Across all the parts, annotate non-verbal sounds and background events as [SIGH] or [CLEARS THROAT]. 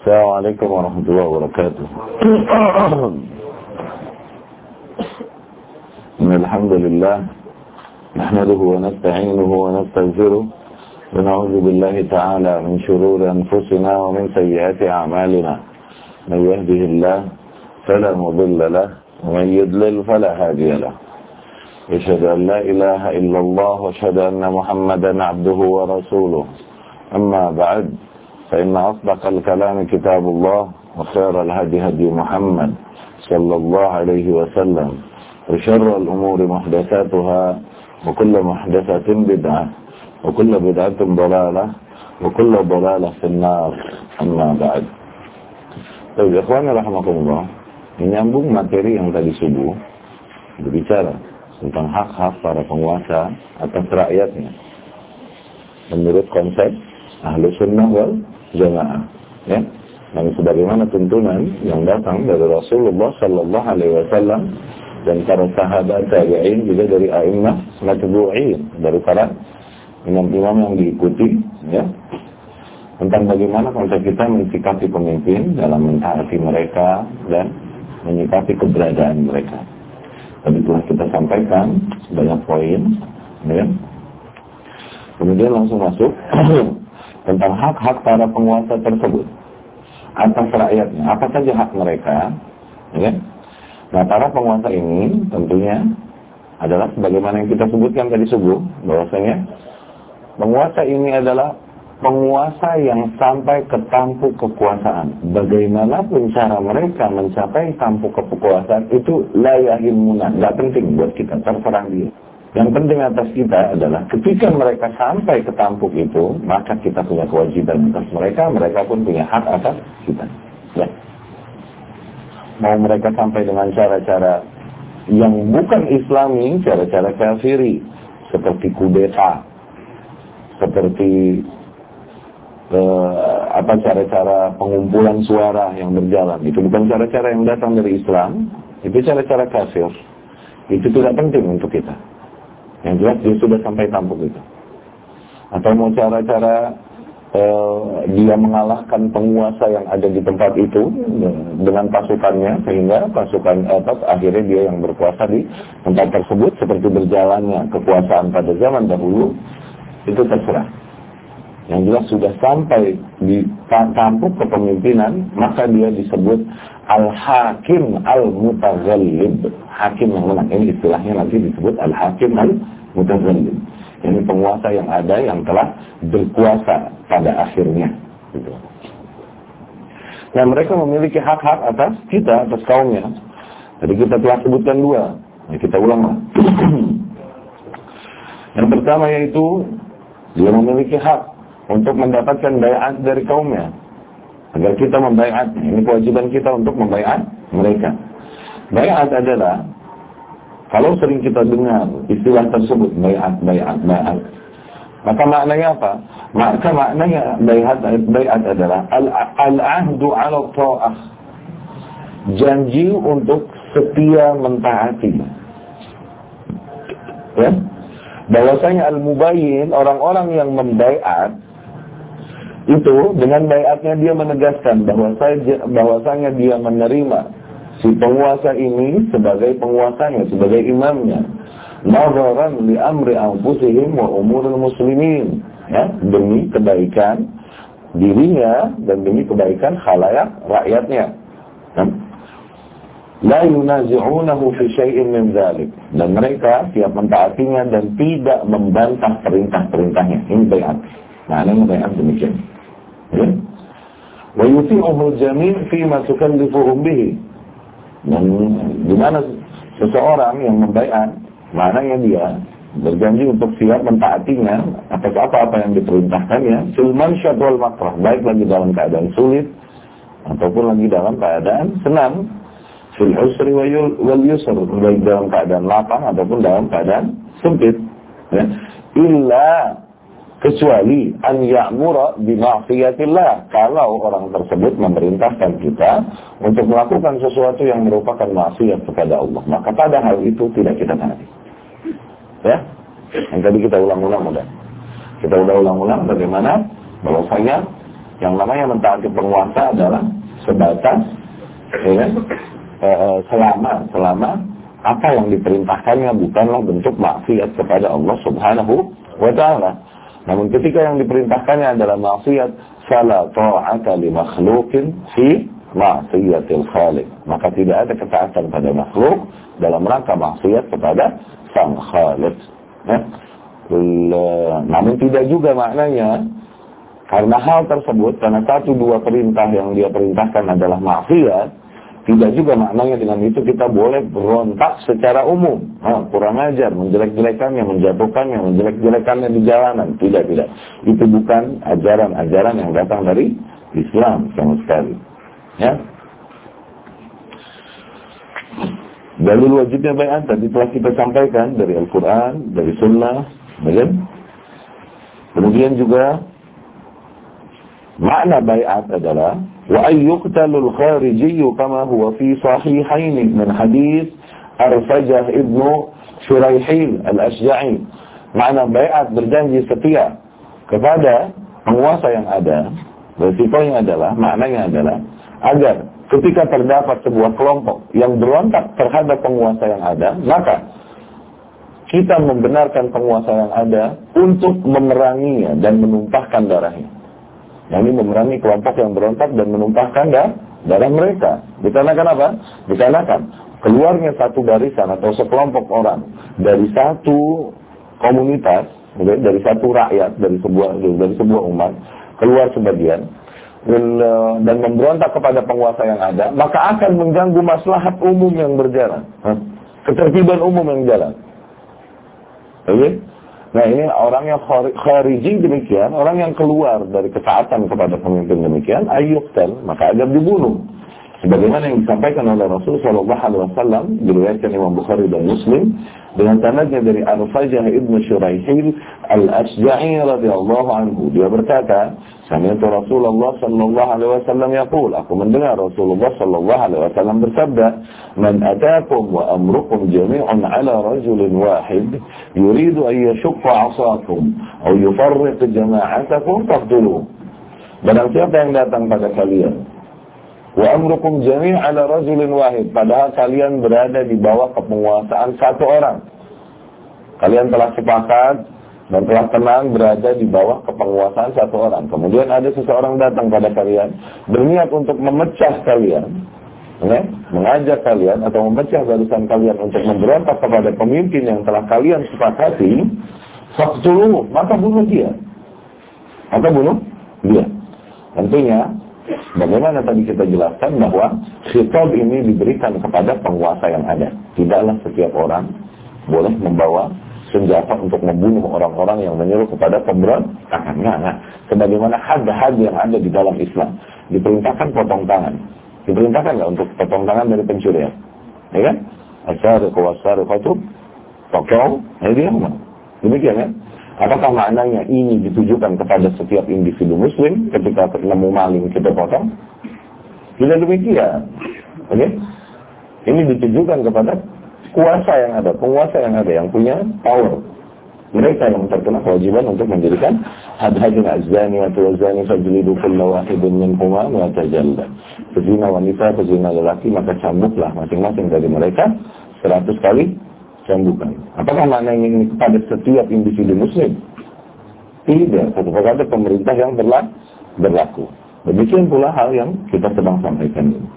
السلام عليكم ورحمة الله وبركاته. [CLEARS THROAT] إن الحمد لله نحمده ونستعينه ونستغفره. ونعوذ بالله تعالى من شرور أنفسنا ومن سيئات أعمالنا. من يهده الله فلا مضل له ومن يضلل فلا هادي له. أشهد أن لا إله إلا الله وأشهد أن محمدا عبده ورسوله. أما بعد فإن أصدق الكلام كتاب الله وخير الهدي هدي محمد صلى الله عليه وسلم وشر الأمور محدثاتها وكل محدثة بدعة وكل بدعة ضلالة وكل ضلالة في النار. أما بعد. طيب إخواني رحمكم الله من ينبوغ ماتيري أنت بسبوع ببتارة tentang hak-hak para penguasa atas rakyatnya. Menurut konsep ahlu sunnah wal jamaah, ya, dan sebagaimana tuntunan yang datang dari Rasulullah Sallallahu Alaihi Wasallam dan para sahabat tabi'in juga dari a'immah matbu'in dari para imam-imam yang diikuti ya tentang bagaimana konsep kita mensikapi pemimpin dalam mentaati mereka dan menyikapi keberadaan mereka. Tadi telah kita sampaikan banyak poin, ya. Kemudian langsung masuk [CLEARS THROAT] tentang hak-hak para penguasa tersebut atas rakyatnya. Apa saja hak mereka, ya. Nah, para penguasa ini tentunya adalah sebagaimana yang kita sebutkan tadi subuh, bahwasanya penguasa ini adalah penguasa yang sampai ke tampuk kekuasaan. Bagaimanapun cara mereka mencapai tampuk kekuasaan itu layahin munah. Gak penting buat kita, terserah dia. Yang penting atas kita adalah ketika mereka sampai ke tampuk itu, maka kita punya kewajiban atas mereka, mereka pun punya hak atas kita. Ya. Mau mereka sampai dengan cara-cara yang bukan islami, cara-cara kafiri, seperti kudeta, seperti uh, apa cara-cara pengumpulan suara yang berjalan itu bukan cara-cara yang datang dari Islam itu cara-cara kafir itu tidak penting untuk kita yang jelas dia sudah sampai tampuk itu. Atau mau cara-cara uh, dia mengalahkan penguasa yang ada di tempat itu dengan pasukannya sehingga pasukan apa akhirnya dia yang berkuasa di tempat tersebut seperti berjalannya kekuasaan pada zaman dahulu itu terserah yang jelas sudah sampai di tampuk kepemimpinan, maka dia disebut al-hakim al-mutaghallib. Hakim yang menang. Ini istilahnya nanti disebut al-hakim al-mutaghallib. Ini penguasa yang ada yang telah berkuasa pada akhirnya. Gitu. Nah mereka memiliki hak-hak atas kita, atas kaumnya. Jadi kita telah sebutkan dua. Nah, kita ulang [CLEARS THROAT] Yang pertama yaitu dia memiliki hak untuk mendapatkan bayat dari kaumnya. Agar kita membayat. Ini kewajiban kita untuk membayat mereka. Bayat adalah kalau sering kita dengar istilah tersebut bayat, bayat, bayat. Maka maknanya apa? Maka maknanya bayat, bayat adalah al-ahdu ala ta'ah. Janji untuk setia mentaati. Ya? Bahwasanya al-mubayyin, orang-orang yang membayat itu dengan bayatnya dia menegaskan bahwa saya bahwasanya dia menerima si penguasa ini sebagai penguasanya, sebagai imamnya. Nazaran li amri anfusihim wa umurul muslimin. Ya, demi kebaikan dirinya dan demi kebaikan khalayak rakyatnya. Ya. La yunazi'unahu fi syai'in min dzalik. Dan mereka siap mentaatinya dan tidak membantah perintah-perintahnya. Ini bayat. Ini bayat demikian. Wa yuti'uhu jami' fima tukallifuhum bihi. Dan di mana seseorang yang membaiat, maknanya dia berjanji untuk siap mentaatinya atas apa-apa yang diperintahkannya, sulman syadwal makrah, baik lagi dalam keadaan sulit ataupun lagi dalam keadaan senang, fil usri wal yusr, baik dalam keadaan lapang ataupun dalam keadaan sempit. Ya. Illa kecuali an ya'mura bi ma'siyatillah kalau orang tersebut memerintahkan kita untuk melakukan sesuatu yang merupakan maksiat kepada Allah maka pada hal itu tidak kita taati ya yang tadi kita ulang-ulang udah kita udah ulang-ulang bagaimana bahwasanya Yang namanya mentaati penguasa adalah sebatas ya, kan? eh, selama selama apa yang diperintahkannya bukanlah bentuk maksiat kepada Allah Subhanahu wa taala. Namun ketika yang diperintahkannya adalah maksiat, fala ta'ata li makhluqin fi ma'siyatil khaliq. Maka tidak ada ketaatan pada makhluk dalam rangka maksiat kepada sang khaliq. Ya? Namun tidak juga maknanya karena hal tersebut, karena satu dua perintah yang dia perintahkan adalah maksiat, tidak juga maknanya dengan itu kita boleh berontak secara umum. Nah, kurang ajar, menjelek-jelekannya, menjatuhkannya, menjelek-jelekannya di jalanan. Tidak, tidak. Itu bukan ajaran-ajaran yang datang dari Islam sama sekali. Ya. Dalil wajibnya bayat tadi telah kita sampaikan dari Al-Quran, dari Sunnah, ya. Kemudian juga makna bayat adalah وأن يقتل الخارجي كما هو في صحيحين من حديث أرفجه ابن شريحيل الأشجعي makna bayat berjanji setia kepada penguasa yang ada resikonya adalah maknanya adalah agar ketika terdapat sebuah kelompok yang berontak terhadap penguasa yang ada maka kita membenarkan penguasa yang ada untuk memeranginya dan menumpahkan darahnya ini memerangi kelompok yang berontak dan menumpahkan darah mereka. Dikarenakan apa? Dikarenakan keluarnya satu barisan atau sekelompok orang dari satu komunitas, dari satu rakyat, dari sebuah dari sebuah umat, keluar sebagian dan memberontak kepada penguasa yang ada, maka akan mengganggu maslahat umum yang berjalan, ketertiban umum yang jalan. Oke? Nah ini orang yang khariji demikian, orang yang keluar dari ketaatan kepada pemimpin demikian, ayyuktal, maka agar dibunuh. Sebagaimana yang disampaikan oleh Rasul Shallallahu Alaihi Wasallam diriwayatkan Imam Bukhari dan Muslim dengan sanadnya dari Al-Fajah ibnu Shuraihil Al-Asja'i radhiyallahu anhu. Dia berkata, Sami'tu Rasulullah sallallahu alaihi wasallam yaqul, aku mendengar Rasulullah sallallahu alaihi wasallam bersabda, "Man atakum wa amrukum jami'un ala rajulin wahid, yuridu an yashqa 'asakum aw yufarriq jama'atakum faqtuluhu." Barang siapa yang datang pada kalian Wa amrukum jami' ala rajulin wahid. Padahal kalian berada di bawah kepenguasaan satu orang. Kalian telah sepakat dan telah tenang berada di bawah kepenguasaan satu orang. Kemudian ada seseorang datang pada kalian berniat untuk memecah kalian, ya, mengajak kalian atau memecah barisan kalian untuk memberontak kepada pemimpin yang telah kalian sepakati, faktuluhu, maka bunuh dia. Maka bunuh dia. Tentunya, bagaimana tadi kita jelaskan bahwa khitab ini diberikan kepada penguasa yang ada. Tidaklah setiap orang boleh membawa senjata untuk membunuh orang-orang yang menyuruh kepada pemberontakan. Nah, nah. Sebagaimana had-had yang ada di dalam Islam. Diperintahkan potong tangan. Diperintahkan nggak untuk potong tangan dari pencurian? Ya kan? Asyariq wa asyariqatu potong, ya dia Demikian kan? Apakah maknanya ini ditujukan kepada setiap individu muslim ketika ketemu maling kita potong? Tidak demikian. Oke? Okay? Ini ditujukan kepada kuasa yang ada, penguasa yang ada, yang punya power. Mereka yang terkena kewajiban untuk menjadikan had-hadin azani atau azani fajlidu kulla wahidun min huma mu'tajalda. Pezina wanita, pezina lelaki, maka cambuklah masing-masing dari mereka seratus kali cambukan. Apakah makna ini kepada setiap individu muslim? Tidak, kepada pemerintah yang berlaku. Demikian pula hal yang kita sedang sampaikan ini.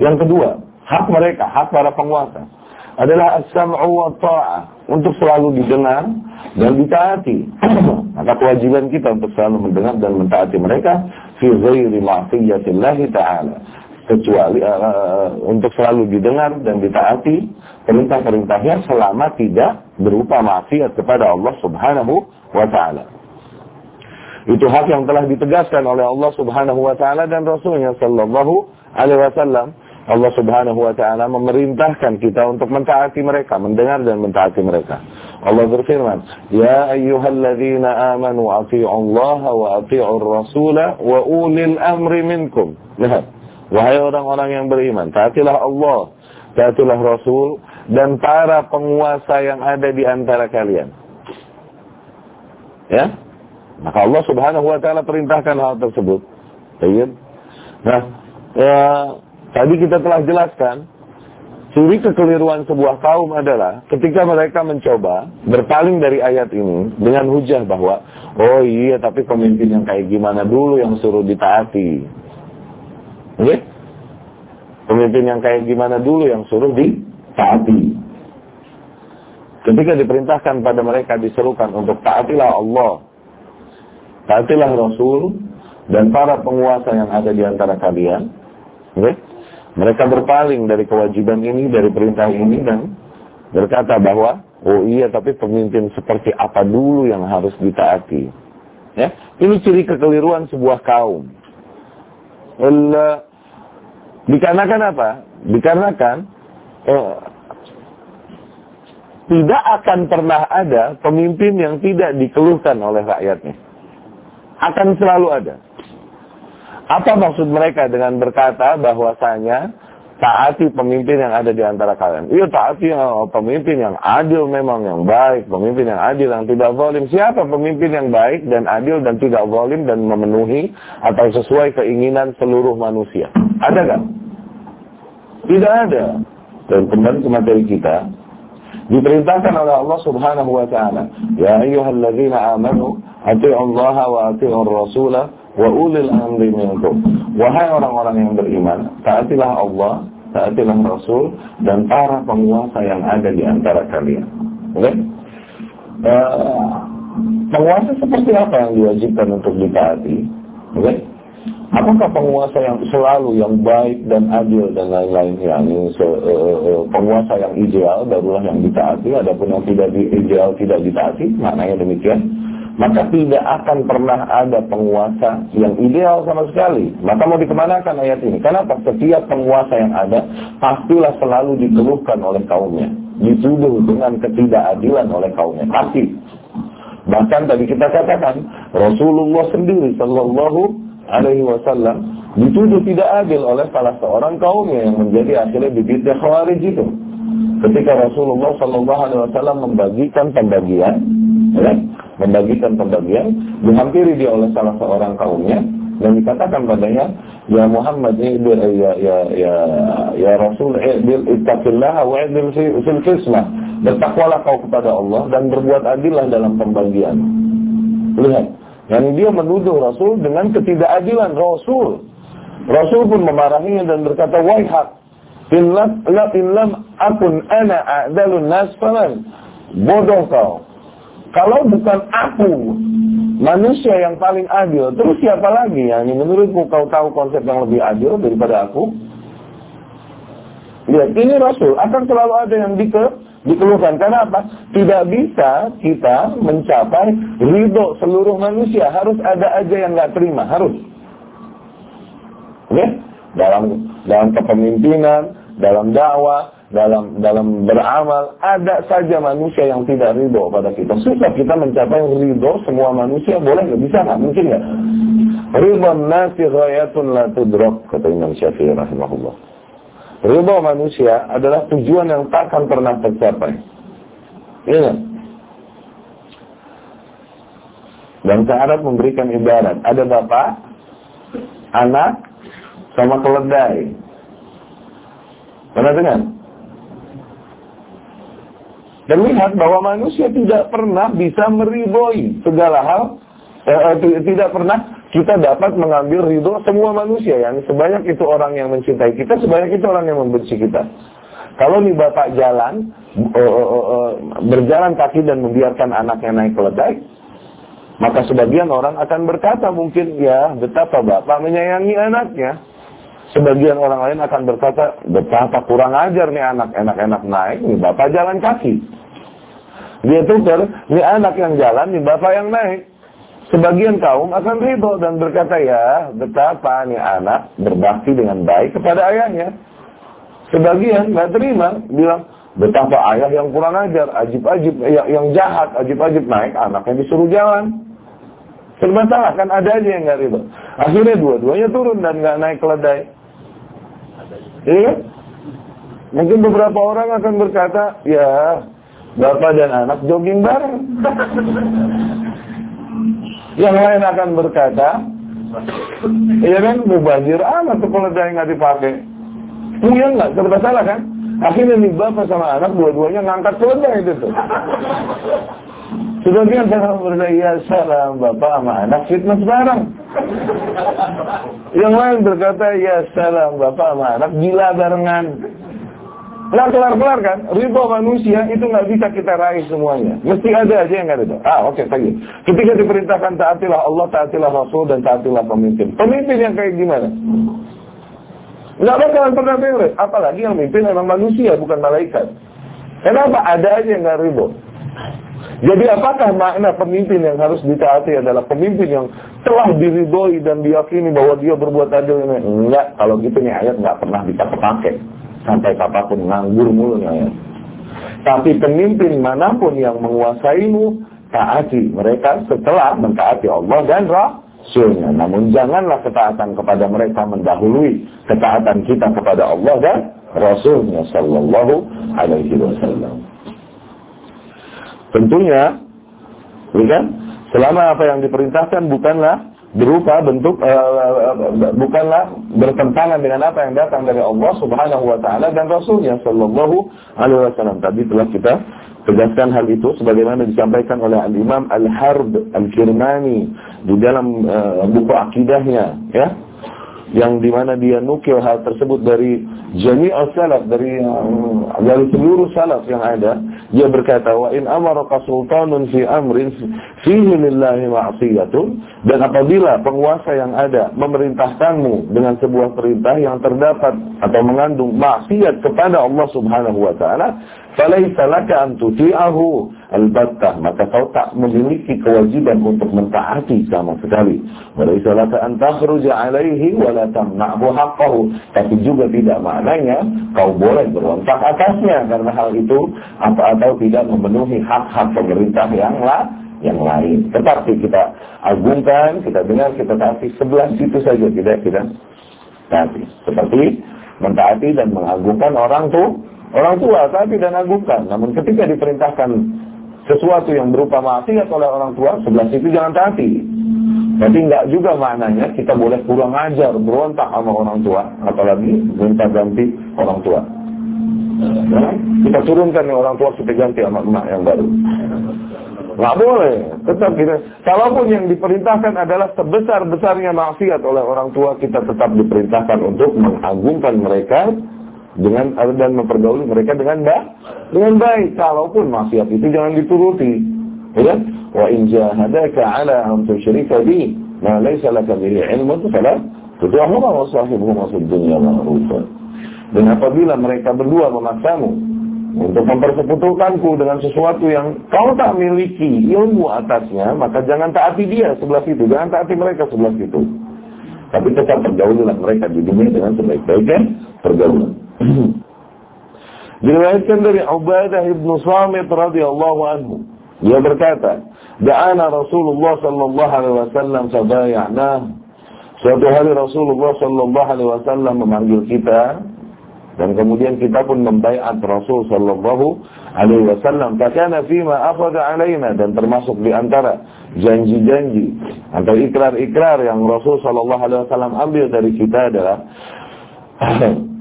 Yang kedua, hak mereka, hak para penguasa adalah as-sam'u wa ta'ah untuk selalu didengar dan ditaati. [CLEARS THROAT] Maka kewajiban kita untuk selalu mendengar dan mentaati mereka fi ghairi ma'siyatillah ta'ala. Kecuali uh, untuk selalu didengar dan ditaati perintah-perintahnya selama tidak berupa maksiat kepada Allah Subhanahu wa taala. Itu hak yang telah ditegaskan oleh Allah Subhanahu wa taala dan Rasulnya sallallahu alaihi wasallam Allah Subhanahu wa taala memerintahkan kita untuk mentaati mereka, mendengar dan mentaati mereka. Allah berfirman, "Ya ayyuhalladzina amanu atti'u Allah wa atti'ur rasul wa ulil amri minkum." Lihat, wahai orang-orang yang beriman, taatilah Allah, taatilah Rasul dan para penguasa yang ada di antara kalian. Ya? Maka Allah Subhanahu wa taala perintahkan hal tersebut Baik. Nah, ya, tadi kita telah jelaskan ciri kekeliruan sebuah kaum adalah ketika mereka mencoba berpaling dari ayat ini dengan hujah bahwa oh iya tapi pemimpin yang kayak gimana dulu yang suruh ditaati. Oke? Pemimpin yang kayak gimana dulu yang suruh ditaati. Ketika diperintahkan pada mereka diserukan untuk taatilah Allah, taatilah Rasul dan para penguasa yang ada di antara kalian, okay? mereka berpaling dari kewajiban ini, dari perintah ini dan berkata bahwa oh iya tapi pemimpin seperti apa dulu yang harus ditaati. Ya, ini ciri kekeliruan sebuah kaum. Dikarenakan apa? Dikarenakan eh, tidak akan pernah ada pemimpin yang tidak dikeluhkan oleh rakyatnya. Akan selalu ada. Apa maksud mereka dengan berkata bahwasanya taati pemimpin yang ada di antara kalian? Iya taati pemimpin yang adil memang yang baik, pemimpin yang adil yang tidak zalim. Siapa pemimpin yang baik dan adil dan tidak zalim dan memenuhi atau sesuai keinginan seluruh manusia? Ada nggak? Tidak ada. Dan kembali ke materi kita, diperintahkan oleh Allah Subhanahu wa taala, "Ya ayyuhalladzina amanu, atii'u Allah wa atii'ur rasul wa ulil amri minkum." Wahai orang-orang yang beriman, taatilah Allah, taatilah Rasul dan para penguasa yang ada di antara kalian. Oke? Okay? Uh, eh, penguasa seperti apa yang diwajibkan untuk ditaati? Oke? Okay? Apakah penguasa yang selalu yang baik dan adil dan lain-lain yang se, uh, penguasa yang ideal barulah yang ditaati, adapun yang tidak ideal tidak ditaati, maknanya demikian. Maka tidak akan pernah ada penguasa yang ideal sama sekali. Maka mau dikemanakan ayat ini? Kenapa? Setiap penguasa yang ada pastilah selalu dikeluhkan oleh kaumnya. Dituduh dengan ketidakadilan oleh kaumnya. Pasti. Bahkan tadi kita katakan Rasulullah sendiri Sallallahu alaihi wasallam dituduh tidak adil oleh salah seorang kaumnya yang menjadi akhirnya bibit khawarij itu. Ketika Rasulullah Shallallahu Alaihi Wasallam membagikan pembagian, ya, membagikan pembagian, dihampiri dia oleh salah seorang kaumnya dan dikatakan padanya, ya Muhammad ya ya ya ya, ya Rasul idil ittaqillah wa idil fil qismah. Bertakwalah kau kepada Allah dan berbuat adillah dalam pembagian. Lihat, yang dia menuduh Rasul dengan ketidakadilan Rasul. Rasul pun memarahinya dan berkata, Waihat, in lam akun ana a'dalun nas falan. Bodoh kau. Kalau bukan aku, manusia yang paling adil, terus siapa lagi? Yang menurutku kau tahu konsep yang lebih adil daripada aku? Lihat, ini Rasul akan selalu ada yang dike, dikeluhkan. Karena apa? Tidak bisa kita mencapai ridho seluruh manusia. Harus ada aja yang nggak terima. Harus. Oke? Okay? Dalam dalam kepemimpinan, dalam dakwah, dalam dalam beramal, ada saja manusia yang tidak ridho pada kita. Susah kita mencapai ridho semua manusia. Boleh nggak? Bisa nggak? Mungkin nggak? Ridho nasi ghayatun la tudrok, kata Imam Syafi'i rahimahullah. Ridho manusia adalah tujuan yang tak akan pernah tercapai. Ingat. Dan Arab memberikan ibarat. Ada bapak, anak, sama keledai. Pernah dengar? Dan lihat bahwa manusia tidak pernah bisa meriboi segala hal, eh, eh tidak pernah kita dapat mengambil ridho semua manusia yang sebanyak itu orang yang mencintai kita, sebanyak itu orang yang membenci kita. Kalau nih bapak jalan, uh, uh, uh, berjalan kaki dan membiarkan anaknya naik keledai, maka sebagian orang akan berkata mungkin ya betapa bapak menyayangi anaknya. Sebagian orang lain akan berkata betapa kurang ajar nih anak enak-enak naik, nih bapak jalan kaki. Dia tukar, nih anak yang jalan, nih bapak yang naik. Sebagian kaum akan ridho dan berkata ya betapa nih anak berbakti dengan baik kepada ayahnya. Sebagian nggak terima bilang betapa ayah yang kurang ajar, ajib-ajib yang, yang jahat, ajib-ajib naik anaknya disuruh jalan. Serba salah kan ada aja yang nggak ridho. Akhirnya dua-duanya turun dan nggak naik keledai. Iya? Mungkin beberapa orang akan berkata, ya bapak dan anak jogging bareng. [LAUGHS] Yang lain akan berkata, Iya kan, mubazir amat tuh kalau dai nggak dipakai. Punya nggak, serba salah kan? Akhirnya nih bapak sama anak dua-duanya ngangkat keledai itu tuh. [LAUGHS] Sebagian saya berkata, ya salam bapak sama anak fitnah sekarang. Yang lain berkata, ya salam bapak sama anak gila barengan. Nggak kelar-kelar kan? Ridho manusia itu nggak bisa kita raih semuanya. Mesti ada aja yang nggak ada. Ah oke, okay, tadi. Ketika diperintahkan taatilah Allah, taatilah Rasul, dan taatilah pemimpin. Pemimpin yang kayak gimana? Nggak bakalan pernah beres. Apalagi yang mimpin memang manusia, bukan malaikat. Kenapa? Ada aja yang nggak ridho. Jadi apakah makna pemimpin yang harus ditaati adalah pemimpin yang telah diridhoi dan diyakini bahwa dia berbuat adil? Enggak, kalau gitu nih ayat nggak pernah bisa terpakai sampai kapan pun nganggur mulu nih ayat. Tapi pemimpin mana pun yang menguasaimu, taati mereka setelah mentaati Allah dan Rasulnya. Namun janganlah ketaatan kepada mereka mendahului ketaatan kita kepada Allah dan Rasulnya Sallallahu Alaihi Wasallam. Tentunya, ya kan? Selama apa yang diperintahkan bukanlah berupa bentuk uh, bukanlah bertentangan dengan apa yang datang dari Allah Subhanahu wa taala dan Rasulnya sallallahu alaihi wasallam. Tadi telah kita tegaskan hal itu sebagaimana disampaikan oleh Al-Imam Al-Harb Al-Kirmani di dalam uh, buku akidahnya ya yang di mana dia nukil hal tersebut dari jami'ah salaf dari uh, dari seluruh salaf yang ada dia berkata wa in amaraka sultanun fi amrin fihi lillahi ma'siyatun dan apabila penguasa yang ada memerintahkanmu dengan sebuah perintah yang terdapat atau mengandung maksiat kepada Allah Subhanahu wa taala falaisa laka an tuti'ahu. Albattah maka kau tak memiliki kewajiban untuk mentaati sama sekali. Walaisa laka an alaihi wa la tamna'hu haqqahu. Tapi juga tidak maknanya kau boleh berontak atasnya. Karena hal itu apa atau tidak memenuhi hak-hak pemerintah yang lah yang lain. Tetapi kita agungkan, kita dengar, kita taati sebelah situ saja. Tidak kita taati. Seperti mentaati dan mengagungkan orang tuh Orang tua tapi dan agungkan. Namun ketika diperintahkan sesuatu yang berupa maksiat oleh orang tua, sebelah situ jangan taati. Jadi enggak juga maknanya kita boleh kurang ajar, berontak sama orang tua, apalagi minta ganti orang tua. Ya, kita turunkan nih orang tua kita ganti sama emak yang baru. Nggak boleh. Tetap kita. Kalaupun yang diperintahkan adalah sebesar-besarnya maksiat oleh orang tua, kita tetap diperintahkan untuk mengagungkan mereka dengan dan mempergauli mereka dengan baik dengan baik. Kalaupun maksiat itu jangan dituruti. Ya wa in jahadaka ala an tusyrika bi ma laysa laka bihi ilmun fala tudahuma wa sahibuhuma fid dunya ma'rufa. Dan apabila mereka berdua memaksamu untuk mempersekutukanku dengan sesuatu yang kau tak miliki ilmu atasnya, maka jangan taati dia sebelah situ, jangan taati mereka sebelah situ. Tapi tetap pergaulilah mereka di dunia dengan sebaik-baiknya pergaulan. [CLEARS THROAT] Diriwayatkan dari Ubadah ibn Samit radhiyallahu anhu. Dia berkata, Da'ana Rasulullah sallallahu alaihi wasallam sabayana. Suatu hari Rasulullah sallallahu alaihi wasallam memanggil kita dan kemudian kita pun membaiat Rasul sallallahu alaihi wasallam. Fakana fima akhadha alaina dan termasuk di antara janji-janji atau ikrar-ikrar yang Rasul sallallahu alaihi wasallam ambil dari kita adalah [CLEARS THROAT]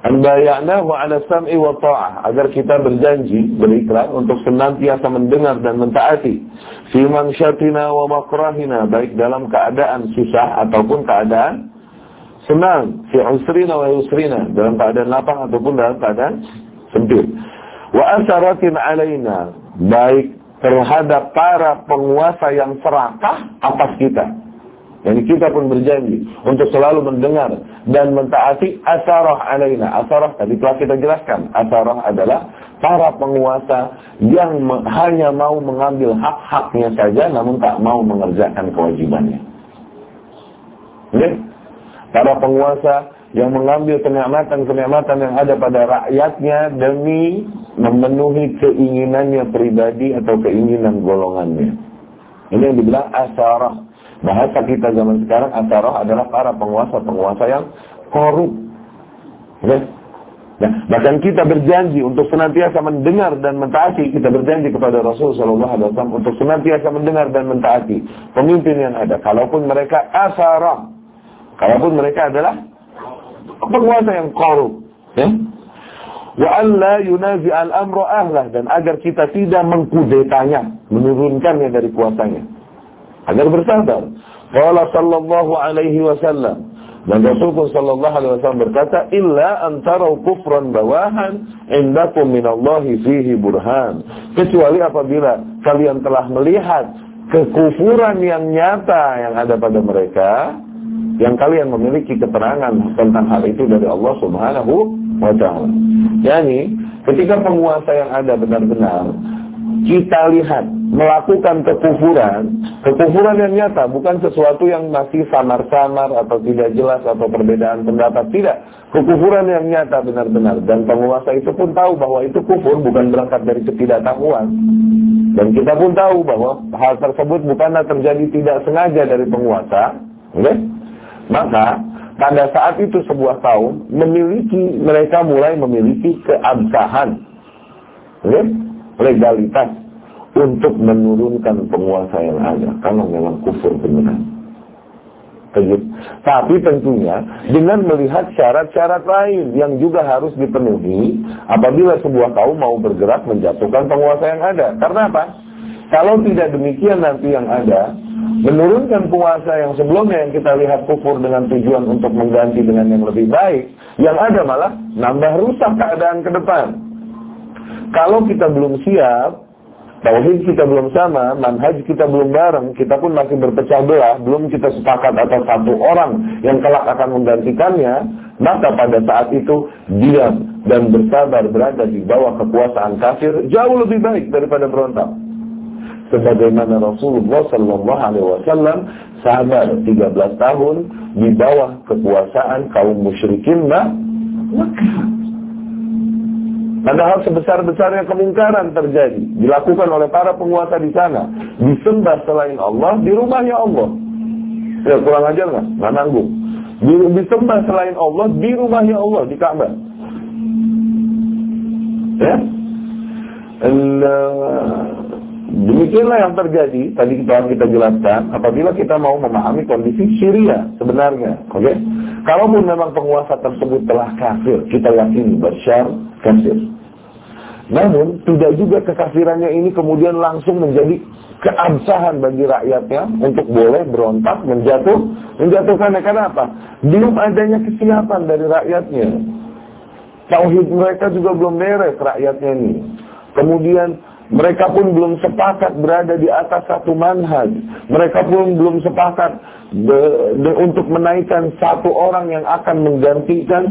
an bayanahu ala sam'i wa ta'ah. Agar kita berjanji berikrar untuk senantiasa mendengar dan mentaati. Fi mansyatina wa makrahina. Baik dalam keadaan susah ataupun keadaan senang. Fi usrina wa yusrina. Dalam keadaan lapang ataupun dalam keadaan sempit. Wa asaratin alaina. Baik terhadap para penguasa yang serakah atas kita jadi kita pun berjanji untuk selalu mendengar dan mentaati asarah alaina. Asarah tadi telah kita jelaskan. Asarah adalah para penguasa yang hanya mau mengambil hak-haknya saja namun tak mau mengerjakan kewajibannya. Oke? Para penguasa yang mengambil kenikmatan-kenikmatan yang ada pada rakyatnya demi memenuhi keinginannya pribadi atau keinginan golongannya. Ini yang dibilang asarah Bahasa kita zaman sekarang asarah adalah para penguasa-penguasa yang korup. Ya? Nah, bahkan kita berjanji untuk senantiasa mendengar dan mentaati, kita berjanji kepada Rasul Shallallahu Alaihi Wasallam untuk senantiasa mendengar dan mentaati pemimpin yang ada. Kalaupun mereka asara, kalaupun mereka adalah penguasa yang korup, ya. Wa alla yunazi al ahlah dan agar kita tidak mengkudetanya, menurunkannya dari kuasanya. Agar bersabar. Qala sallallahu alaihi wasallam dan Rasulullah Sallallahu Alaihi Wasallam berkata, illa antara kufran bawahan indakum minallahi fihi burhan. Kecuali apabila kalian telah melihat kekufuran yang nyata yang ada pada mereka, yang kalian memiliki keterangan tentang hal itu dari Allah Subhanahu wa taala. Yani, ketika penguasa yang ada benar-benar kita lihat melakukan kekufuran, kekufuran yang nyata, bukan sesuatu yang masih samar-samar atau tidak jelas atau perbedaan pendapat, tidak. Kekufuran yang nyata benar-benar dan penguasa itu pun tahu bahwa itu kufur bukan berangkat dari ketidaktahuan. Dan kita pun tahu bahwa hal tersebut bukanlah terjadi tidak sengaja dari penguasa, okay? Maka pada saat itu sebuah kaum memiliki mereka mulai memiliki keabsahan. Okay? Legalitas untuk menurunkan penguasa yang ada karena memang kufur beneran. Tapi tentunya dengan melihat syarat-syarat lain yang juga harus dipenuhi apabila sebuah kaum mau bergerak menjatuhkan penguasa yang ada. Karena apa? Kalau tidak demikian nanti yang ada, menurunkan penguasa yang sebelumnya yang kita lihat kufur dengan tujuan untuk mengganti dengan yang lebih baik, yang ada malah nambah rusak keadaan ke depan. Kalau kita belum siap, tauhid kita belum sama, manhaj kita belum bareng, kita pun masih berpecah belah, belum kita sepakat atau satu orang yang kelak akan menggantikannya, maka pada saat itu diam dan bersabar berada di bawah kekuasaan kafir jauh lebih baik daripada berontak. Sebagaimana Rasulullah Sallallahu Alaihi Wasallam sabar 13 tahun di bawah kekuasaan kaum musyrikin Padahal sebesar-besarnya kemungkaran terjadi, dilakukan oleh para penguasa di sana, disembah selain Allah di rumahnya Allah. Ya kurang ajar nggak? Nggak nanggung. Disembah selain Allah di rumahnya Allah di Ka'bah. Ya. Demikianlah yang terjadi tadi kita kita jelaskan apabila kita mau memahami kondisi Syria sebenarnya, oke? Okay? Kalaupun memang penguasa tersebut telah kafir, kita yakini Bashar kafir. Namun tidak juga kekafirannya ini kemudian langsung menjadi keabsahan bagi rakyatnya untuk boleh berontak, menjatuh, menjatuhkannya. Kenapa? Belum adanya kesiapan dari rakyatnya. Tauhid mereka juga belum beres rakyatnya ini. Kemudian mereka pun belum sepakat berada di atas satu manhaj. Mereka pun belum sepakat de, de, untuk menaikkan satu orang yang akan menggantikan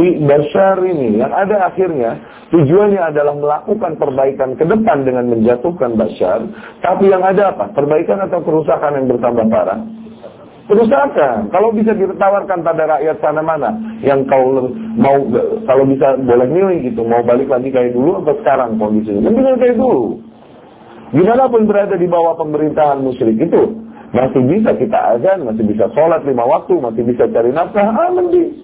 si Bashar ini. Yang ada akhirnya tujuannya adalah melakukan perbaikan ke depan dengan menjatuhkan Bashar. Tapi yang ada apa? Perbaikan atau kerusakan yang bertambah parah? Kerusakan. Kalau bisa ditawarkan pada rakyat sana mana yang kau mau kalau bisa boleh milih gitu, mau balik lagi kayak dulu atau sekarang kondisinya. Mendingan kayak dulu. Gimana pun berada di bawah pemerintahan musyrik itu, masih bisa kita azan, masih bisa sholat lima waktu, masih bisa cari nafkah, ah mending.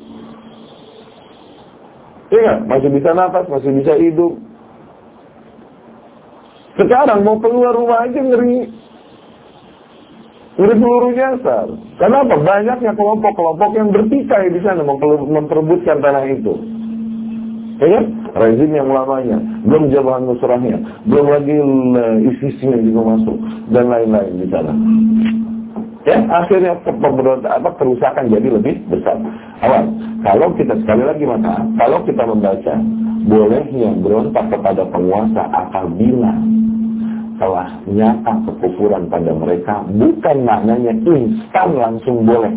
Iya, masih bisa nafas, masih bisa hidup. Sekarang mau keluar rumah aja ngeri. Ngeri peluru nyasar. Kenapa? Banyaknya kelompok-kelompok yang bertikai di sana memperebutkan tanah itu. Ya kan? Rezim yang lamanya, belum jabahan nusrahnya, belum lagi ISIS-nya juga masuk, dan lain-lain di sana. Ya, akhirnya apa kerusakan jadi lebih besar. Awal, kalau kita sekali lagi maka, kalau kita membaca, bolehnya berontak kepada penguasa apabila telah nyata kekufuran pada mereka bukan maknanya instan langsung boleh.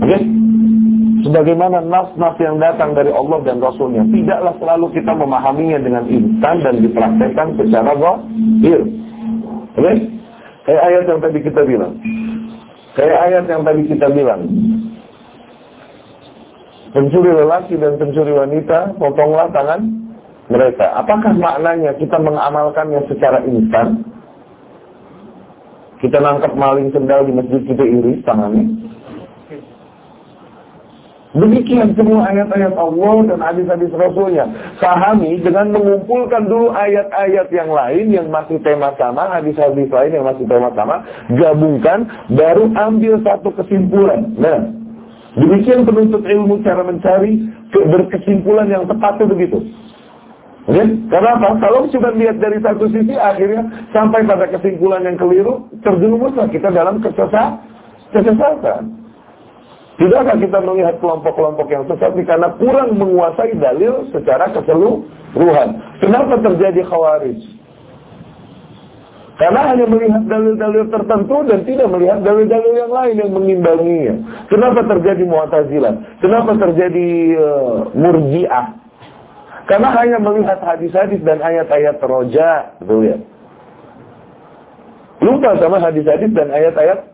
Oke? Okay? Sebagaimana nas-nas yang datang dari Allah dan Rasulnya tidaklah selalu kita memahaminya dengan instan dan dipraktekkan secara zahir. Oke? Okay? Kayak ayat yang tadi kita bilang. Kayak ayat yang tadi kita bilang. Pencuri lelaki dan pencuri wanita, potonglah tangan mereka. Apakah maknanya kita mengamalkannya secara instan? Kita nangkap maling sendal di masjid kita iri tangannya. Demikian semua ayat-ayat Allah dan hadis-hadis Rasulnya. Pahami dengan mengumpulkan dulu ayat-ayat yang lain yang masih tema sama, hadis-hadis lain yang masih tema sama, gabungkan, baru ambil satu kesimpulan. Nah, demikian penuntut ilmu cara mencari berkesimpulan yang tepat itu begitu. Ya, kenapa? Kalau cuma lihat dari satu sisi, akhirnya sampai pada kesimpulan yang keliru, terjerumuslah kita dalam kesesatan. kesesatan. Tidakkah kita melihat kelompok-kelompok yang sesat karena kurang menguasai dalil secara keseluruhan? Kenapa terjadi khawarij? Karena hanya melihat dalil-dalil tertentu dan tidak melihat dalil-dalil yang lain yang mengimbanginya. Kenapa terjadi mu'tazilah? Kenapa terjadi uh, murjiah? Karena hanya melihat hadis-hadis dan ayat-ayat roja, betul ya? Lupa sama hadis-hadis dan ayat-ayat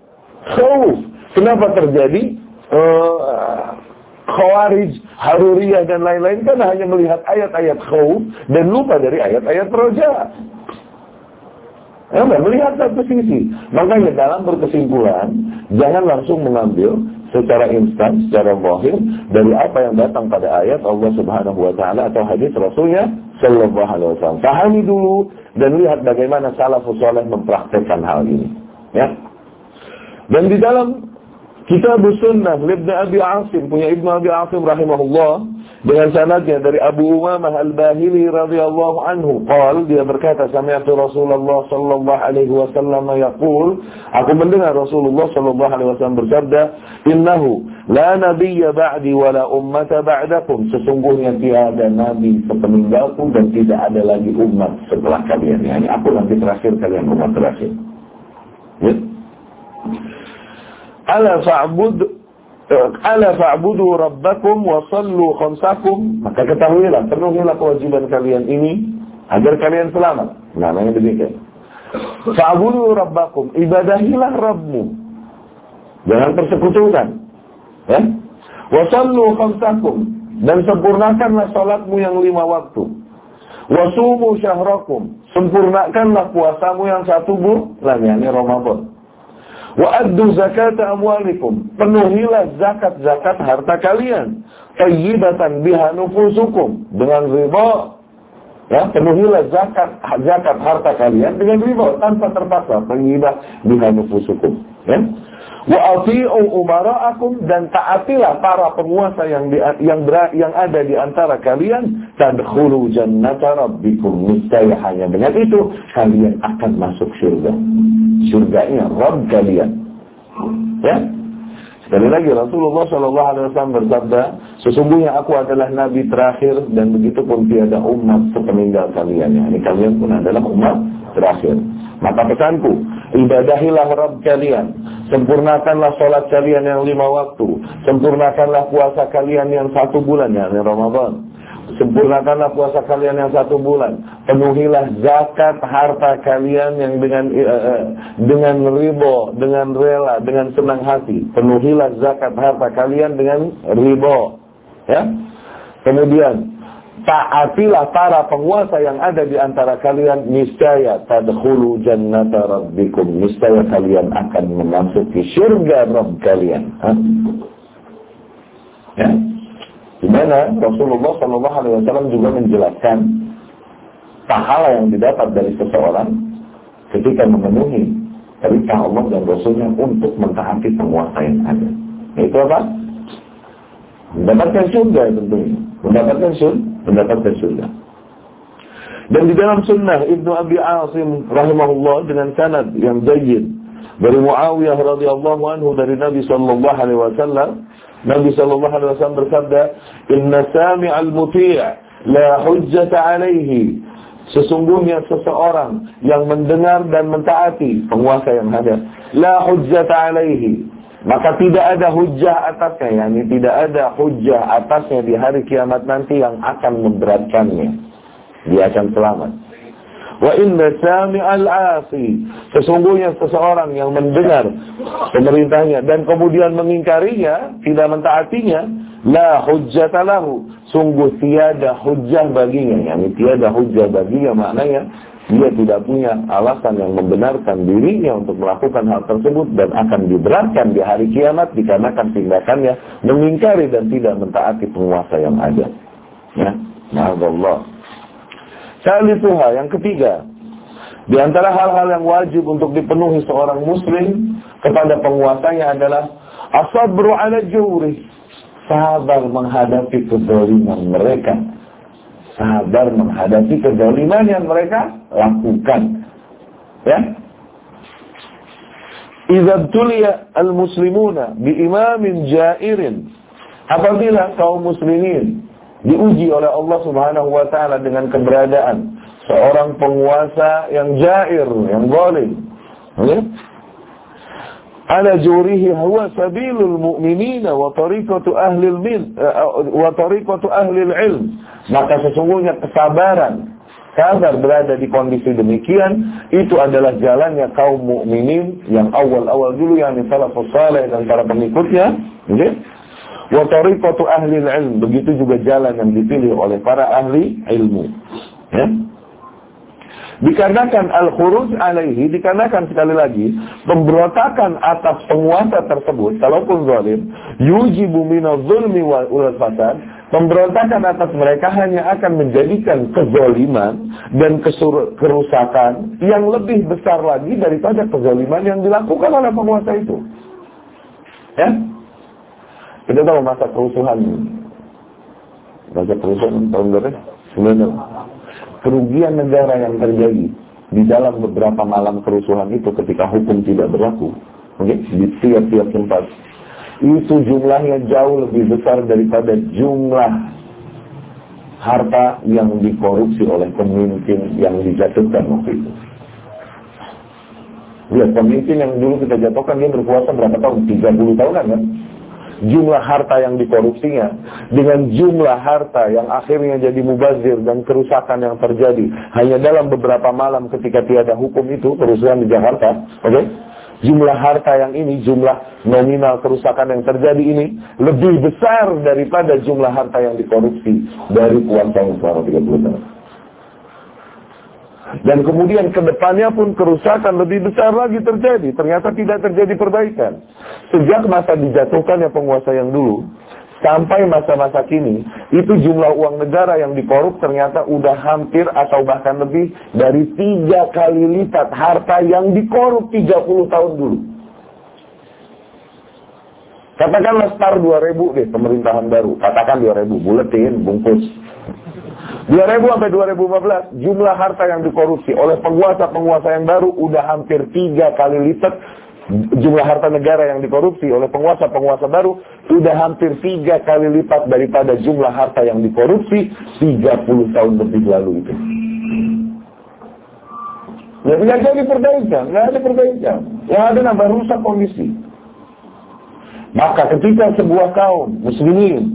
khawf. Kenapa terjadi uh, Khawarij, Haruriyah dan lain-lain kan hanya melihat ayat-ayat khawf dan lupa dari ayat-ayat roja. Ya, melihat satu sisi. Makanya dalam berkesimpulan, jangan langsung mengambil secara instan, secara wahir dari apa yang datang pada ayat Allah Subhanahu wa taala atau hadis Rasulnya sallallahu alaihi wasallam. Pahami dulu dan lihat bagaimana salafus saleh mempraktekkan hal ini. Ya. Dan di dalam Kitab Sunnah Ibn Abi Asim punya Ibn Abi Asim rahimahullah dengan sanadnya dari Abu Umamah Al-Bahili radhiyallahu anhu. Qal dia berkata sami'tu Rasulullah sallallahu alaihi wasallam yaqul. Aku mendengar Rasulullah sallallahu alaihi wasallam bersabda innahu la nabiyya ba'di wa la ummata ba'dakum. Sesungguhnya tiada nabi sepeninggalku dan tidak ada lagi umat setelah kalian. Yani aku nanti terakhir kalian umat terakhir. Ya ala fa'bud ala fa'budu rabbakum wa sallu khamsakum. Maka ketahuilah penuhilah kewajiban kalian ini agar kalian selamat. Namanya demikian. Fa'budu rabbakum ibadahilah rabbmu. Jangan persekutukan ya? Wa sallu khamsakum dan sempurnakanlah salatmu yang lima waktu. Wa sumu syahrakum sempurnakanlah puasamu yang satu bulan yakni Ramadan Wa addu zakata amwalikum. Penuhilah zakat-zakat harta kalian. Tayyibatan biha nufusukum. Dengan riba. Ya, penuhilah zakat zakat harta kalian dengan riba tanpa terpaksa. Tayyibah biha nufusukum. Ya. Wa ati'u umara'akum dan taatilah para penguasa yang di, yang ber, yang ada di antara kalian tadkhulu jannata rabbikum niscaya hanya dengan itu kalian akan masuk surga. Surganya Rabb kalian. Ya. Sekali lagi Rasulullah Shallallahu Alaihi bersabda, sesungguhnya aku adalah nabi terakhir dan begitu pun tiada umat sepeninggal kalian. Ya, ini kalian pun adalah umat terakhir. Maka pesanku, ibadahilah Rabb kalian. Sempurnakanlah sholat kalian yang lima waktu. Sempurnakanlah puasa kalian yang satu bulan, ya, Ramadan. Sempurnakanlah puasa kalian yang satu bulan. Penuhilah zakat harta kalian yang dengan uh, dengan ribo, dengan rela, dengan senang hati. Penuhilah zakat harta kalian dengan ribo. Ya. Kemudian taatilah para penguasa yang ada di antara kalian niscaya tadkhulu jannata rabbikum niscaya kalian akan memasuki surga Rabb kalian ha? ya di mana Rasulullah Shallallahu Alaihi Wasallam juga menjelaskan pahala yang didapat dari seseorang ketika memenuhi perintah Allah dan Rasulnya untuk mentaati penguasa yang ada. Itu apa? Mendapatkan surga tentunya. Mendapatkan surga mendapatkan surga. Dan di dalam sunnah Ibnu Abi Asim rahimahullah dengan sanad yang jayyid dari Muawiyah radhiyallahu anhu dari Nabi sallallahu alaihi wasallam Nabi sallallahu alaihi wasallam bersabda inna sami'al muti' la hujjata alaihi sesungguhnya seseorang yang mendengar dan mentaati penguasa yang ada la hujjata alaihi maka tidak ada hujah atasnya, yakni tidak ada hujah atasnya di hari kiamat nanti yang akan memberatkannya. Dia akan selamat. Wa inna sami al-asi. Sesungguhnya seseorang yang mendengar pemerintahnya dan kemudian mengingkarinya, tidak mentaatinya, la hujjata lahu. Sungguh tiada hujah baginya. Yani tiada hujah baginya maknanya dia tidak punya alasan yang membenarkan dirinya untuk melakukan hal tersebut dan akan diberatkan di hari kiamat dikarenakan tindakannya mengingkari dan tidak mentaati penguasa yang ada. Ya, Allah. Salisuha yang ketiga, di antara hal-hal yang wajib untuk dipenuhi seorang muslim kepada penguasanya adalah asabru ala juri, sabar menghadapi kezaliman mereka sabar menghadapi kezaliman yang mereka lakukan. Ya. Idza tuliya al-muslimuna bi imamin jairin. Apabila kaum muslimin diuji oleh Allah Subhanahu wa taala dengan keberadaan seorang penguasa yang jair, yang zalim. Ya? ala jurihi huwa sabilul mu'minina wa tariqatu ahli min wa tariqatu ahli ilm maka sesungguhnya kesabaran sabar berada di kondisi demikian itu adalah jalannya kaum mukminin yang awal-awal dulu yang salafus saleh dan para pengikutnya okay? wa ahli ilm begitu juga jalan yang dipilih oleh para ahli ilmu ya Dikarenakan al-khuruj alaihi, dikarenakan sekali lagi, pemberontakan atas penguasa tersebut, kalaupun zalim, yujibu minal zulmi wal fasad, pemberontakan atas mereka hanya akan menjadikan kezoliman dan kerusakan yang lebih besar lagi daripada kezoliman yang dilakukan oleh penguasa itu. Ya? Kita tahu masa kerusuhan. Masa kerusuhan tahun berapa? Kerugian negara yang terjadi di dalam beberapa malam kerusuhan itu ketika hukum tidak berlaku, okay, di tiap-tiap tempat, itu jumlahnya jauh lebih besar daripada jumlah harta yang dikorupsi oleh pemimpin yang dijatuhkan waktu itu. Lihat, pemimpin yang dulu kita jatuhkan dia berkuasa berapa tahun? 30 tahunan kan? jumlah harta yang dikorupsinya dengan jumlah harta yang akhirnya jadi mubazir dan kerusakan yang terjadi hanya dalam beberapa malam ketika tiada hukum itu kerusuhan di Jakarta oke okay? Jumlah harta yang ini jumlah nominal kerusakan yang terjadi ini lebih besar daripada jumlah harta yang dikorupsi dari kuasa yang selama 30 tahun dan kemudian ke depannya pun kerusakan lebih besar lagi terjadi. Ternyata tidak terjadi perbaikan. Sejak masa dijatuhkannya penguasa yang dulu, sampai masa-masa kini, itu jumlah uang negara yang dikorup ternyata udah hampir atau bahkan lebih dari tiga kali lipat harta yang dikorup 30 tahun dulu. Katakanlah start 2000 deh pemerintahan baru. Katakan 2000, buletin, bungkus. 2000 sampai 2015 jumlah harta yang dikorupsi oleh penguasa-penguasa yang baru udah hampir tiga kali lipat jumlah harta negara yang dikorupsi oleh penguasa-penguasa baru sudah hampir tiga kali lipat daripada jumlah harta yang dikorupsi 30 tahun lebih lalu itu. Ya, nggak jadi perbaikan, nggak ada perbaikan. Yang ada nambah rusak kondisi. Maka ketika sebuah kaum muslimin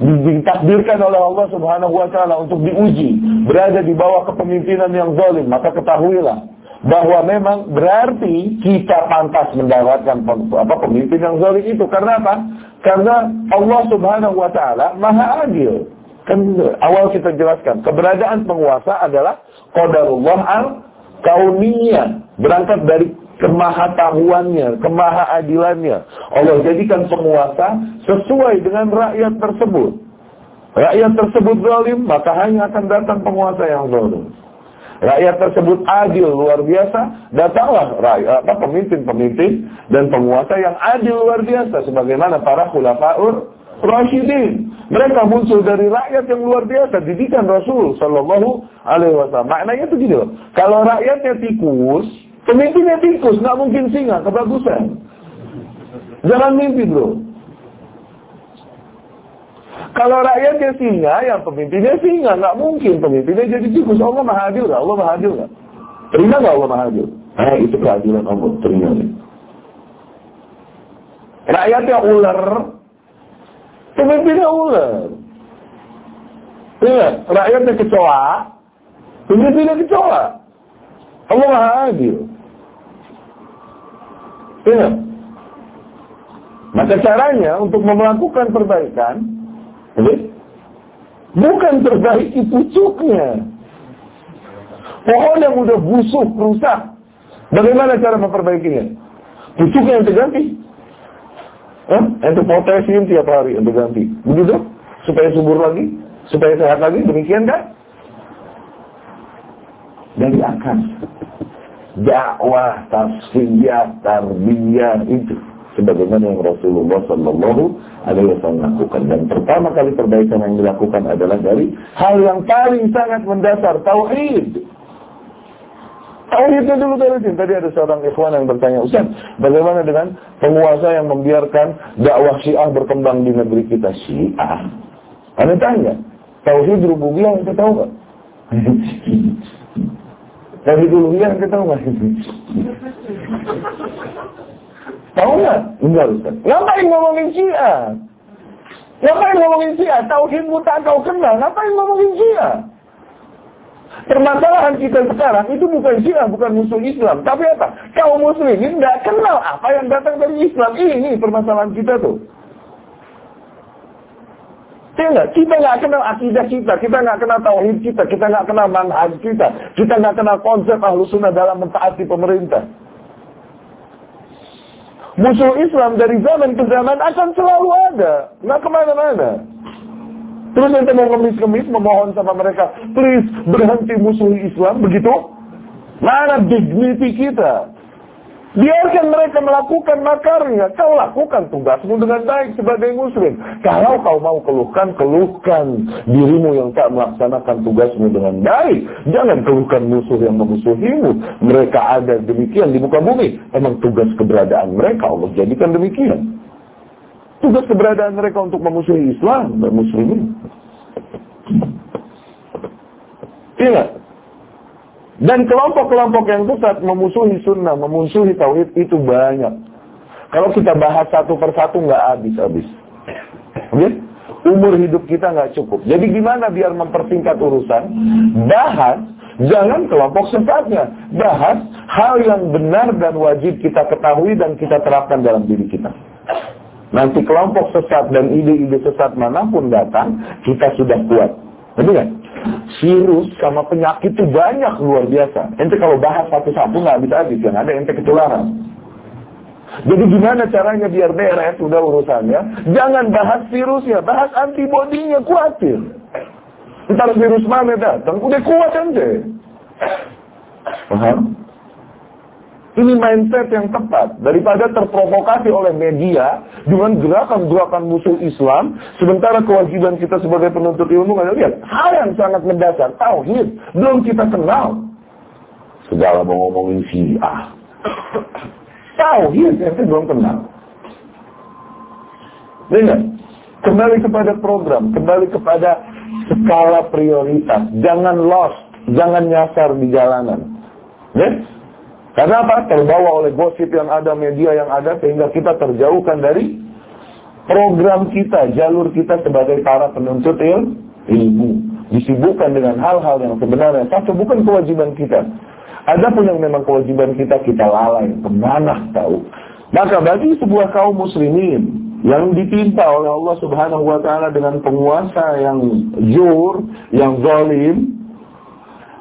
ditakdirkan oleh Allah Subhanahu wa taala untuk diuji, berada di bawah kepemimpinan yang zalim, maka ketahuilah bahwa memang berarti kita pantas mendapatkan apa pemimpin yang zalim itu karena apa? Karena Allah Subhanahu wa taala Maha adil. Kan awal kita jelaskan, keberadaan penguasa adalah qadarullah al kauniyah, berangkat dari kemahatahuannya, kemahaadilannya. Allah jadikan penguasa sesuai dengan rakyat tersebut. Rakyat tersebut zalim, maka hanya akan datang penguasa yang zalim. Rakyat tersebut adil luar biasa, datanglah apa pemimpin-pemimpin dan penguasa yang adil luar biasa sebagaimana para khulafaur Rasyidin. Mereka muncul dari rakyat yang luar biasa, didikan Rasul Shallallahu Alaihi Wasallam. Maknanya itu loh. Kalau rakyatnya tikus, Pemimpinnya tikus, nggak mungkin singa, kebagusan. Jangan mimpi bro. Kalau rakyatnya singa, yang pemimpinnya singa, nggak mungkin pemimpinnya jadi tikus. Allah maha adil nggak? Allah maha adil nggak? Terima nggak Allah maha adil? Eh, itu keadilan Allah. Terima nih. Rakyatnya ular, pemimpinnya ular. Ingat, rakyatnya kecoa, pemimpinnya kecoa. Allah maha adil. Ya. Maka caranya untuk melakukan perbaikan, bukan perbaiki pucuknya. Pohon yang udah busuk, rusak. Bagaimana cara memperbaikinya? Pucuknya yang terganti. Hah? Itu potasium tiap hari yang terganti. Begitu? Supaya subur lagi, supaya sehat lagi, demikian kan? Dari akar. Dakwah, tasfiyah, tarbiyah itu sebagaimana yang Rasulullah Sallallahu Alaihi Wasallam lakukan. Dan pertama kali perbaikan yang dilakukan adalah dari hal yang paling sangat mendasar, tauhid. Tauhidnya dulu dari sini. Tadi ada seorang ikhwan yang bertanya, Ustaz, bagaimana dengan penguasa yang membiarkan dakwah syiah berkembang di negeri kita? Syiah? Anda tanya, Tauhid rububiyah kita tahu gak? Tauhid yang kita tahu gak? [LAUGHS] [LAUGHS] Tahu nggak? Enggak Ustaz. Ngapain ngomongin Syiah? Ngapain ngomongin Syiah? Tauhidmu tak kau kenal. Ngapain ngomongin Syiah? Permasalahan kita sekarang itu bukan Syiah, bukan musuh Islam. Tapi apa? Kaum muslimin tidak kenal apa yang datang dari Islam. Ini permasalahan kita tuh. Ya Kita nggak kenal akidah kita, kita nggak kenal tauhid kita, kita nggak kenal manhaj kita, kita nggak kenal konsep ahlu sunnah dalam mentaati pemerintah. Musuh Islam dari zaman ke zaman akan selalu ada. Nggak ke mana-mana. Terus nanti mau ngemis-ngemis memohon sama mereka, please berhenti musuh Islam, begitu? Mana dignity kita? Biarkan mereka melakukan makarnya. Kau lakukan tugasmu dengan baik sebagai muslim. Kalau kau mau keluhkan, keluhkan dirimu yang tak melaksanakan tugasmu dengan baik. Jangan keluhkan musuh yang memusuhimu. Mereka ada demikian di muka bumi. Emang tugas keberadaan mereka Allah jadikan demikian. Tugas keberadaan mereka untuk memusuhi Islam dan muslimin. Ingat, dan kelompok-kelompok yang sesat memusuhi sunnah, memusuhi tauhid itu banyak. Kalau kita bahas satu persatu nggak habis-habis. Oke? Umur hidup kita nggak cukup. Jadi gimana biar mempersingkat urusan? Bahas jangan kelompok sesatnya. Bahas hal yang benar dan wajib kita ketahui dan kita terapkan dalam diri kita. Nanti kelompok sesat dan ide-ide sesat mana pun datang, kita sudah kuat. Betul kan? Virus sama penyakit itu banyak luar biasa. Ente kalau bahas satu-satu nggak bisa habis, yang ada ente ketularan. Jadi gimana caranya biar beres sudah urusannya? Jangan bahas virusnya, bahas antibodinya, khawatir. Ntar virus mana datang, udah kuat ente. Paham? Ini mindset yang tepat daripada terprovokasi oleh media dengan gerakan-gerakan musuh Islam. Sementara kewajiban kita sebagai penuntut ilmu kan lihat hal yang sangat mendasar tauhid belum kita kenal. Segala mau ngomongin Syiah. Tauhid yang belum kenal. Dengar, kembali kepada program, kembali kepada skala prioritas. Jangan lost, jangan nyasar di jalanan. Ya? Karena apa? Terbawa oleh gosip yang ada, media yang ada, sehingga kita terjauhkan dari program kita, jalur kita sebagai para penuntut ilmu. Disibukkan dengan hal-hal yang sebenarnya satu bukan kewajiban kita. Ada pun yang memang kewajiban kita, kita lalai. Ke mana tahu. Maka bagi sebuah kaum muslimin yang ditimpa oleh Allah subhanahu wa ta'ala dengan penguasa yang jur, yang zalim,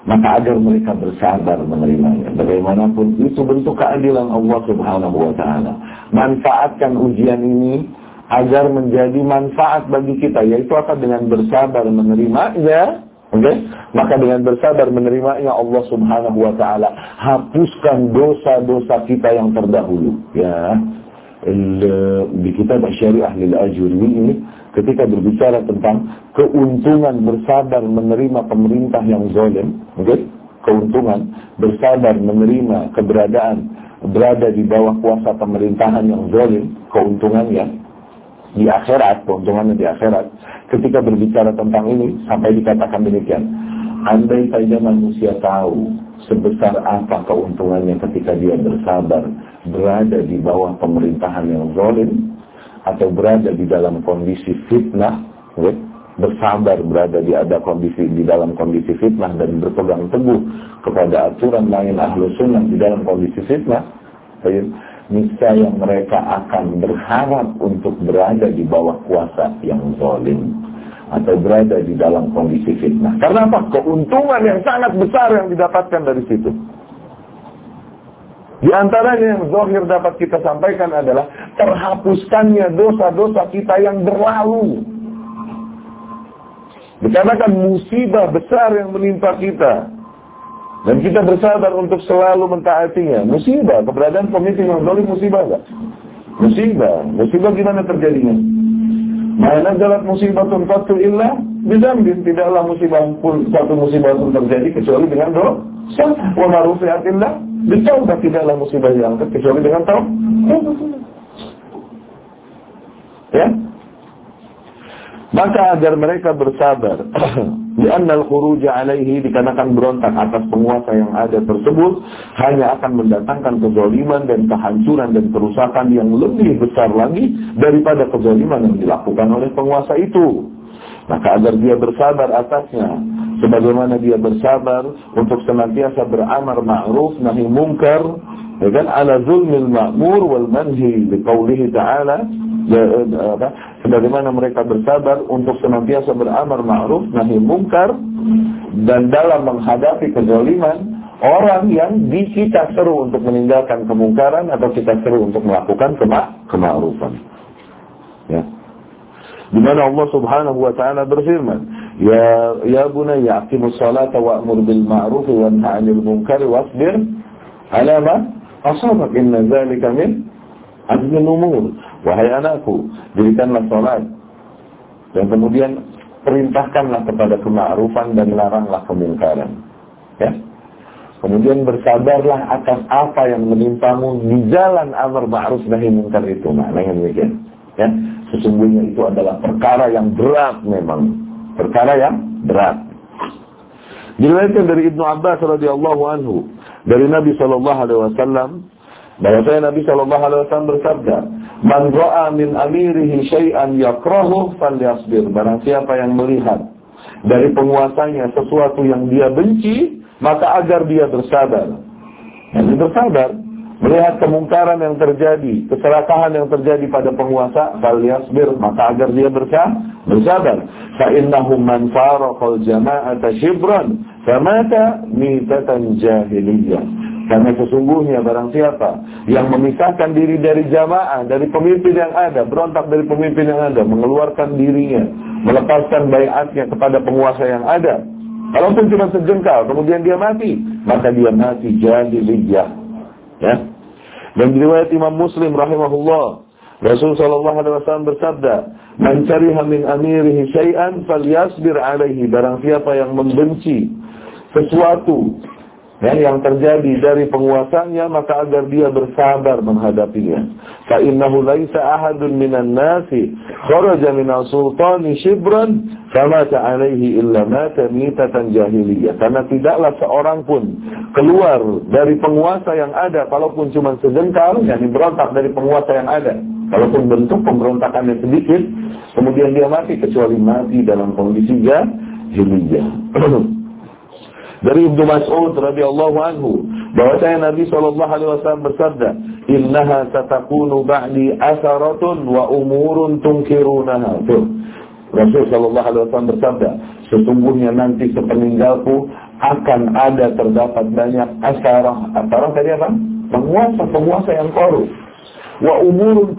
maka agar mereka bersabar menerimanya. Bagaimanapun itu bentuk keadilan Allah Subhanahu wa taala. Manfaatkan ujian ini agar menjadi manfaat bagi kita yaitu apa dengan bersabar menerimanya Oke, okay? maka dengan bersabar menerimanya Allah Subhanahu wa taala hapuskan dosa-dosa kita yang terdahulu ya. di kitab Syariah lil Ajuri ini ketika berbicara tentang keuntungan bersabar menerima pemerintah yang zalim, okay? keuntungan bersabar menerima keberadaan berada di bawah kuasa pemerintahan yang zalim, keuntungannya di akhirat, keuntungannya di akhirat. Ketika berbicara tentang ini sampai dikatakan demikian, andai saja manusia tahu sebesar apa keuntungannya ketika dia bersabar berada di bawah pemerintahan yang zalim, atau berada di dalam kondisi fitnah, bersabar berada di ada kondisi di dalam kondisi fitnah dan berpegang teguh kepada aturan lain ahlu sunnah di dalam kondisi fitnah, ya, niscaya mereka akan berharap untuk berada di bawah kuasa yang zalim. atau berada di dalam kondisi fitnah. Karena apa? Keuntungan yang sangat besar yang didapatkan dari situ. Di antaranya yang zohir dapat kita sampaikan adalah terhapuskannya dosa-dosa kita yang berlalu. Dikarenakan musibah besar yang menimpa kita. Dan kita bersabar untuk selalu mentaatinya. Musibah, keberadaan pemimpin yang zalim musibah enggak? Musibah. Musibah gimana terjadinya? Mana jalan musibah tunfatu illa bidambin. Tidaklah musibah pun satu musibah pun terjadi kecuali dengan dosa. Wa marufiatillah ditaubat tidaklah musibah yang kecuali dengan tahu. Ya, maka agar mereka bersabar [CLEARS THROAT] Lianna al-khuruj alaihi dikarenakan berontak atas penguasa yang ada tersebut hanya akan mendatangkan kezaliman dan kehancuran dan kerusakan yang lebih besar lagi daripada kezaliman yang dilakukan oleh penguasa itu. Maka agar dia bersabar atasnya sebagaimana dia bersabar untuk senantiasa beramar ma'ruf nahi munkar ya kan? Ala zulmil ma'mur wal manhi biqaulihi ta'ala. Ya, apa, sebagaimana mereka bersabar untuk senantiasa beramar ma'ruf nahi mungkar dan dalam menghadapi kezaliman orang yang di kita seru untuk meninggalkan kemungkaran atau kita seru untuk melakukan kema kema'rufan. Ya di mana Allah Subhanahu wa taala berfirman, "Ya ya bunayya aqimus salata wa'mur bil ma'ruf wa nahy 'anil munkar wasbir 'ala ma asabak inna dzalika min azmin umur." Wahai anakku, dirikanlah sholat. Dan kemudian perintahkanlah kepada kema'rufan dan laranglah kemungkaran. Ya. Kemudian bersabarlah atas apa yang menimpamu di jalan amar ma'ruf nahi munkar itu. Maknanya demikian. Ya. Sesungguhnya itu adalah perkara yang berat memang. Perkara yang berat. Diriwayatkan dari Ibnu Abbas radhiyallahu anhu dari Nabi sallallahu alaihi wasallam bahwasanya Nabi sallallahu alaihi wasallam bersabda, Man ra'a min amirihi syai'an yakrahu falyasbir. Barang siapa yang melihat dari penguasanya sesuatu yang dia benci, maka agar dia bersabar. Yang bersabar melihat kemungkaran yang terjadi, keserakahan yang terjadi pada penguasa, falyasbir, maka agar dia bersabar. Fa innahu man faraqal jama'ata shibran famata mitatan jahiliyah. Karena sesungguhnya barang siapa yang memisahkan diri dari jamaah, dari pemimpin yang ada, berontak dari pemimpin yang ada, mengeluarkan dirinya, melepaskan bayatnya kepada penguasa yang ada. Kalaupun cuma sejengkal, kemudian dia mati, maka dia mati jadi lijah. Ya. Dan riwayat Imam Muslim rahimahullah, Rasul sallallahu alaihi wasallam bersabda, "Man kariha min amirihi syai'an falyasbir alaihi." Barang siapa yang membenci sesuatu ya, yang terjadi dari penguasanya maka agar dia bersabar menghadapinya. Fa innahu laisa ahadun minan nasi kharaja min sultani shibran fama alaihi illa mata mitatan jahiliyah. Karena tidaklah seorang pun keluar dari penguasa yang ada kalaupun cuma sejengkal yakni berontak dari penguasa yang ada. Kalaupun bentuk pemberontakannya sedikit, kemudian dia mati kecuali mati dalam kondisi jahiliyah. [CLEARS THROAT] Dari Ibnu Mas'ud radhiyallahu anhu bahwasanya Nabi sallallahu alaihi wasallam bersabda, "Innaha satakunu ba'di asaratun wa umurun tunkirunaha." Tuh. Rasul sallallahu alaihi wasallam bersabda, "Sesungguhnya nanti sepeninggalku akan ada terdapat banyak asarah." Asarah tadi apa? Penguasa-penguasa yang korup wa umurun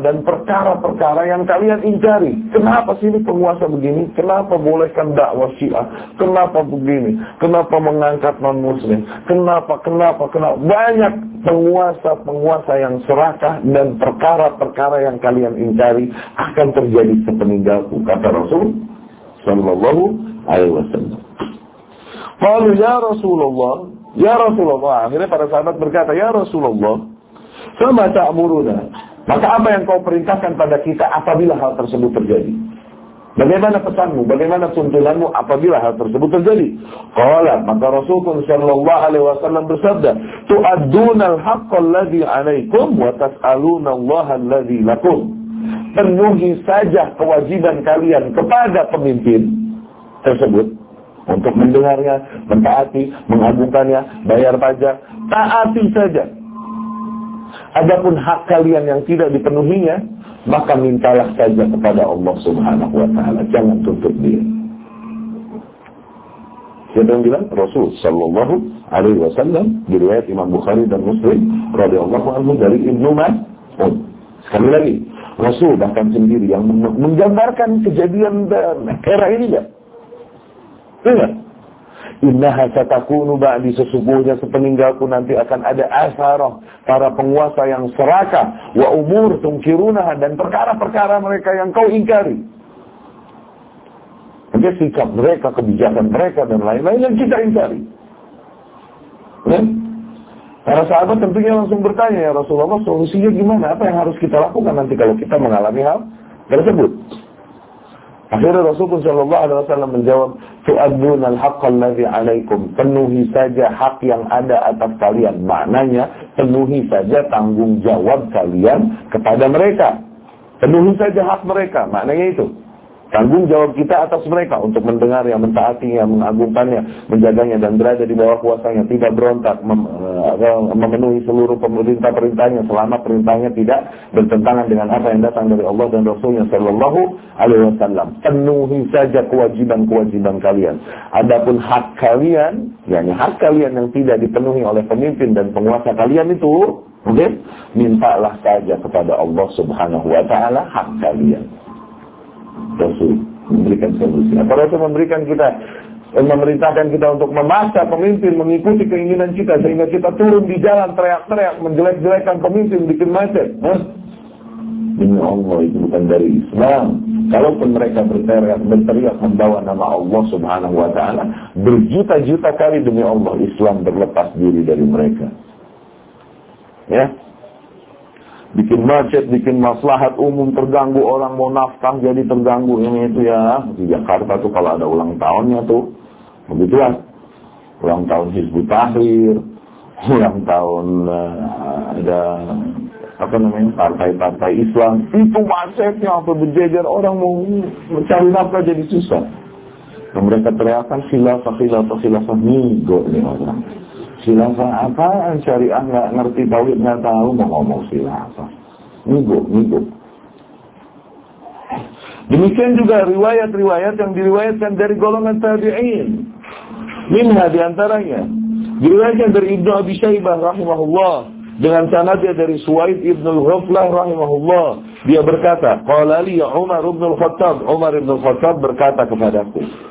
dan perkara-perkara yang kalian ingkari. Kenapa sih ini penguasa begini? Kenapa bolehkan dakwah Syiah? Kenapa begini? Kenapa mengangkat non muslim? Kenapa? Kenapa? Kenapa? Banyak penguasa-penguasa yang serakah dan perkara-perkara yang kalian ingkari akan terjadi sepeninggalku kata Rasul sallallahu alaihi wasallam. Kalau ya Rasulullah, ya Rasulullah, akhirnya para sahabat berkata, ya Rasulullah, sama ta'muruna. Maka apa yang kau perintahkan pada kita apabila hal tersebut terjadi? Bagaimana pesanmu? Bagaimana tuntunanmu apabila hal tersebut terjadi? Qala maka Rasulullah sallallahu alaihi wasallam bersabda, "Tu'adduna al-haqqa alladhi 'alaikum wa tas'aluna Allah alladhi lakum." Penuhi saja kewajiban kalian kepada pemimpin tersebut untuk mendengarnya, mentaati, mengagungkannya, bayar pajak, taati saja Adapun hak kalian yang tidak dipenuhinya, maka mintalah saja kepada Allah Subhanahu wa taala, jangan tutup dia. Siapa yang bilang? Rasul sallallahu alaihi wasallam di riwayat Imam Bukhari dan Muslim radhiyallahu anhu dari Ibnu Mas'ud. Sekali lagi, Rasul bahkan sendiri yang menggambarkan kejadian era ini ya. Ingat, Innaha satakunu ba'di sesungguhnya sepeninggalku nanti akan ada asarah para penguasa yang serakah wa umur tungkiruna dan perkara-perkara mereka yang kau ingkari. Dia sikap mereka, kebijakan mereka dan lain-lain yang kita ingkari. Ya? Para sahabat tentunya langsung bertanya ya Rasulullah solusinya gimana? Apa yang harus kita lakukan nanti kalau kita mengalami hal tersebut? Akhirnya Rasulullah Shallallahu Alaihi Wasallam menjawab, tu'adun al-haqq alladhi alaikum. Penuhi saja hak yang ada atas kalian. Maknanya, penuhi saja tanggung jawab kalian kepada mereka. Penuhi saja hak mereka. Maknanya itu. Tanggung jawab kita atas mereka untuk mendengar yang mentaatinya, mengagungkannya, menjaganya dan berada di bawah kuasanya, tidak berontak, mem, uh, memenuhi seluruh pemerintah-perintahnya selama perintahnya tidak bertentangan dengan apa yang datang dari Allah dan Rasulnya Shallallahu Alaihi Wasallam. Penuhi saja kewajiban-kewajiban kalian. Adapun hak kalian, yakni hak kalian yang tidak dipenuhi oleh pemimpin dan penguasa kalian itu, mungkin mintalah saja kepada Allah Subhanahu Wa Taala hak kalian. Rasul memberikan solusi. Apa Rasul memberikan kita memerintahkan kita untuk memaksa pemimpin mengikuti keinginan kita sehingga kita turun di jalan teriak-teriak menjelek-jelekan pemimpin bikin macet. Ini Allah itu bukan dari Islam. Kalaupun mereka berteriak, berteriak membawa nama Allah Subhanahu wa taala, berjuta-juta kali demi Allah Islam berlepas diri dari mereka. Ya, bikin macet, bikin maslahat umum terganggu, orang mau nafkah jadi terganggu ini itu ya. Di Jakarta tuh kalau ada ulang tahunnya tuh, begitu ya. Ulang tahun Hizbut Tahrir, [LAUGHS] ulang tahun uh, ada apa namanya partai-partai Islam itu macetnya apa berjejer orang mau mencari nafkah jadi susah. Dan mereka teriakan khilafah khilafah khilafah nigo nih orang. Khilafah apaan syariah nggak ngerti tauhid nggak tahu mau ngomong khilafah. Nigo, nigo. Demikian juga riwayat-riwayat yang diriwayatkan dari golongan tabi'in. Minha di antaranya. Diriwayatkan dari Ibnu Abi Syaibah rahimahullah. Dengan sanadnya dari Suwaid Ibn al-Ghaflah rahimahullah. Dia berkata, Qala li Umar ibn al-Khattab. Umar ibn al-Khattab berkata kepadaku.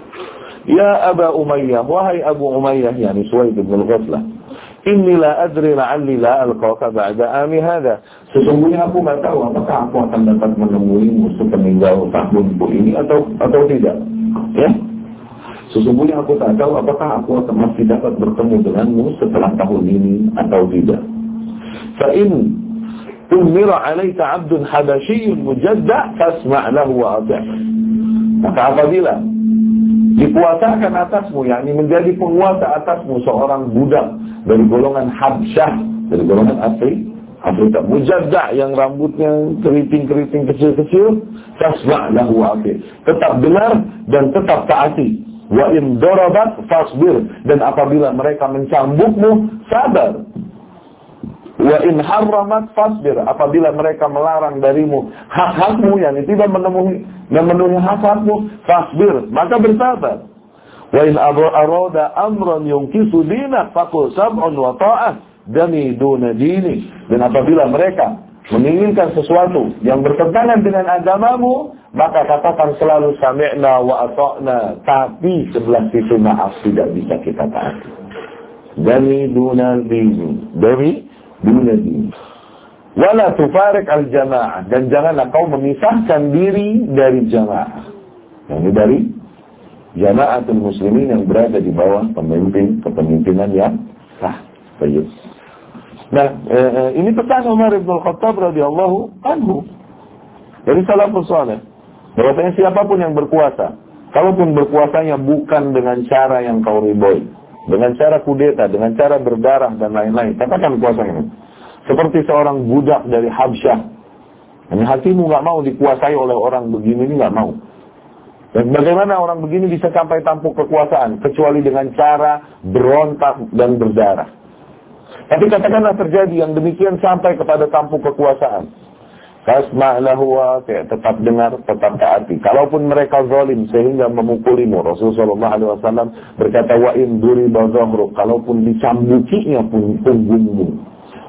Ya Aba Umayyah, wahai Abu Umayyah, yani Suwaid bin Al-Ghaflah. Inni la adri la'alli la alqaka ba'da ami hada. Sesungguhnya aku nggak tahu apakah aku akan dapat menemuimu sepeninggal tahunku ini atau atau tidak. Ya. Sesungguhnya aku tak tahu apakah aku akan masih dapat bertemu denganmu setelah tahun ini atau tidak. Fa'in tumira alaika abdun habasyiyun mujadda fasma' lahu wa Maka apabila dikuasakan atasmu, yakni menjadi penguasa atasmu seorang budak dari golongan Habsyah, dari golongan Asri, Afrika mujadda yang rambutnya keriting-keriting kecil-kecil, tasma' lahu afi. Tetap dengar dan tetap taati. Wa in darabat fasbir dan apabila mereka mencambukmu, sabar. Wa in harramat fasbir. Apabila mereka melarang darimu hak-hakmu yang tidak memenuhi memenuhi hak-hakmu fasbir. Maka bersabar. Wa in arada amran yungkisu dinak faqul sab'un wa ta'ah dani duna dini. Dan apabila mereka menginginkan sesuatu yang bertentangan dengan agamamu maka katakan selalu sami'na wa ata'na. Tapi sebelah situ maaf tidak bisa kita taati. Dani duna dini. Demi Binadi. Wala tufarik al-jamaah. Dan janganlah kau memisahkan diri dari jamaah. Ini dari jamaatul muslimin yang berada di bawah pemimpin kepemimpinan yang sah. Baik. Nah, eh, eh, ini pesan Umar bin Khattab radhiyallahu anhu dari salafus saleh. Bahwasanya siapa pun yang berkuasa, kalaupun berkuasanya bukan dengan cara yang kau ridhoi, dengan cara kudeta, dengan cara berdarah dan lain-lain. Katakan kuasa ini. Seperti seorang budak dari Habsyah. Ini hatimu nggak mau dikuasai oleh orang begini ini nggak mau. Dan bagaimana orang begini bisa sampai tampuk kekuasaan kecuali dengan cara berontak dan berdarah. Tapi katakanlah terjadi yang demikian sampai kepada tampuk kekuasaan. Fasma' lahu tetap dengar, tetap taati. Kalaupun mereka zalim sehingga memukulimu, Rasulullah SAW berkata, wa in duri bazahru, kalaupun dicambukinya pun punggungmu.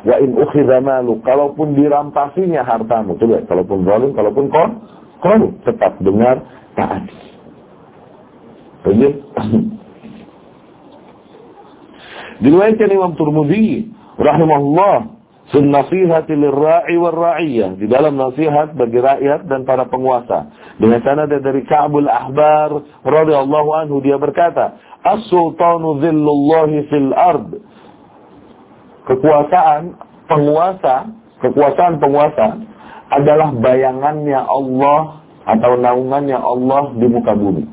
Wa in ukhidha malu, kalaupun dirampasinya hartamu. Coba, kalaupun zalim, kalaupun kau, kau tetap dengar, taati. Begitu? [LAUGHS] Diriwayatkan Imam Turmudi rahimahullah Lirra'i. Di dalam nasihat bagi rakyat dan para penguasa. Dengan sanad dari Ka'bul Ahbar radhiyallahu anhu dia berkata, As-sultanu dhillullahi fil ard. Kekuasaan penguasa, kekuasaan penguasa adalah bayangannya Allah atau naungannya Allah di muka bumi.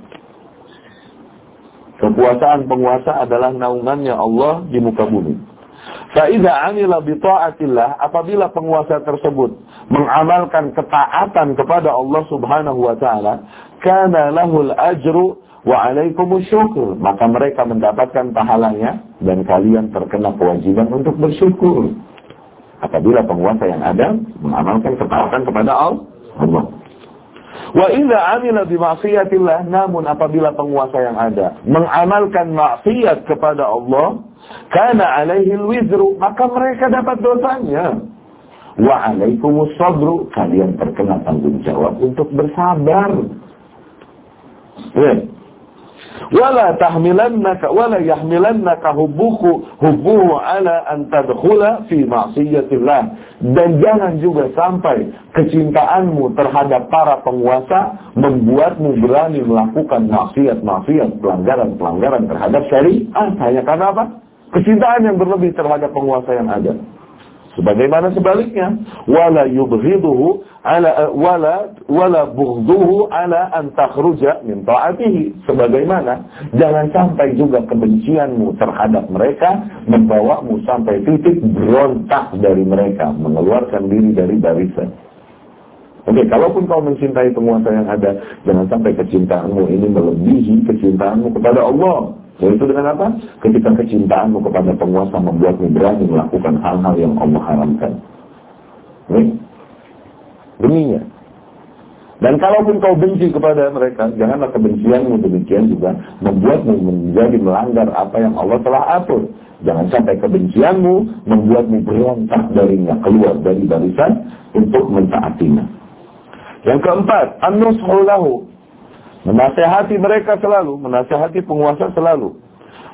Kekuasaan penguasa adalah naungannya Allah di muka bumi. Faiza amila bita'atillah apabila penguasa tersebut mengamalkan ketaatan kepada Allah Subhanahu wa taala, kana lahul ajru wa alaikumus syukur, maka mereka mendapatkan pahalanya dan kalian terkena kewajiban untuk bersyukur. Apabila penguasa yang ada mengamalkan ketaatan kepada Allah. Wa idza amila bi ma'siyatillah namun apabila penguasa yang ada mengamalkan maksiat kepada Allah karena alaihi wizru maka mereka dapat dosanya. Wa alaikumus sabru kalian terkena tanggung jawab untuk bersabar. Ya wala tahmilannaka wala yahmilannaka hubbuhu hubbuhu ala an tadkhula fi ma'siyatillah. Dan jangan juga sampai kecintaanmu terhadap para penguasa membuatmu berani melakukan maksiat-maksiat pelanggaran-pelanggaran terhadap syariat. Hanya karena apa? kecintaan yang berlebih terhadap penguasa yang ada Sebagaimana sebaliknya, wala yubghiduhu ala wala wala bughduhu ala an takhruja min ta'atihi. Sebagaimana jangan sampai juga kebencianmu terhadap mereka membawamu sampai titik berontak dari mereka, mengeluarkan diri dari barisan. Oke, kalaupun kau mencintai penguasa yang ada, jangan sampai kecintaanmu ini melebihi kecintaanmu kepada Allah. Yaitu dengan apa? Ketika kecintaanmu kepada penguasa membuatmu berani melakukan hal-hal yang Allah haramkan. Ini. Deminya. Dan kalaupun kau benci kepada mereka, janganlah kebencianmu demikian juga membuatmu menjadi melanggar apa yang Allah telah atur. Jangan sampai kebencianmu membuatmu berontak darinya, keluar dari barisan untuk mentaatinya. Yang keempat, an-nushu Menasehati mereka selalu, menasehati penguasa selalu.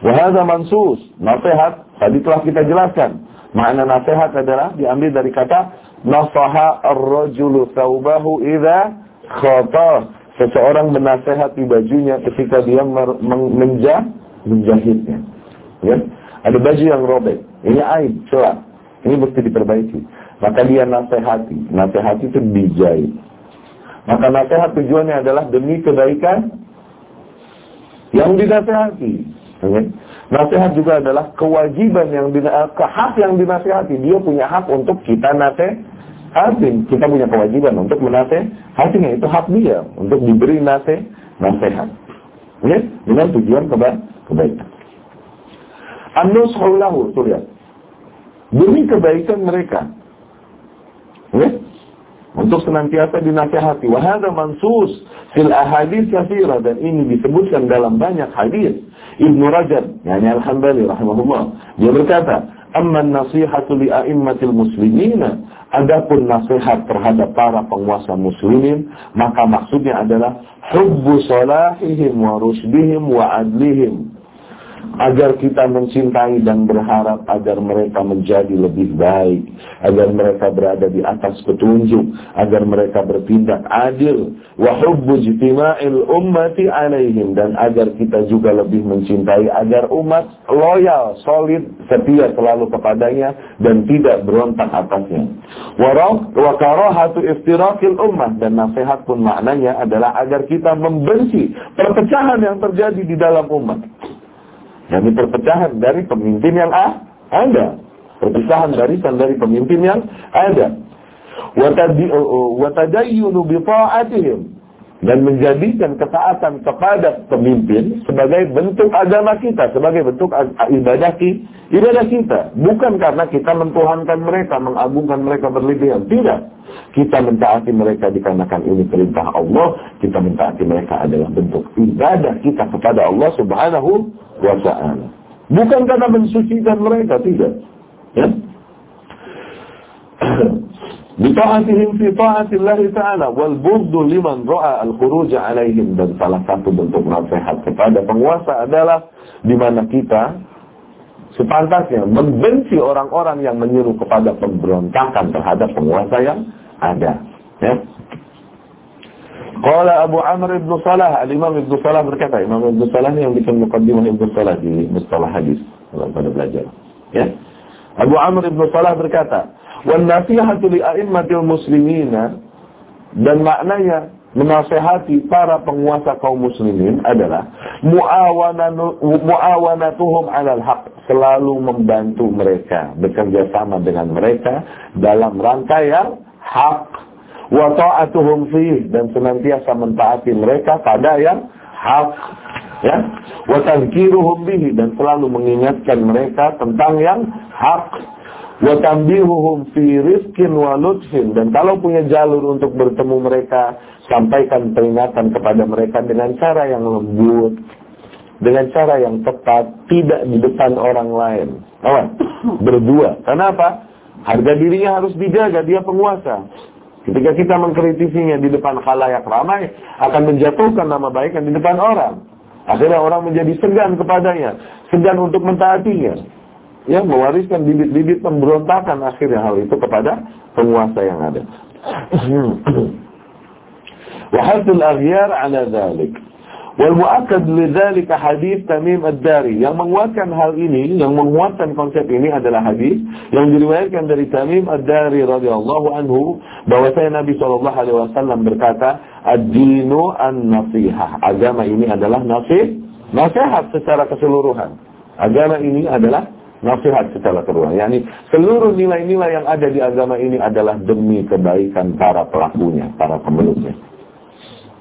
Wahada mansus, nasihat, tadi telah kita jelaskan. Makna nasihat adalah diambil dari kata nasaha ar-rajulu thawbahu idha khata. Seseorang menasehati bajunya ketika dia menjah, menjahitnya. Ya? Ada baju yang robek, ini aib, celah. Ini mesti diperbaiki. Maka dia nasehati. Nasehati itu dijahit. Maka nasihat tujuannya adalah demi kebaikan yang dinasehati. Okay? Nasihat juga adalah kewajiban yang ke hak yang dinasehati. Dia punya hak untuk kita nasehati. Kita punya kewajiban untuk menasehatinya. Itu hak dia untuk diberi nasih, nasihat. Okay? Dengan tujuan keba kebaikan. An-nushu lahu, Demi kebaikan mereka. Okay? Untuk senantiasa dinasihati. Wahada mansus fil ahadis kathira dan ini disebutkan dalam banyak hadis. Ibnu Rajab, yani Al-Hambali rahimahullah, dia berkata, "Amma nasihatu li a'immatil muslimina." Adapun nasihat terhadap para penguasa muslimin, maka maksudnya adalah hubbu salahihim wa rusdihim wa adlihim agar kita mencintai dan berharap agar mereka menjadi lebih baik, agar mereka berada di atas petunjuk, agar mereka bertindak adil, wa jitima'il ummati alaihim. Dan agar kita juga lebih mencintai agar umat loyal, solid, setia selalu kepadanya dan tidak berontak atasnya. Wa karahatu iftirakil ummah. Dan nasihat pun maknanya adalah agar kita membenci perpecahan yang terjadi di dalam umat. Jadi perpecahan dari pemimpin yang ada. Perpecahan dari dari pemimpin yang ada. Watadayyunu bita'atihim. dan menjadikan ketaatan kepada pemimpin sebagai bentuk agama kita, sebagai bentuk ibadah ibadah kita. Bukan karena kita mentuhankan mereka, mengagungkan mereka berlebihan. Tidak. Kita mentaati mereka dikarenakan ini perintah Allah, kita mentaati mereka adalah bentuk ibadah kita kepada Allah Subhanahu taala. Bukan karena mensucikan mereka, tidak. Ya? [CLEARS THROAT] Bita'atihim fi ta'atillah ta'ala wal bughdu liman ra'a al-khuruj alaihim dan salah satu bentuk nasihat kepada penguasa adalah di mana kita sepantasnya membenci orang-orang yang menyuruh kepada pemberontakan terhadap penguasa yang ada. Ya. Qala Abu Amr ibn Salah, Al-Imam ibn Salah berkata, Imam ibn Salah ini yang bikin mukaddimah ibn Salah di mustalah hadis kalau pada belajar. Ya. Abu Amr ibn Salah berkata, Wan nasihatu li a'immatil muslimina dan maknanya menasehati para penguasa kaum muslimin adalah muawanatuhum 'alal haq, selalu membantu mereka, bekerja sama dengan mereka dalam rangka yang hak. Wa ta'atuhum fih dan senantiasa mentaati mereka pada yang hak. Ya, wa tazkiruhum bihi. Dan selalu mengingatkan mereka tentang yang hak. Wa tambihuhum fi rizkin wa lutfin. Dan kalau punya jalur untuk bertemu mereka sampaikan peringatan kepada mereka dengan cara yang lembut dengan cara yang tepat tidak di depan orang lain. Oh, berdua. Kenapa harga dirinya harus dijaga dia penguasa ketika kita mengkritisinya di depan khalayak ramai akan menjatuhkan nama baik di depan orang akhirnya orang menjadi segan kepadanya segan untuk mentaatinya ya mewariskan bibit-bibit pemberontakan akhirnya hal itu kepada penguasa yang ada. [CLEARS THROAT] Wahatul aghyar ala dhalik. Wal mu'akkad lidzalik hadis Tamim Ad-Dari. Yang menguatkan hal ini, yang menguatkan konsep ini adalah hadis yang diriwayatkan dari Tamim Ad-Dari radhiyallahu anhu bahwasanya Nabi sallallahu alaihi wasallam berkata, "Ad-dinu an-nasihah." Agama ini adalah nasih, nasihat secara keseluruhan. Agama ini adalah nasihat secara keseluruhan. Yani seluruh nilai-nilai yang ada di agama ini adalah demi kebaikan para pelakunya, para pemeluknya.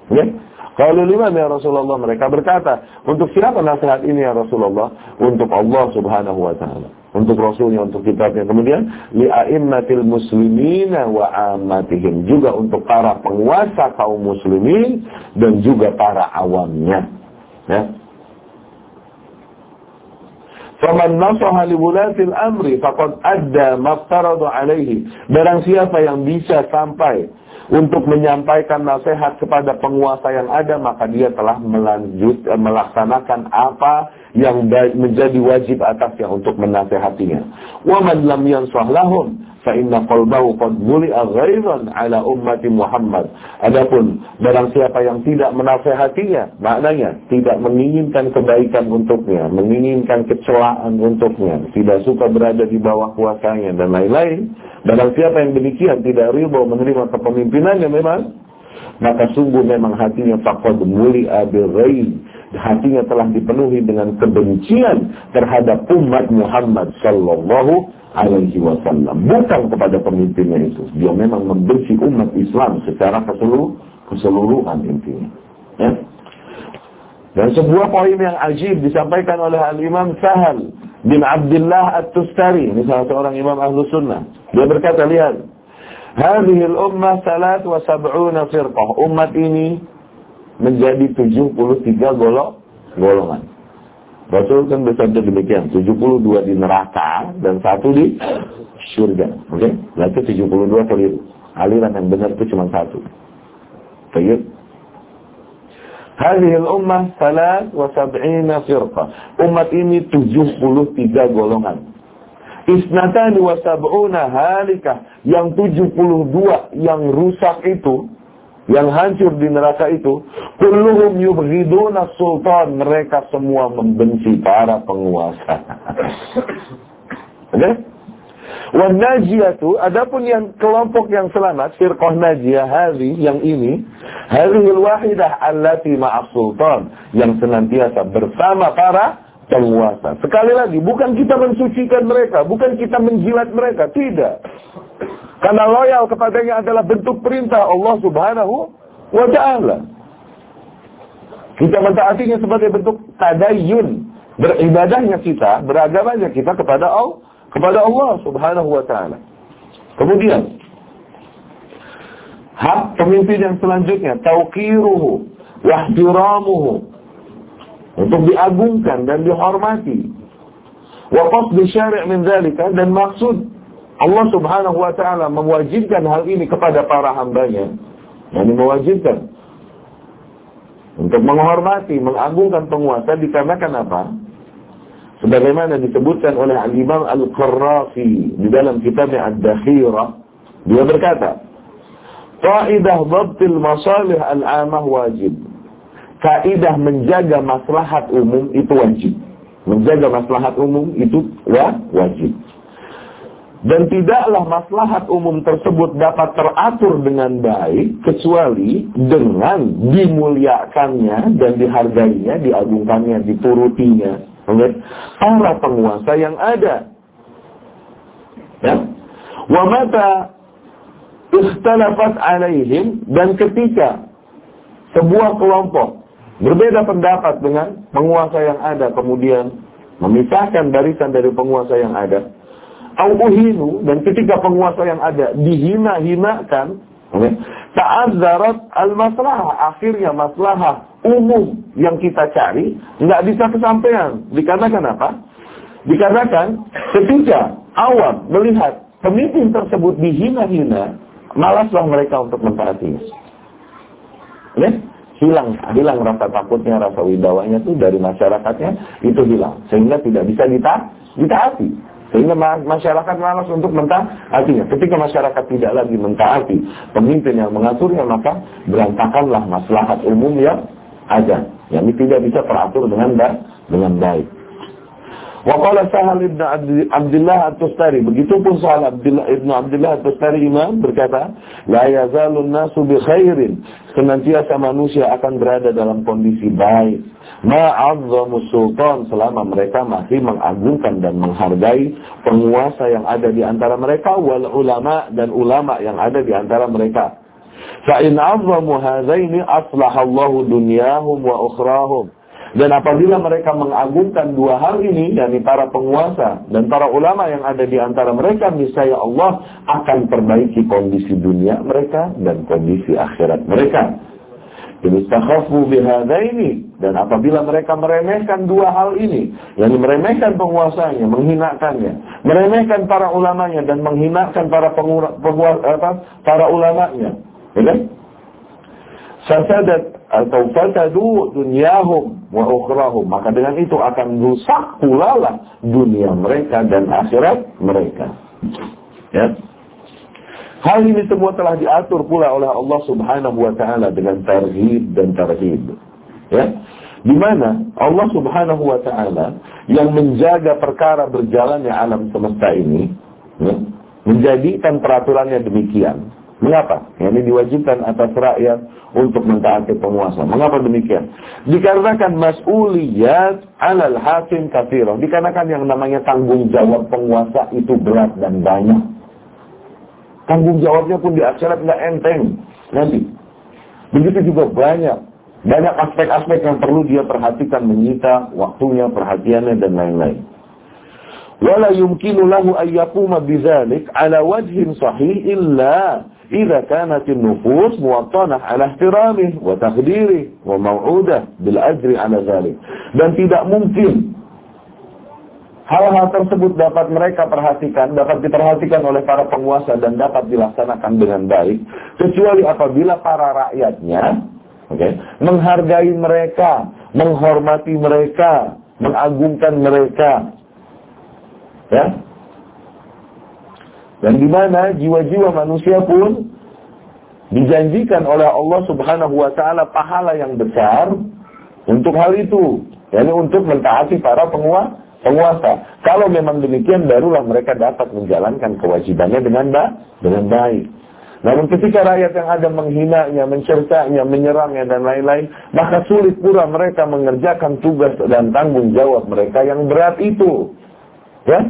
Ya? Kalau lima ya Rasulullah mereka berkata, untuk siapa nasihat ini ya Rasulullah? Untuk Allah Subhanahu wa taala, untuk rasulnya, untuk kitabnya. Kemudian li'aimmatil muslimina wa amatihim, juga untuk para penguasa kaum muslimin dan juga para awamnya. Ya. Faman nasaha li wulatil amri faqad adda maftaradu alaihi. Barang siapa yang bisa sampai untuk menyampaikan nasihat kepada penguasa yang ada maka dia telah melanjut eh, melaksanakan apa yang menjadi wajib atasnya untuk menasehatinya. Wa man lam yansah lahum fa inna qalbahu qad muli'a ghairan ala ummati Muhammad. Adapun barang siapa yang tidak menasehatinya, maknanya tidak menginginkan kebaikan untuknya, menginginkan kecelaan untuknya, tidak suka berada di bawah kuasanya dan lain-lain. Barang siapa yang demikian tidak ridho menerima kepemimpinannya memang maka sungguh memang hatinya faqad muli'a bil hatinya telah dipenuhi dengan kebencian terhadap umat Muhammad sallallahu alaihi wasallam. Bukan kepada pemimpinnya itu. Dia memang membenci umat Islam secara ke seluruh, keseluruhan intinya. Ya. Dan sebuah poin yang ajib disampaikan oleh Al-Imam Sahal bin Abdullah At-Tustari ini salah seorang imam ahlu sunnah. Dia berkata lihat Hadihil ummah salat wa sab'una firqah. Umat ini menjadi 73 golok golongan. Rasul kan bersabda demikian, 72 di neraka dan satu di surga. Oke? Okay? Berarti 72 keliru. Aliran yang benar itu cuma satu. Baik. Hadhihi al-ummah salat wa sab'ina firqa. Umat ini 73 golongan. Isnatani wa sab'una halikah. Yang 72 yang rusak itu yang hancur di neraka itu kulluhum yubghiduna sultan mereka semua membenci para penguasa oke? Wan najiyatu adapun yang kelompok yang selamat firqah najiyah hari yang ini hadhil wahidah allati ma'as sultan yang senantiasa bersama para penguasa. Sekali lagi, bukan kita mensucikan mereka, bukan kita menjilat mereka, tidak. Karena loyal kepadanya adalah bentuk perintah Allah Subhanahu wa taala. Kita mentaatinya sebagai bentuk tadayun. Beribadahnya kita, beragamanya kita kepada Allah, kepada Allah Subhanahu wa taala. Kemudian hak pemimpin yang selanjutnya tauqiruhu wahtiramuhu untuk diagungkan dan dihormati. Wa qasd syari' min dan maksud Allah Subhanahu wa taala mewajibkan hal ini kepada para hambanya. Yani mewajibkan untuk menghormati, mengagungkan penguasa dikarenakan apa? Sebagaimana disebutkan oleh Al-Imam Al-Qarrafi di dalam kitabnya Ad-Dakhirah, dia berkata, Kaidah dhabtil masalih al-amah wajib. Kaidah menjaga maslahat umum itu wajib. Menjaga maslahat umum itu wajib. Dan tidaklah maslahat umum tersebut dapat teratur dengan baik kecuali dengan dimuliakannya dan dihargainya, diagungkannya, diturutinya oleh para penguasa yang ada. Ya. Wa mata ikhtalafat alaihim dan ketika sebuah kelompok berbeda pendapat dengan penguasa yang ada kemudian memisahkan barisan dari penguasa yang ada Auhinu dan ketika penguasa yang ada dihina-hinakan, okay, ta'azzarat al-maslahah. Akhirnya maslahah umum yang kita cari nggak bisa kesampaian. Dikarenakan apa? Dikarenakan ketika awam melihat pemimpin tersebut dihina-hina, malaslah mereka untuk mentaatinya. Ya? hilang hilang rasa takutnya rasa widawanya itu dari masyarakatnya itu hilang sehingga tidak bisa dita ditaati sehingga masyarakat malas untuk mentaatinya. Ketika masyarakat tidak lagi mentaati pemimpin yang mengaturnya, maka berantakanlah maslahat umum yang ada. Yang tidak bisa teratur dengan baik. Dengan baik. Waqala Sahal ibn Abdullah At-Tustari. Begitupun Sahal Abdullah ibn Abdullah At-Tustari imam berkata, La yazalun nasu bi khairin. Senantiasa manusia akan berada dalam kondisi baik. Ma'azzamu sultan selama mereka masih mengagungkan dan menghargai penguasa yang ada di antara mereka wal ulama dan ulama yang ada di antara mereka. Fa'in azzamu hadzaini aslahallahu dunyahum wa ukhrahum. Dan apabila mereka mengagungkan dua hal ini dari para penguasa dan para ulama yang ada di antara mereka, misalnya Allah akan perbaiki kondisi dunia mereka dan kondisi akhirat mereka. Bihadaini dan apabila mereka meremehkan dua hal ini, yakni meremehkan penguasanya, menghinakannya, meremehkan para ulamanya dan menghinakan para penguasa, para ulamanya, ya kan? Fasadat atau fasadu dunyahum wa ukhrahum. Maka dengan itu akan rusak pula lah dunia mereka dan akhirat mereka. Ya. Hal ini semua telah diatur pula oleh Allah Subhanahu wa taala dengan tarhib dan tarhib. Ya. Di mana Allah Subhanahu wa taala yang menjaga perkara berjalannya alam semesta ini ya, menjadikan peraturannya demikian Mengapa? Ini diwajibkan atas rakyat untuk mentaati penguasa. Mengapa demikian? Dikarenakan mas'uliyat alal hakim kafirah. Dikarenakan yang namanya tanggung jawab penguasa itu berat dan banyak. Tanggung jawabnya pun di akhirat nggak enteng. Nanti. Begitu juga banyak. Banyak aspek-aspek yang perlu dia perhatikan, menyita waktunya, perhatiannya, dan lain-lain. ولا يمكن له أن يقوم بذلك على وجه صحيح إلا إذا كانت النفوس موطنة على احترامه ihtiramih وموعودة بالأجر على ذلك dan tidak mungkin hal-hal tersebut dapat mereka perhatikan dapat diperhatikan oleh para penguasa dan dapat dilaksanakan dengan baik kecuali apabila para rakyatnya okay, menghargai mereka menghormati mereka mengagungkan mereka ya dan di mana jiwa-jiwa manusia pun dijanjikan oleh Allah Subhanahu wa taala pahala yang besar untuk hal itu, yakni untuk mentaati para penguasa. penguasa. Kalau memang demikian barulah mereka dapat menjalankan kewajibannya dengan baik, dengan baik. Namun ketika rakyat yang ada menghinanya, mencercanya, menyerangnya dan lain-lain, maka sulit pula mereka mengerjakan tugas dan tanggung jawab mereka yang berat itu. Ya,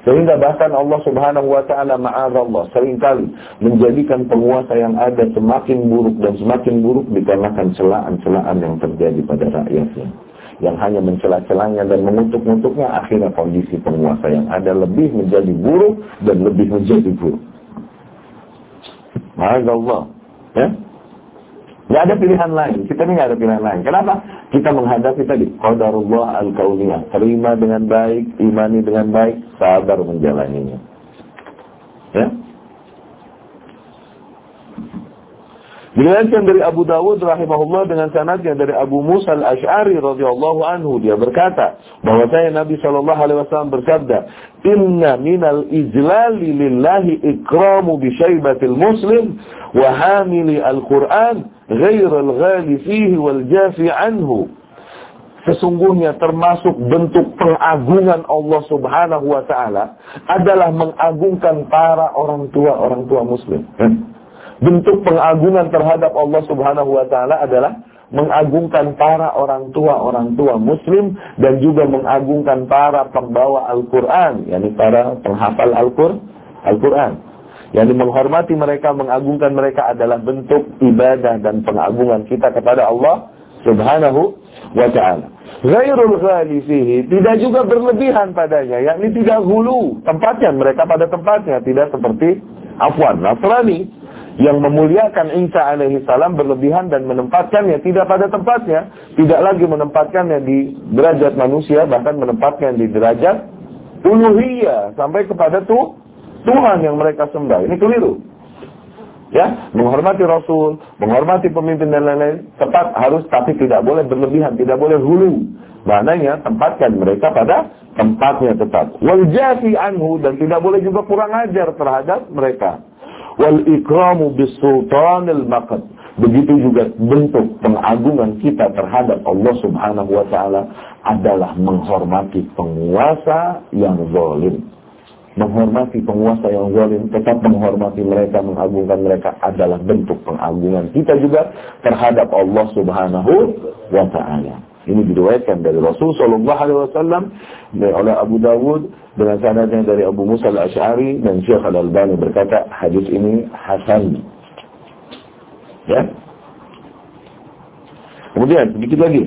Sehingga bahkan Allah subhanahu wa ta'ala ma'adallah sering kali menjadikan penguasa yang ada semakin buruk dan semakin buruk dikarenakan celaan-celaan yang terjadi pada rakyatnya. Yang hanya mencela-celanya dan mengutuk-ngutuknya akhirnya kondisi penguasa yang ada lebih menjadi buruk dan lebih menjadi buruk. Ma'adallah. Ya? Gak ada pilihan lain. Kita ini gak ada pilihan lain. Kenapa? Kita menghadapi tadi. Qadarullah al-kauniyah. Terima dengan baik, imani dengan baik, sabar menjalaninya. Ya? Diriwayatkan dari Abu Dawud rahimahullah dengan sanadnya dari Abu Musa al-Ash'ari radhiyallahu anhu dia berkata bahwa saya Nabi sallallahu alaihi wasallam bersabda inna minal ijlali lillahi ikramu bi muslim wa hamili al-Qur'an al-ghali fihi wal jafi anhu sesungguhnya termasuk bentuk pengagungan Allah Subhanahu wa taala adalah mengagungkan para orang tua orang tua muslim. Bentuk pengagungan terhadap Allah Subhanahu wa taala adalah mengagungkan para orang tua orang tua muslim dan juga mengagungkan para pembawa Al-Qur'an yakni para penghafal Al-Qur'an. Al-Qur'an yakni menghormati mereka mengagungkan mereka adalah bentuk ibadah dan pengagungan kita kepada Allah Subhanahu wa taala. Ghairul ghali fihi tidak juga berlebihan padanya, yakni tidak hulu tempatnya mereka pada tempatnya, tidak seperti afwan Nasrani yang memuliakan Isa alaihi salam berlebihan dan menempatkannya tidak pada tempatnya, tidak lagi menempatkannya di derajat manusia, bahkan menempatkan di derajat uluhiyah sampai kepada tuh Tuhan yang mereka sembah. Ini keliru. Ya, menghormati Rasul, menghormati pemimpin dan lain-lain, tepat harus tapi tidak boleh berlebihan, tidak boleh hulu. Maknanya tempatkan mereka pada tempatnya tetap. Wal jafi anhu dan tidak boleh juga kurang ajar terhadap mereka wal ikramu bis sultanil maqad. Begitu juga bentuk pengagungan kita terhadap Allah Subhanahu wa taala adalah menghormati penguasa yang zalim. Menghormati penguasa yang zalim, tetap menghormati mereka, mengagungkan mereka adalah bentuk pengagungan kita juga terhadap Allah Subhanahu wa taala. Ini diriwayatkan dari Rasul Shallallahu Alaihi Wasallam oleh Abu Dawud dengan sanadnya dari Abu Musa al Ashari dan Syekh Al Albani berkata hadis ini hasan. Ya. Kemudian sedikit lagi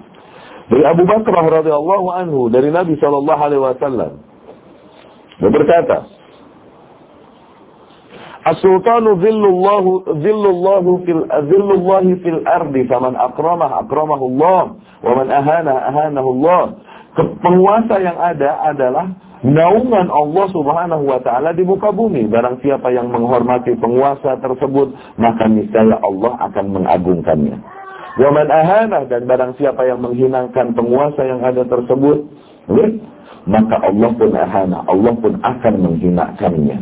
[CLEARS THROAT] dari Abu Bakar radhiyallahu anhu dari Nabi Shallallahu Alaihi Wasallam dia berkata As-sultanu zillullahu zillullahu fil zillullahi fil ardi faman akramah akramahu Allah wa man ahana ahanahu Allah. Penguasa yang ada adalah naungan Allah Subhanahu wa taala di muka bumi. Barang siapa yang menghormati penguasa tersebut, maka niscaya Allah akan mengagungkannya. Wa man ahana dan barang siapa yang menghinakan penguasa yang ada tersebut, maka Allah pun ahana, Allah pun akan menghinakannya.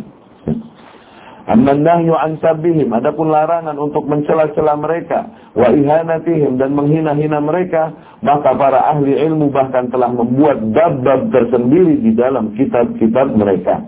Amman nahyu an sabihim. Adapun larangan untuk mencela-cela mereka. Wa ihanatihim dan menghina-hina mereka. Maka para ahli ilmu bahkan telah membuat bab-bab tersendiri di dalam kitab-kitab mereka.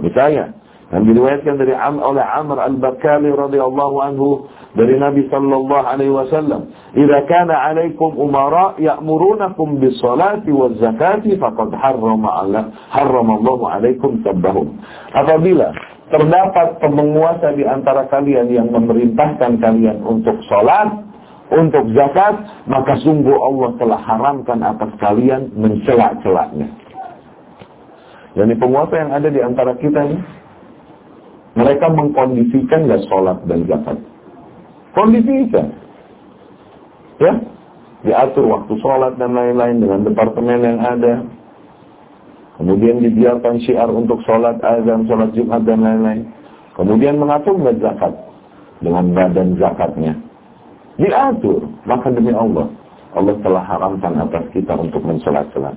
Misalnya, yang diriwayatkan dari Am oleh Amr al-Bakali radhiyallahu anhu dari Nabi sallallahu alaihi wasallam, "Idza kana 'alaikum umara ya'murunakum bis salati waz zakati faqad harrama Allah harrama Allah 'alaikum sabbahum." Apabila terdapat penguasa di antara kalian yang memerintahkan kalian untuk sholat, untuk zakat, maka sungguh Allah telah haramkan atas kalian mencela-celaknya. Jadi penguasa yang ada di antara kita ini, mereka mengkondisikan gak sholat dan zakat. Kondisikan. Ya, diatur waktu sholat dan lain-lain dengan departemen yang ada, Kemudian dibiarkan syiar untuk sholat azan, sholat jumat dan lain-lain. Kemudian mengatur nggak zakat dengan badan zakatnya. Diatur, maka demi Allah, Allah telah haramkan atas kita untuk mencelat-celat.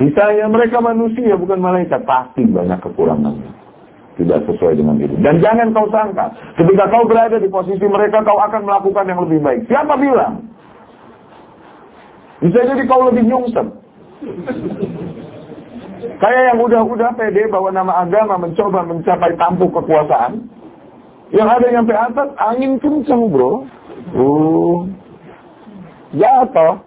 Sisanya mereka manusia bukan malaikat, pasti banyak kekurangannya. Tidak sesuai dengan diri. Dan jangan kau sangka, ketika kau berada di posisi mereka, kau akan melakukan yang lebih baik. Siapa bilang? Bisa jadi kau lebih nyungsep. Kayak yang udah-udah pede bawa nama agama mencoba mencapai tampuk kekuasaan. Yang ada yang sampai atas angin kencang bro. Uh, jatuh.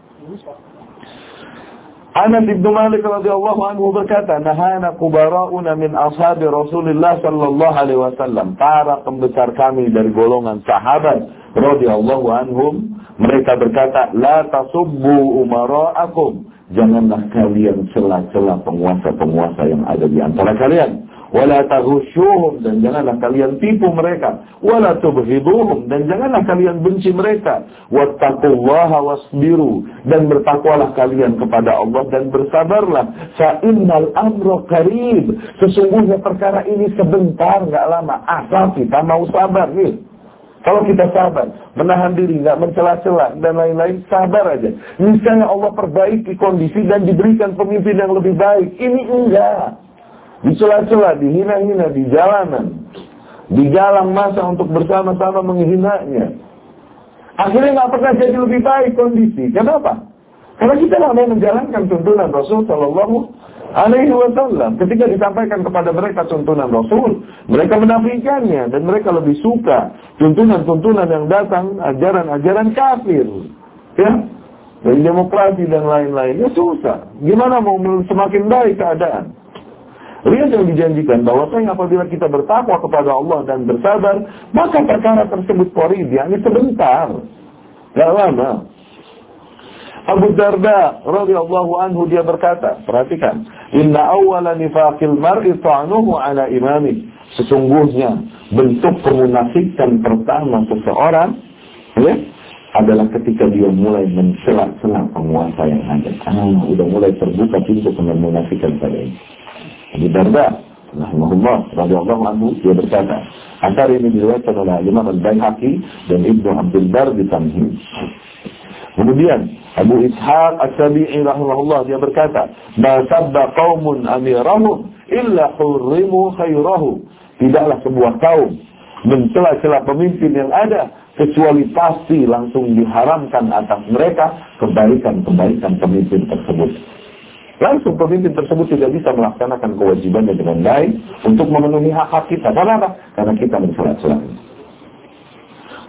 Anas bin Malik radhiyallahu anhu berkata, "Nahana kubara'una min ashabi Rasulullah sallallahu alaihi wasallam." Para pembesar kami dari golongan sahabat radhiyallahu anhum, mereka berkata, "La tasubbu umara'akum." Janganlah kalian celah-celah penguasa-penguasa yang ada di antara kalian wala taghushuhum dan janganlah kalian tipu mereka. Wala tubghiduhum dan janganlah kalian benci mereka. Wattaqullaha wasbiru dan bertakwalah kalian kepada Allah dan bersabarlah. Fa innal amra qarib sesungguhnya perkara ini sebentar enggak lama. Asal kita mau sabar nih kalau kita sabar, menahan diri, nggak mencela-cela dan lain-lain, sabar aja. Misalnya Allah perbaiki kondisi dan diberikan pemimpin yang lebih baik. Ini enggak dicela-cela, dihina-hina di jalanan, digalang masa untuk bersama-sama menghinanya. Akhirnya nggak pernah jadi lebih baik kondisi. Kenapa? Karena kita nggak mau menjalankan tuntunan Rasul Shallallahu Alaihi Wasallam. Ketika disampaikan kepada mereka tuntunan Rasul, mereka menafikannya dan mereka lebih suka tuntunan-tuntunan yang datang ajaran-ajaran kafir. Ya, dari demokrasi dan lain-lainnya susah. Gimana mau semakin baik keadaan? Lihat yang dijanjikan bahwasanya apabila kita bertakwa kepada Allah dan bersabar, maka perkara tersebut qorib, yakni sebentar. Gak lama. Abu Darda radhiyallahu anhu dia berkata, perhatikan, inna awwala nifaqil mar'i ta'nuhu ala imami. Sesungguhnya bentuk kemunafikan pertama seseorang ya, adalah ketika dia mulai mencela-cela penguasa yang ada. Ah, udah mulai terbuka pintu kemunafikan pada ini. Abu Darda rahimahullah radhiyallahu anhu dia berkata, Asar ini diriwayatkan oleh Imam Al-Baihaqi dan Ibnu Abdul Bar di Tamhid. Kemudian Abu Ishaq As-Sabi'i rahimahullah dia berkata, "Ma sabba qaumun amirahum illa hurrimu khairahu." Tidaklah sebuah kaum mencela-cela pemimpin yang ada kecuali pasti langsung diharamkan atas mereka kebaikan-kebaikan pemimpin tersebut. Langsung pemimpin tersebut tidak bisa melaksanakan kewajibannya dengan baik untuk memenuhi hak-hak kita. Karena apa? Karena kita mencelah-celah.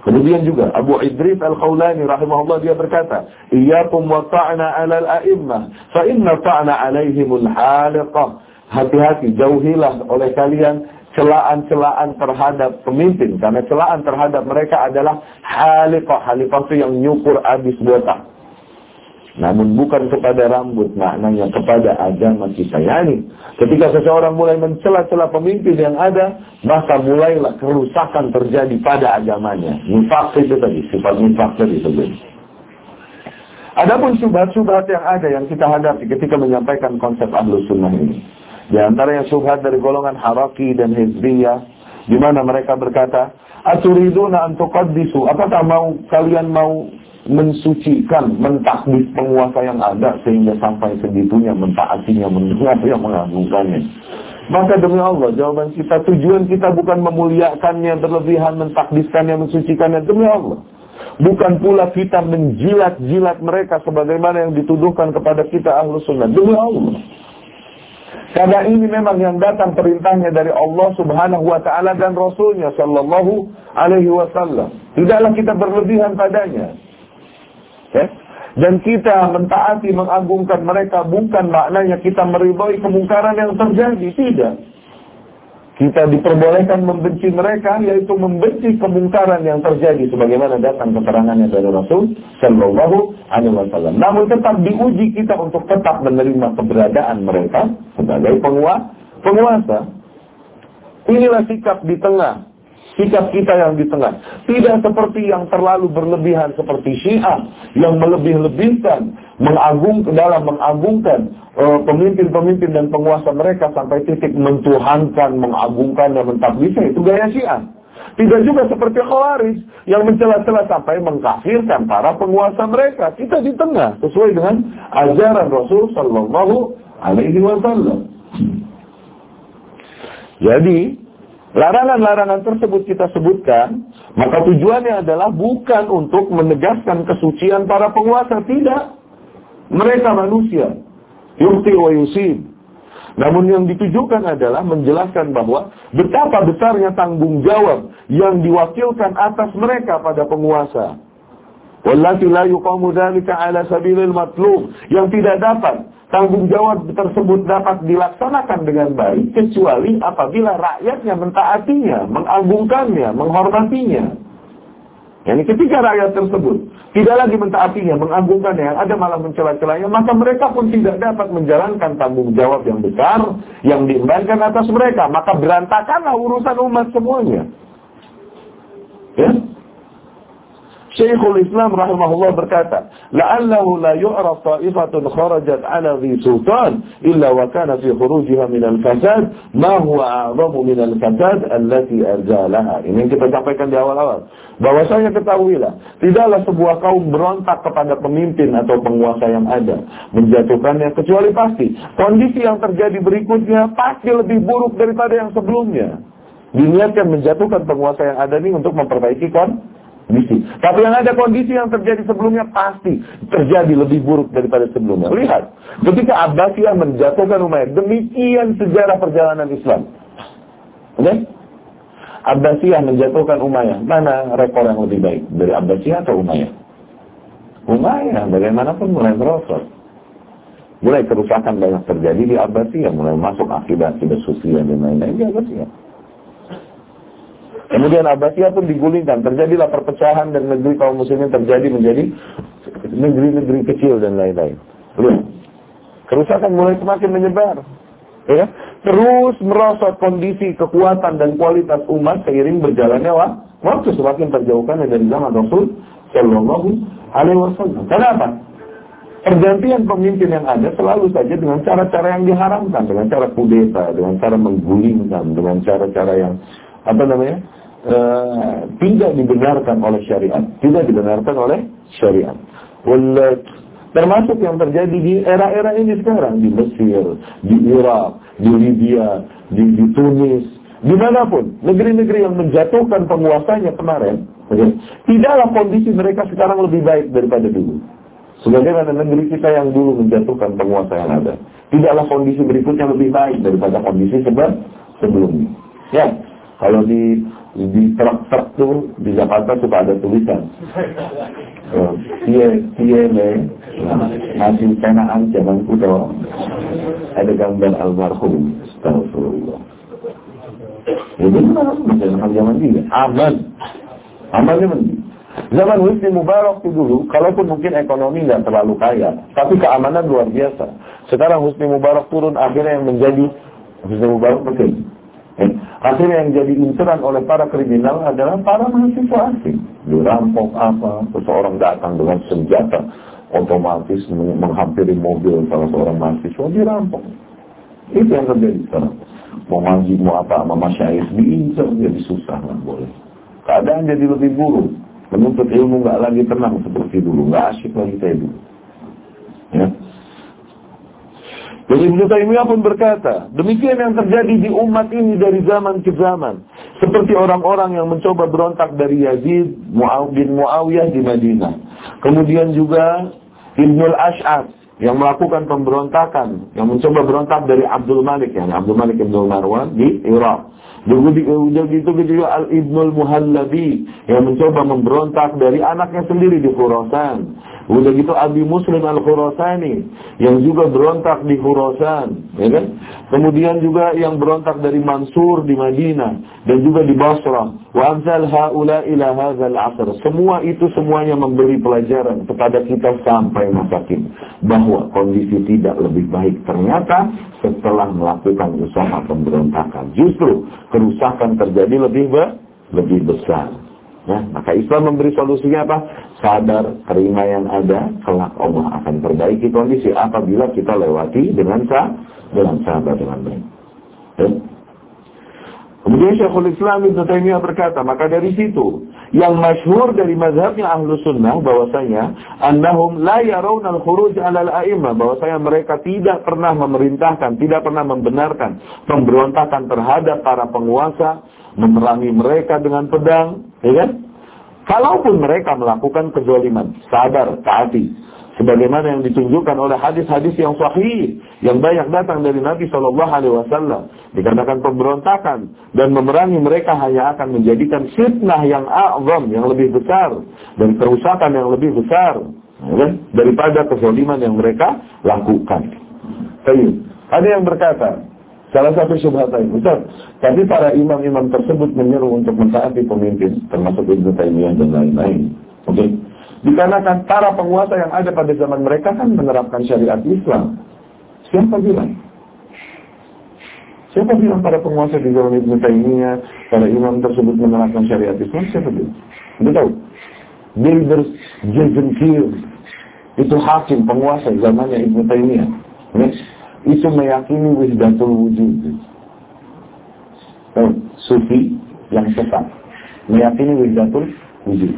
Kemudian juga Abu Idris Al-Khawlani rahimahullah dia berkata, "Iyyakum wa ta'na 'ala al-a'immah, fa inna ta'na 'alaihimul haliqah." Hati-hati, jauhilah oleh kalian celaan-celaan terhadap pemimpin karena celaan terhadap mereka adalah haliqah. Haliqah itu yang nyukur habis botak. Namun bukan kepada rambut, maknanya kepada agama kita. Yani, ketika seseorang mulai mencela-cela pemimpin yang ada, maka mulailah kerusakan terjadi pada agamanya. Nifak itu tadi, sifat nifak tadi sebenarnya. Adapun subhat-subhat yang ada yang kita hadapi ketika menyampaikan konsep ahlus sunnah ini. Di antara yang subhat dari golongan haraki dan hizbiyah, di mana mereka berkata, Aturiduna antuqaddisu, apakah mau kalian mau mensucikan, mentakbis penguasa yang ada sehingga sampai segitunya mentaatinya, yang mengagungkannya. Maka demi Allah, jawaban kita, tujuan kita bukan memuliakannya berlebihan, mentakdiskannya, mensucikannya, demi Allah. Bukan pula kita menjilat-jilat mereka sebagaimana yang dituduhkan kepada kita ahlu sunnah, demi Allah. Karena ini memang yang datang perintahnya dari Allah subhanahu wa ta'ala dan Rasulnya sallallahu alaihi wasallam. Tidaklah kita berlebihan padanya. Ya? Dan kita mentaati, mengagungkan mereka bukan maknanya kita meridhoi kemungkaran yang terjadi. Tidak. Kita diperbolehkan membenci mereka, yaitu membenci kemungkaran yang terjadi, sebagaimana datang keterangannya dari Rasul Shallallahu Alaihi Wasallam. Namun tetap diuji kita untuk tetap menerima keberadaan mereka sebagai penguasa. Inilah sikap di tengah sikap kita yang di tengah. Tidak seperti yang terlalu berlebihan seperti Syiah yang melebih-lebihkan, mengagung dalam mengagungkan eh, pemimpin-pemimpin dan penguasa mereka sampai titik mentuhankan, mengagungkan dan mentakbisnya itu gaya Syiah. Tidak juga seperti Khawarij yang mencela-cela sampai mengkafirkan para penguasa mereka. Kita di tengah sesuai dengan ajaran Rasul Sallallahu Alaihi Wasallam. Jadi Larangan-larangan tersebut kita sebutkan, maka tujuannya adalah bukan untuk menegaskan kesucian para penguasa, tidak. Mereka manusia, yukti wa yusib. Namun yang ditujukan adalah menjelaskan bahwa betapa besarnya tanggung jawab yang diwakilkan atas mereka pada penguasa. Wallati la yuqamu dzalika ala sabilil matlub yang tidak dapat tanggung jawab tersebut dapat dilaksanakan dengan baik kecuali apabila rakyatnya mentaatinya, mengagungkannya, menghormatinya. Yani ketika rakyat tersebut tidak lagi mentaatinya, mengagungkannya, yang ada malah mencela-celanya, maka mereka pun tidak dapat menjalankan tanggung jawab yang besar yang diembankan atas mereka. Maka berantakanlah urusan umat semuanya. Ya? Syekhul Islam rahimahullah berkata, "La'allahu la yu'raf ta'ifatun kharajat 'ala dhi sultan illa wa kana fi khurujiha min al-fasad ma huwa a'zamu min al-fasad allati arzalaha." Ini yang kita sampaikan di awal-awal. Bahwasanya ketahuilah, tidaklah sebuah kaum berontak kepada pemimpin atau penguasa yang ada, menjatuhkannya kecuali pasti kondisi yang terjadi berikutnya pasti lebih buruk daripada yang sebelumnya. Diniatkan menjatuhkan penguasa yang ada ini untuk memperbaiki kon kondisi. Tapi yang ada kondisi yang terjadi sebelumnya pasti terjadi lebih buruk daripada sebelumnya. Lihat, ketika Abbasiyah menjatuhkan Umayyad, demikian sejarah perjalanan Islam. Oke? Okay? Abbasiyah menjatuhkan Umayyah. Mana rekor yang lebih baik? Dari Abbasiyah atau Umayyah? Umayyah, bagaimanapun mulai merosot. Mulai kerusakan banyak terjadi di Abbasiyah, mulai masuk akibat-akibat sosial dan lain-lain di Abbasiyah. Kemudian Abbasiyah pun digulingkan, terjadilah perpecahan dan negeri kaum muslimin terjadi menjadi negeri-negeri kecil dan lain-lain. Kerusakan mulai semakin menyebar. Ya, terus merosot kondisi kekuatan dan kualitas umat seiring berjalannya waktu semakin terjauhkan dari zaman Rasul Shallallahu Alaihi Wasallam. Kenapa? Pergantian pemimpin yang ada selalu saja dengan cara-cara yang diharamkan, dengan cara kudeta, dengan cara menggulingkan, dengan cara-cara yang apa namanya? Uh, tidak dibenarkan oleh syariat, tidak dibenarkan oleh syariat. Termasuk yang terjadi di era-era ini sekarang. Di Mesir, di Irak, di Libya, di, di Tunis, di mana pun. Negeri-negeri yang menjatuhkan penguasanya kemarin, okay, tidaklah kondisi mereka sekarang lebih baik daripada dulu. Sebagaimana negeri kita yang dulu menjatuhkan penguasa yang ada, tidaklah kondisi berikutnya lebih baik daripada kondisi sebab sebelumnya. Ya, kalau di di truk-truk tuh di Jakarta suka ada tulisan. Cie, cie le, masih penaan zaman kudo. Ada gambar almarhum. Astagfirullah. Ya benar, masyarakat zaman juga. Aman. Amannya mending. Zaman Husni Mubarak itu dulu, kalaupun mungkin ekonomi nggak terlalu kaya, tapi keamanan luar biasa. Sekarang Husni Mubarak turun, akhirnya yang menjadi Husni Mubarak Eh, akhirnya yang jadi inceran oleh para kriminal adalah para mahasiswa asing. Dirampok apa, seseorang datang dengan senjata otomatis menghampiri mobil salah seorang mahasiswa dirampok. Itu yang terjadi sekarang. Mau ngaji, mau apa, sama masyaih diincar jadi susah lah boleh. Keadaan jadi lebih buruk. Menuntut ilmu nggak lagi tenang seperti dulu, nggak asyik lagi kayak dulu. Ya. Jadi Ibnu Taimiyah pun berkata, demikian yang terjadi di umat ini dari zaman ke zaman. Seperti orang-orang yang mencoba berontak dari Yazid bin Muawiyah di Madinah. Kemudian juga Ibnul Ash'ad yang melakukan pemberontakan, yang mencoba berontak dari Abdul Malik, yang Abdul Malik Ibnul Marwan di Irak. Begitu juga Al Ibnul Muhallabi yang mencoba memberontak dari anaknya sendiri di Khurasan. Udah gitu Abi Muslim Al-Khurasani yang juga berontak di Khurasan, ya kan? Kemudian juga yang berontak dari Mansur di Madinah dan juga di Basra. Wa amsal haula ila hadzal asr. Semua itu semuanya memberi pelajaran kepada kita sampai masa kini bahwa kondisi tidak lebih baik ternyata setelah melakukan usaha pemberontakan. Justru kerusakan terjadi lebih lebih besar. Ya, maka Islam memberi solusinya apa? Sadar, terima yang ada, kelak Allah akan perbaiki kondisi apabila kita lewati dengan sah, dengan sabar dengan baik. Ya. Kemudian Syekhul Islam Ibn Taimiyah berkata, maka dari situ yang masyhur dari mazhabnya ahlu sunnah bahwasanya annahum la yarawna al-khuruj ala al-a'imah bahwasanya mereka tidak pernah memerintahkan, tidak pernah membenarkan pemberontakan terhadap para penguasa, memerangi mereka dengan pedang, ya kan? Kalaupun mereka melakukan kezaliman, sabar, taati. Sebagaimana yang ditunjukkan oleh hadis-hadis yang sahih yang banyak datang dari Nabi Shallallahu Alaihi Wasallam dikatakan pemberontakan dan memerangi mereka hanya akan menjadikan fitnah yang azam yang lebih besar dan kerusakan yang lebih besar ya, daripada kezaliman yang mereka lakukan. Baik. Ada yang berkata, salah satu syubhat lain, Ustaz, tapi para imam-imam tersebut menyeru untuk mentaati pemimpin, termasuk Ibnu Taimiyah dan lain-lain. Oke. Okay? Dikarenakan para penguasa yang ada pada zaman mereka kan menerapkan syariat Islam. Siapa bilang? Siapa bilang para penguasa di zaman Ibn Taymiyah, para imam tersebut menerapkan syariat Islam? Siapa bilang? Anda tahu? Builders Jazenkir itu hakim penguasa zamannya Ibn Taymiyah. Itu meyakini wihdatul wujud. Sufi yang sesat. Meyakini wihdatul wujud.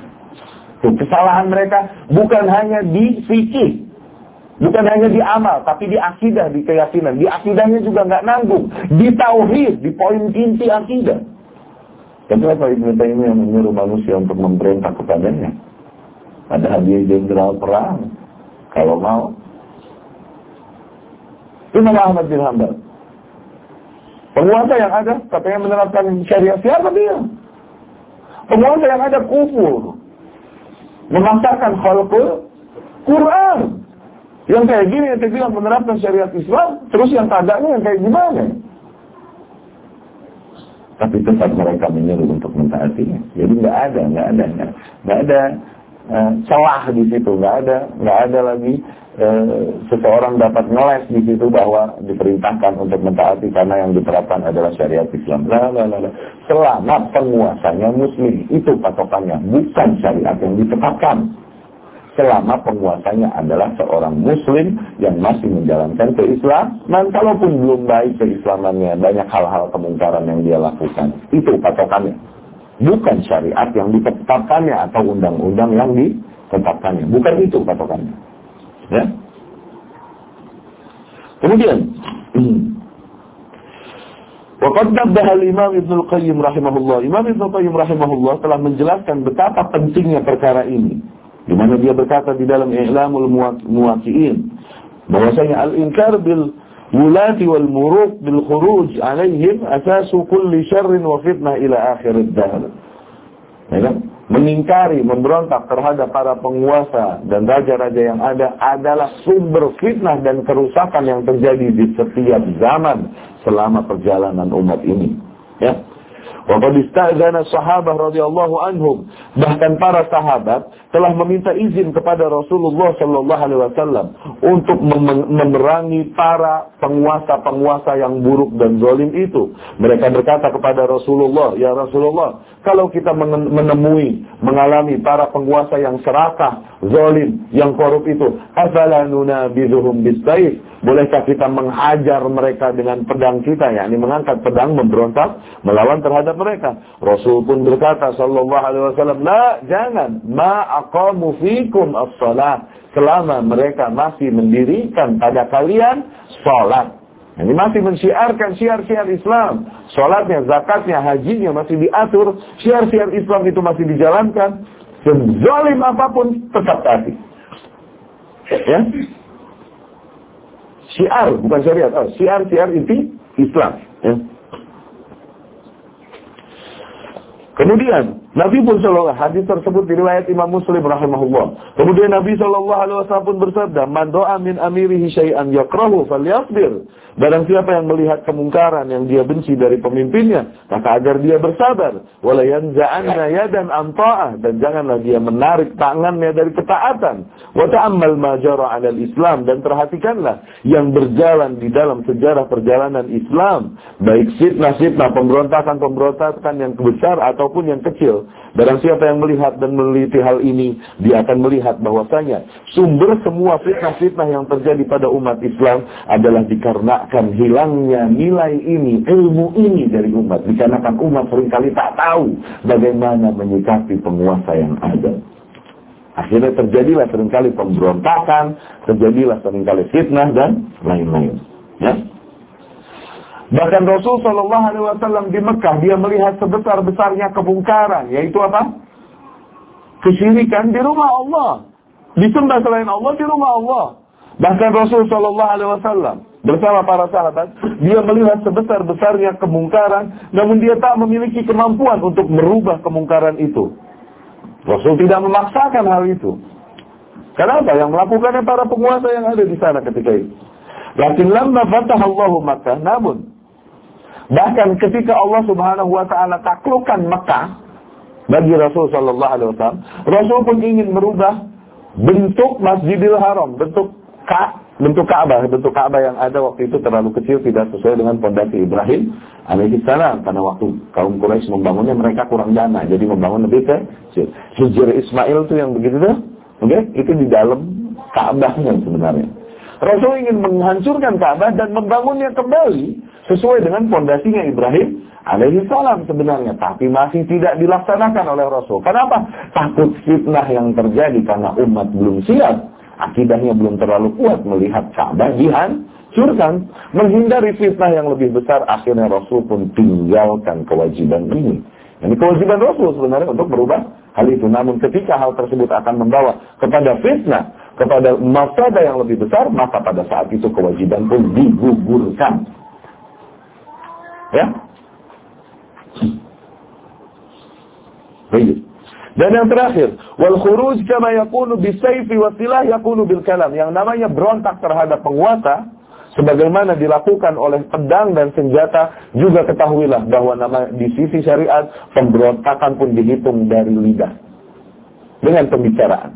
Kesalahan mereka bukan hanya di fikih, bukan hanya di amal, tapi di akidah, di keyakinan. Di akidahnya juga nggak nanggung. Di tauhid, di poin inti akidah. Kenapa Ibnu Taimiyah menyuruh manusia untuk memberontak kepadanya? Ada hadiah jenderal perang. Kalau mau. Imam Ahmad bin Hanbal. Penguasa yang ada katanya menerapkan syariat siapa dia? Penguasa yang ada kufur, memaksakan khalqul Quran. Yang kayak gini yang bilang menerapkan syariat Islam, terus yang tadanya yang kayak gimana? Tapi tetap mereka menyuruh untuk mentaatinya. Jadi nggak ada, nggak ada, nggak ada uh, celah di situ, nggak ada, nggak ada lagi seseorang dapat ngeles di situ bahwa diperintahkan untuk mentaati karena yang diterapkan adalah syariat Islam. Lah, lah, lah, lah. Selama penguasanya Muslim itu patokannya, bukan syariat yang ditetapkan. Selama penguasanya adalah seorang muslim yang masih menjalankan keislaman kalaupun belum baik keislamannya banyak hal-hal kemungkaran yang dia lakukan. Itu patokannya. Bukan syariat yang ditetapkannya atau undang-undang yang ditetapkannya. Bukan itu patokannya ya kemudian Waqad nabbaha al-Imam Ibn al-Qayyim rahimahullah. Imam Ibn al-Qayyim rahimahullah telah menjelaskan betapa pentingnya perkara ini di mana dia berkata di dalam I'lamul Muwaqi'in bahwasanya al-inkar bil wulati wal muruk bil khuruj alaihim asasu kulli syarrin wa fitnah ila akhir ad-dahr. Ya kan? Mengingkari, memberontak terhadap para penguasa dan raja-raja yang ada adalah sumber fitnah dan kerusakan yang terjadi di setiap zaman selama perjalanan umat ini. Ya. Ista'zana sahabah radhiyallahu anhum. Bahkan para sahabat telah meminta izin kepada Rasulullah sallallahu alaihi wasallam untuk memerangi para penguasa-penguasa yang buruk dan zalim itu. Mereka berkata kepada Rasulullah, "Ya Rasulullah, kalau kita menemui, mengalami para penguasa yang serakah, zalim, yang korup itu, afala nunabizuhum bisayf? Bolehkah kita menghajar mereka dengan pedang kita, yakni mengangkat pedang memberontak melawan terhadap mereka? Rasul pun berkata sallallahu alaihi wasallam, "La, jangan. Ma aqamu fikum as-salat." Selama mereka masih mendirikan pada kalian salat. Ini masih mensyiarkan syiar-syiar Islam. Salatnya, zakatnya, hajinya masih diatur. Syiar-syiar Islam itu masih dijalankan. Sezalim apa pun tetap tadi. Ya, Syiar, bukan syariat. Oh, syiar-syiar inti Islam. Ya. Kemudian Nabi pun Shallallahu hadis tersebut diriwayat Imam Muslim rahimahullah. Kemudian Nabi Shallallahu Alaihi Wasallam pun bersabda, "Man doa min amirihi syai'an yakrahu falyasbir." Barang siapa yang melihat kemungkaran yang dia benci dari pemimpinnya, maka agar dia bersabar. Wala yanza'anna yadan an dan janganlah dia menarik tangannya dari ketaatan. Wa ta'ammal ma jara 'ala islam dan perhatikanlah yang berjalan di dalam sejarah perjalanan Islam, baik fitnah-fitnah, pemberontakan-pemberontakan yang besar ataupun yang kecil. Barang siapa yang melihat dan meneliti hal ini, dia akan melihat bahwasanya sumber semua fitnah-fitnah yang terjadi pada umat Islam adalah dikarenakan hilangnya nilai ini, ilmu ini dari umat. Dikarenakan umat sering kali tak tahu bagaimana menyikapi penguasa yang ada. Akhirnya terjadilah sering kali pemberontakan, terjadilah sering kali fitnah dan lain-lain. Ya. Bahkan Rasul Shallallahu Alaihi Wasallam di Mekah dia melihat sebesar besarnya kebongkaran, yaitu apa? Kesyirikan di rumah Allah. disembah selain Allah di rumah Allah. Bahkan Rasul Shallallahu Alaihi Wasallam bersama para sahabat, dia melihat sebesar-besarnya kemungkaran, namun dia tak memiliki kemampuan untuk merubah kemungkaran itu. Rasul tidak memaksakan hal itu. Kenapa? Yang melakukannya para penguasa yang ada di sana ketika itu. Lakin lama fatah Allah Makkah, namun bahkan ketika Allah Subhanahu wa taala taklukkan Mekah bagi Rasul sallallahu alaihi wasallam, Rasul pun ingin merubah bentuk Masjidil Haram, bentuk Ka bentuk Ka'bah, bentuk Ka'bah yang ada waktu itu terlalu kecil tidak sesuai dengan pondasi Ibrahim alaihi salam karena waktu kaum Quraisy membangunnya mereka kurang dana, jadi membangun lebih kecil. Hijr Ismail itu yang begitu tuh, oke, okay? itu di dalam Ka'bahnya sebenarnya. Rasul ingin menghancurkan Ka'bah dan membangunnya kembali sesuai dengan pondasinya Ibrahim alaihi salam sebenarnya, tapi masih tidak dilaksanakan oleh Rasul. Kenapa? Takut fitnah yang terjadi karena umat belum siap akidahnya belum terlalu kuat melihat Ka'bah dihancurkan, menghindari fitnah yang lebih besar, akhirnya Rasul pun tinggalkan kewajiban ini. Ini kewajiban Rasul sebenarnya untuk berubah hal itu. Namun ketika hal tersebut akan membawa kepada fitnah, kepada mafsada yang lebih besar, maka pada saat itu kewajiban pun digugurkan. Ya? Baik. Dan yang terakhir, wal khuruj kama yakunu bisayfi wasilah yakunu bil kalam. Yang namanya berontak terhadap penguasa sebagaimana dilakukan oleh pedang dan senjata juga ketahuilah bahwa nama di sisi syariat pemberontakan pun dihitung dari lidah dengan pembicaraan.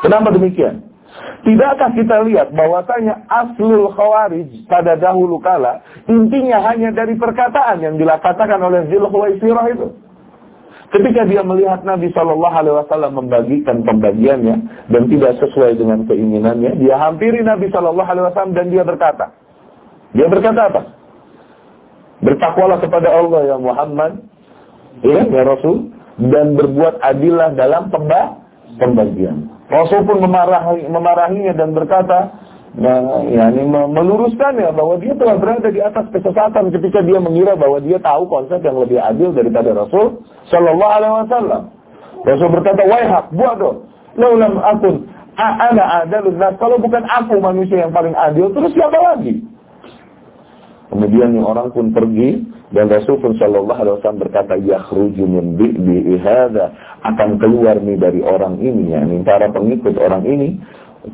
Kenapa demikian? Tidakkah kita lihat bahwasanya aslul khawarij pada dahulu kala intinya hanya dari perkataan yang dilakatakan oleh Zulhuwaisirah itu. Ketika dia melihat Nabi Shallallahu Alaihi Wasallam membagikan pembagiannya dan tidak sesuai dengan keinginannya, dia hampiri Nabi Shallallahu Alaihi Wasallam dan dia berkata, dia berkata apa? Bertakwalah kepada Allah ya Muhammad, ya, ya Rasul, dan berbuat adillah dalam pembagian. Rasul pun memarahi, memarahinya dan berkata, Nah, ya, ini meluruskan ya bahwa dia telah berada di atas kesesatan ketika dia mengira bahwa dia tahu konsep yang lebih adil daripada Rasul Shallallahu Alaihi Wasallam. Rasul berkata, hak, buat dong. Laulam akun, ana adalun nas. Kalau bukan aku manusia yang paling adil, terus siapa lagi? Kemudian orang pun pergi dan Rasul pun Shallallahu Alaihi Wasallam berkata, ya min ihada akan keluar nih dari orang ini, ya, ini para pengikut orang ini,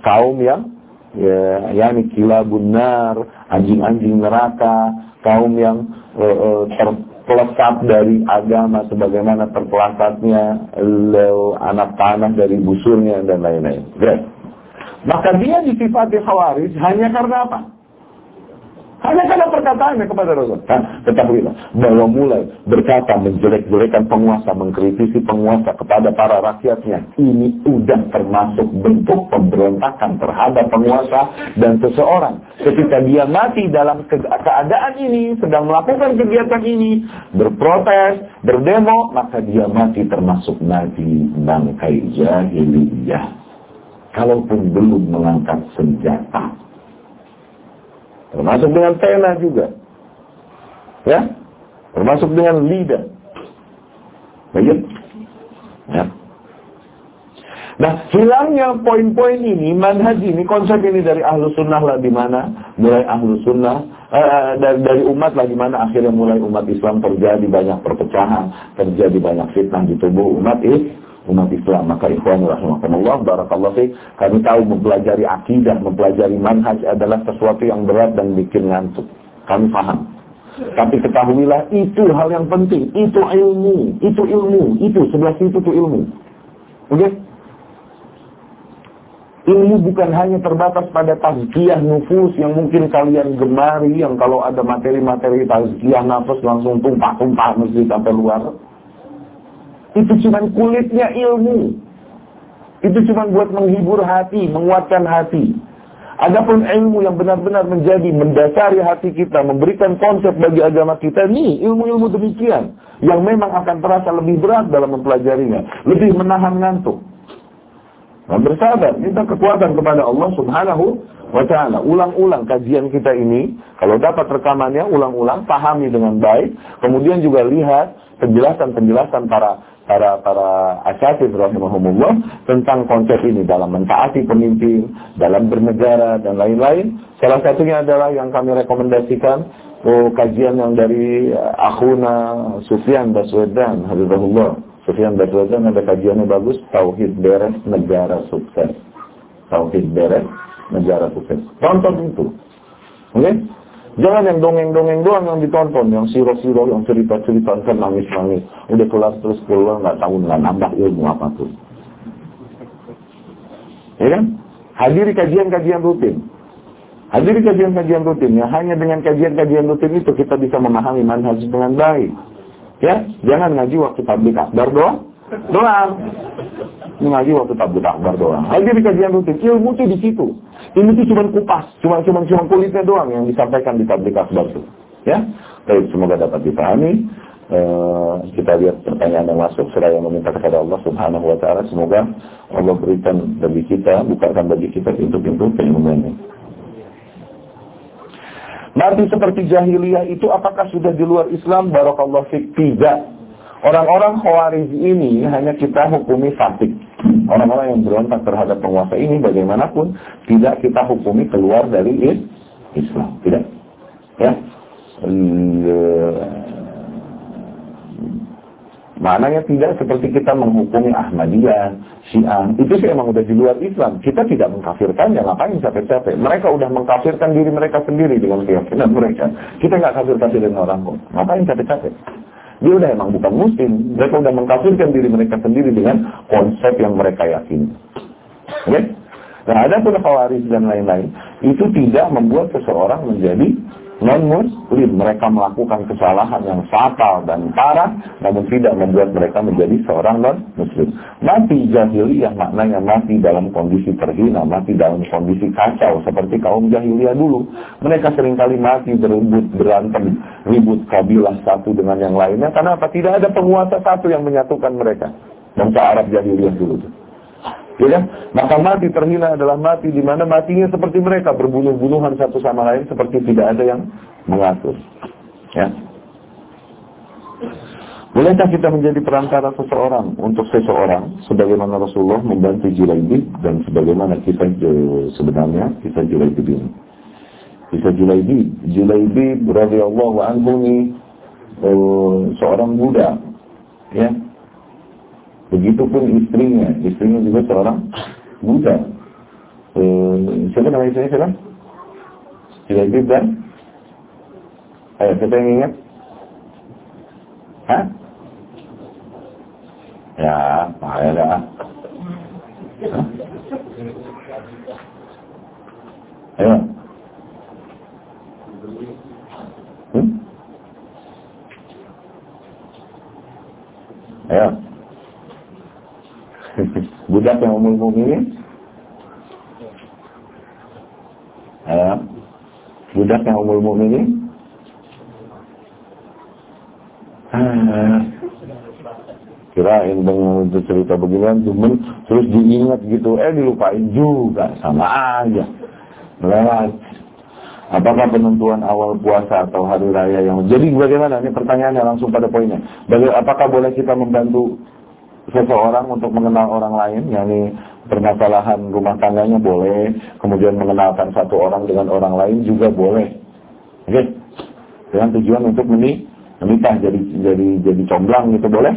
kaum yang ya yakni kilabun nar, anjing-anjing neraka, kaum yang uh, uh, dari agama sebagaimana terpelesatnya anak panah dari busurnya dan lain-lain. Maka dia disifati khawarij hanya karena apa? Hanya karena perkataannya kepada Rasul. Nah, ketahuilah bahwa mulai berkata menjelek-jelekan penguasa, mengkritisi penguasa kepada para rakyatnya, ini sudah termasuk bentuk pemberontakan terhadap penguasa dan seseorang. Ketika dia mati dalam keadaan ini, sedang melakukan kegiatan ini, berprotes, berdemo, maka dia mati termasuk nabi bangkai jahiliyah. Kalaupun belum mengangkat senjata. Termasuk dengan pena juga. Ya. Termasuk dengan lidah. Baik. Ya. Nah, hilangnya poin-poin ini, manhaj ini, konsep ini dari ahlu sunnah lah di mana, mulai ahlu sunnah, uh, dari, dari umat lah di mana akhirnya mulai umat Islam terjadi banyak perpecahan, terjadi banyak fitnah di tubuh umat Islam umat Islam. Maka ikhwan rahimahumullah barakallahu fi kami tahu mempelajari akidah, mempelajari manhaj adalah sesuatu yang berat dan bikin ngantuk. Kami paham. Tapi ketahuilah itu hal yang penting, itu ilmu, itu ilmu, itu sebelah situ itu ilmu. Oke? Okay? Ilmu bukan hanya terbatas pada tazkiyah nufus yang mungkin kalian gemari, yang kalau ada materi-materi tazkiyah nafas langsung tumpah-tumpah mesti sampai luar. Itu cuma kulitnya ilmu. Itu cuma buat menghibur hati, menguatkan hati. Adapun ilmu yang benar-benar menjadi mendasari hati kita, memberikan konsep bagi agama kita, nih ilmu-ilmu demikian yang memang akan terasa lebih berat dalam mempelajarinya, lebih menahan ngantuk. Nah, bersabar, minta kekuatan kepada Allah Subhanahu wa taala. Ulang-ulang kajian kita ini, kalau dapat rekamannya ulang-ulang, pahami dengan baik, kemudian juga lihat penjelasan-penjelasan para para para asatid rahimahumullah tentang konsep ini dalam mentaati pemimpin, dalam bernegara dan lain-lain. Salah satunya adalah yang kami rekomendasikan oh, kajian yang dari uh, akhuna Sufyan Baswedan, Habibullah. Sufyan Baswedan ada kajiannya bagus, Tauhid Beres Negara Sukses. Tauhid Beres negara sukses. Tonton itu. Oke? Okay? Jangan yang dongeng-dongeng doang yang ditonton, yang siro-siro, yang cerita-cerita, kan nangis-nangis. Udah kelar terus keluar, nggak tahu, nggak nambah ilmu apa tuh. Ya kan? Hadiri kajian-kajian rutin. Hadiri kajian-kajian rutin. Ya, hanya dengan kajian-kajian rutin itu kita bisa memahami manhaj dengan baik. Ya, jangan ngaji waktu tablik akbar doang. Doang. Ngaji waktu tablik akbar doang. Hadiri kajian rutin. Ilmu itu di situ. Ini tuh cuma kupas, cuma cuma cuma kulitnya doang yang disampaikan di tablik akbar itu. Ya, baik semoga dapat dipahami. Uh, kita lihat pertanyaan yang masuk seraya meminta kepada Allah Subhanahu wa taala semoga Allah berikan bagi kita bukakan bagi kita pintu-pintu keilmuannya. Mati seperti jahiliyah itu apakah sudah di luar Islam? Barakallah fik. Tidak. Orang-orang Khawarij ini hanya kita hukumi fasik. Orang-orang yang berontak terhadap penguasa ini bagaimanapun tidak kita hukumi keluar dari Islam. Tidak. Ya. Maknanya tidak seperti kita menghukumi Ahmadiyah, Syiah. Itu sih emang udah di luar Islam. Kita tidak mengkafirkan, ya ngapain capek-capek. Mereka udah mengkafirkan diri mereka sendiri dengan keyakinan mereka. Kita nggak kafir-kafirin orang kok. Ngapain capek-capek. Dia udah emang bukan muslim. Mereka udah mengkafirkan diri mereka sendiri dengan konsep yang mereka yakini. Oke? Okay? Nah, ada pun khawarij dan lain-lain. Itu tidak membuat seseorang menjadi non-muslim. Mereka melakukan kesalahan yang fatal dan parah, namun tidak membuat mereka menjadi seorang non-muslim. Mati jahiliyah maknanya mati dalam kondisi terhina, mati dalam kondisi kacau, seperti kaum jahiliyah dulu. Mereka sering kali mati berebut, berantem, ribut kabilah satu dengan yang lainnya, karena apa? Tidak ada penguasa satu yang menyatukan mereka. Bangsa Arab jahiliyah dulu. Ya kan? Maka mati terhina adalah mati di mana matinya seperti mereka berbunuh-bunuhan satu sama lain seperti tidak ada yang mengatur. Ya. Bolehkah kita menjadi perantara seseorang untuk seseorang sebagaimana Rasulullah membantu Julaibib dan sebagaimana kita sebenarnya kita Julaibib ini. Kita Julaibib, Julaibib radhiyallahu anhu ini uh, seorang budak ya Begitupun istrinya, istrinya juga seorang budak. Eh, siapa nama istrinya siapa? Tidak dan Ayo, siapa yang ingat? Hah? Ya, payah dah. Ayo. Hmm? Ayo. Budak yang umum mukminin ya. budak yang umum mukminin ah. kirain dengan cerita beginian cuman terus diingat gitu. Eh dilupain juga sama aja. Lewat. Apakah penentuan awal puasa atau hari raya yang jadi bagaimana? Ini pertanyaannya langsung pada poinnya. Bagaimana, apakah boleh kita membantu seseorang untuk mengenal orang lain, yakni permasalahan rumah tangganya boleh, kemudian mengenalkan satu orang dengan orang lain juga boleh. Oke? Okay? Dengan tujuan untuk menik menikah jadi jadi jadi comblang gitu boleh?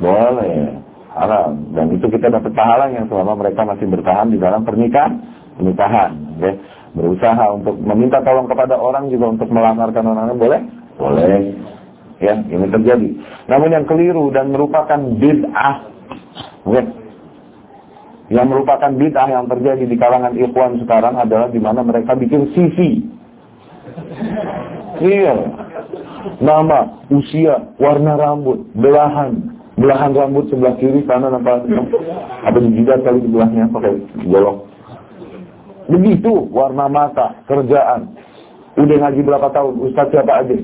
Boleh. Haram. Dan itu kita dapat pahala yang selama mereka masih bertahan di dalam pernikahan, pernikahan. Oke? Okay? Berusaha untuk meminta tolong kepada orang juga untuk melamarkan orang lain boleh? Boleh. Ya, ini terjadi. Namun yang keliru dan merupakan bid'ah. Ya. Yang merupakan bid'ah yang terjadi di kalangan ikhwan sekarang adalah di mana mereka bikin CV. Iya. Nama, usia, warna rambut, belahan, belahan rambut sebelah kiri, kanan apa apa di jidat kali sebelahnya pakai golok. Begitu warna mata, kerjaan. Udah ngaji berapa tahun, Ustaz siapa aja?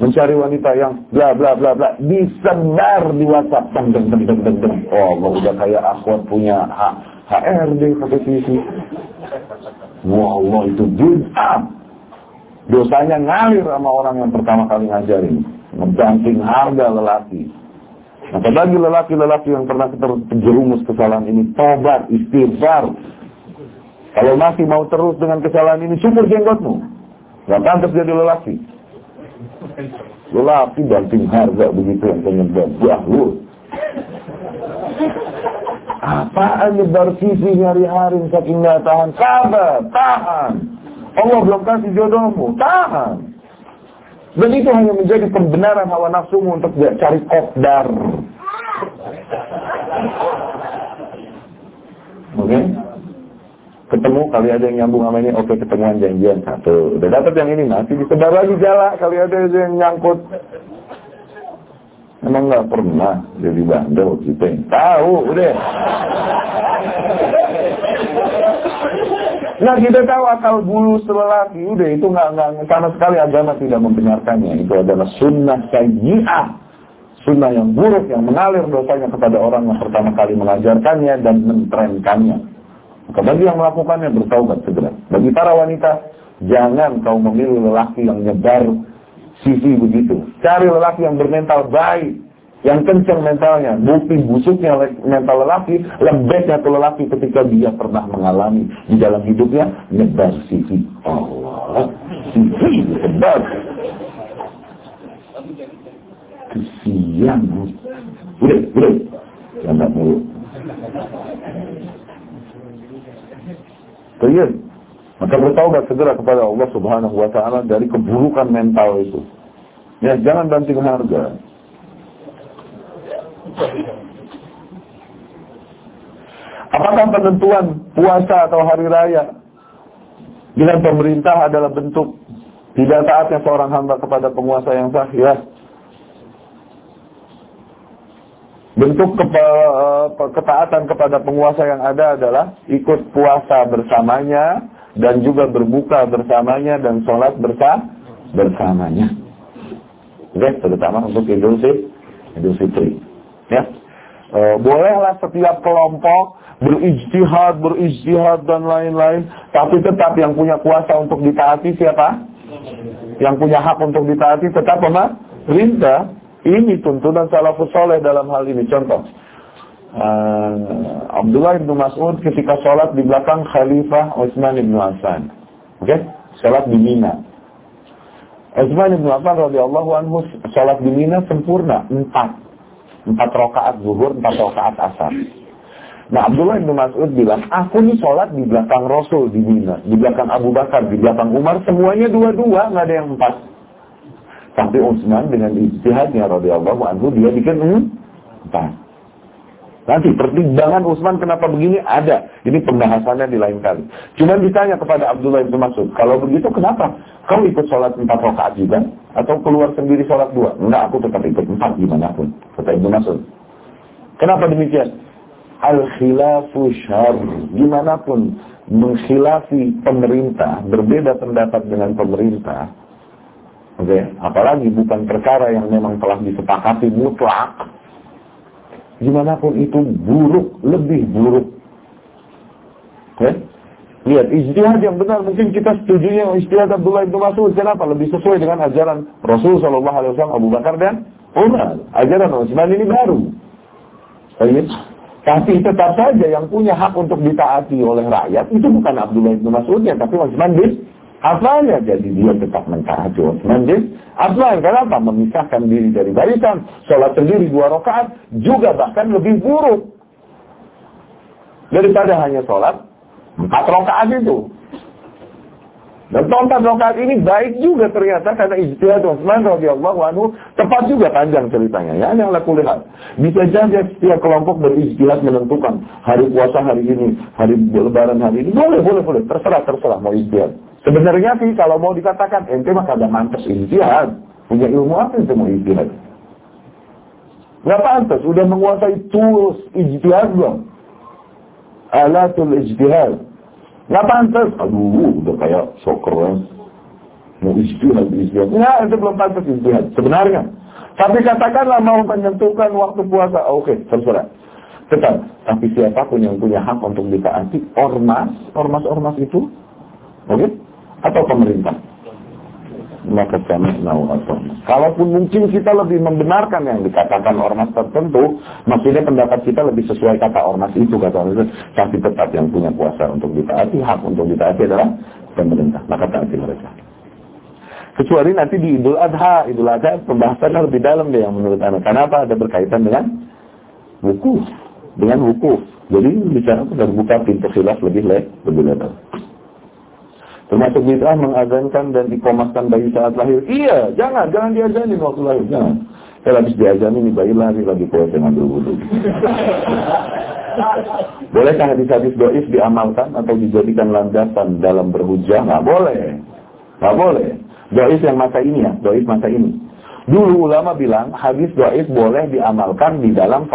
Mencari wanita yang bla bla bla bla. Disebar di WhatsApp. Deng deng deng deng deng oh Allah udah kayak akhwat punya HRD pakai TV wah Allah itu bid'ah. Dosanya ngalir sama orang yang pertama kali ngajarin. Ngebanting harga lelaki. Nah, bagi lelaki-lelaki yang pernah terjerumus kesalahan ini, tobat, istighfar. Kalau masih mau terus dengan kesalahan ini, syukur jenggotmu. Gak pantas jadi lelaki. Lelaki banting harga begitu yang penyebab. Wah, Apaan nyebar sisi hari-hari saking gak tahan? Sabar, tahan. Allah belum kasih jodohmu, tahan. Dan itu hanya menjadi pembenaran hawa nafsumu untuk cari kopdar. Oke? Okay? Ketemu kali ada yang nyambung sama ini, oke ketemuan janjian satu. Udah dapat yang ini masih disebar lagi jala kali ada yang nyangkut. Emang nggak pernah jadi bandel kita yang tahu, udah. Nah kita tahu akal bulu lelaki, udah itu nggak nggak sama sekali agama tidak membenarkannya. Itu adalah sunnah sayyi'ah, sunnah yang buruk yang mengalir dosanya kepada orang yang pertama kali mengajarkannya dan mentrenkannya. Maka bagi yang melakukannya bertaubat segera. Bagi para wanita, jangan kau memilih lelaki yang nyebar sisi begitu. Cari lelaki yang bermental baik, yang kencang mentalnya, bukti busuknya mental lelaki, lembeknya ke lelaki ketika dia pernah mengalami di dalam hidupnya nyebar sisi Allah, sisi nyebar. Kesian, udah, udah, jangan mulu. Kemudian, maka bertaubat segera kepada Allah Subhanahu Wa Taala dari keburukan mental itu. Ya, jangan banting harga. Apakah penentuan puasa atau hari raya dengan pemerintah adalah bentuk tidak taatnya seorang hamba kepada penguasa yang sah? Ya. Bentuk eh, ketaatan kepada penguasa yang ada adalah ikut puasa bersamanya dan juga berbuka bersamanya dan sholat bersa bersamanya. Oke, terutama untuk Idul Fitri. Ya. E, bolehlah setiap kelompok berijtihad, berijtihad dan lain-lain, tapi tetap yang punya kuasa untuk ditaati siapa? Yang punya hak untuk ditaati tetap pemerintah. Ini tuntunan salafus soleh dalam hal ini. Contoh, uh, Abdullah bin Mas'ud ketika sholat di belakang Khalifah Utsman bin Affan. Oke, okay? sholat di Mina. Utsman bin Affan radhiyallahu anhu sholat di Mina sempurna empat Empat rakaat zuhur, empat rakaat asar. Nah Abdullah bin Mas'ud bilang, aku nih sholat di belakang Rasul di Mina, di belakang Abu Bakar, di belakang Umar, semuanya dua-dua, nggak ada yang empat. Tapi Utsman dengan ijtihadnya radhiyallahu anhu dia bikin empat. Nanti pertimbangan Utsman kenapa begini ada. Ini pembahasannya di lain kali. Cuma ditanya kepada Abdullah bin Mas'ud, kalau begitu kenapa? Kau ikut sholat empat rakaat juga? Atau keluar sendiri sholat dua? Enggak, aku tetap ikut empat gimana pun. Kata Ibnu Mas'ud. Kenapa demikian? Al-khilafu syar. Gimana pun mengkhilafi pemerintah, berbeda pendapat dengan pemerintah. Oke, okay? apalagi bukan perkara yang memang telah disepakati mutlak Gimana pun itu buruk, lebih buruk. Ya? Lihat, ijtihad yang benar mungkin kita setuju yang ijtihad Abdullah bin Mas'ud. Kenapa? Lebih sesuai dengan ajaran Rasul Shallallahu Alaihi Wasallam Abu Bakar dan Umar. Ajaran Utsman ini baru. Ya? Tapi tetap saja yang punya hak untuk ditaati oleh rakyat itu bukan Abdullah bin Mas'udnya, tapi Utsman bin ya jadi dia tetap mentaati bin Affan. Kenapa? Memisahkan diri dari barisan, sholat sendiri dua rakaat juga bahkan lebih buruk daripada hanya sholat empat rakaat itu. Dan empat rakaat ini baik juga ternyata karena ijtihad Utsman radhiyallahu anhu tepat juga panjang ceritanya. Ya, yang laku lihat. Bisa jadi setiap kelompok berijtihad menentukan hari puasa hari ini, hari lebaran hari ini. Boleh, boleh, boleh. Terserah, terserah mau ijtihad. Sebenarnya sih kalau mau dikatakan ente mah kagak mantas ijtihad. Punya ilmu apa ente mau ijtihad? Gak pantas, udah menguasai tools ijtihad belum? Alatul ijtihad. Gak pantas. Aduh, udah kayak so keren. mau istihad, istihad. Ya, itu belum pantas istihad. Sebenarnya. Tapi katakanlah mau menentukan waktu puasa, oke, okay, terserah. Tetap. Tapi siapa pun yang punya hak untuk ditaati, ormas, ormas-ormas itu, oke, okay? Atau pemerintah maka kami mau Kalaupun mungkin kita lebih membenarkan yang dikatakan ormas tertentu, maksudnya pendapat kita lebih sesuai kata ormas itu kata ormas itu, tapi tetap yang punya kuasa untuk ditaati, hak untuk ditaati adalah pemerintah. Maka taati mereka. Kecuali nanti di Idul Adha, Idul Adha pembahasannya lebih dalam deh yang menurut anak. Kenapa ada berkaitan dengan wukuf, dengan wukuf. Jadi bicara dan buka pintu khilaf lebih lebih lebar. Termasuk bid'ah mengazankan dan dikomaskan bayi saat lahir. Iya, jangan, jangan diazanin waktu lahir, jangan. Saya habis diazanin nih bayi lari lagi puasa ngambil wudhu. [LAUGHS] Bolehkah hadis-hadis doif diamalkan atau dijadikan landasan dalam berhujah? Nggak boleh. Nggak boleh. Doif yang masa ini ya, doif masa ini. Dulu ulama bilang hadis doif boleh diamalkan di dalam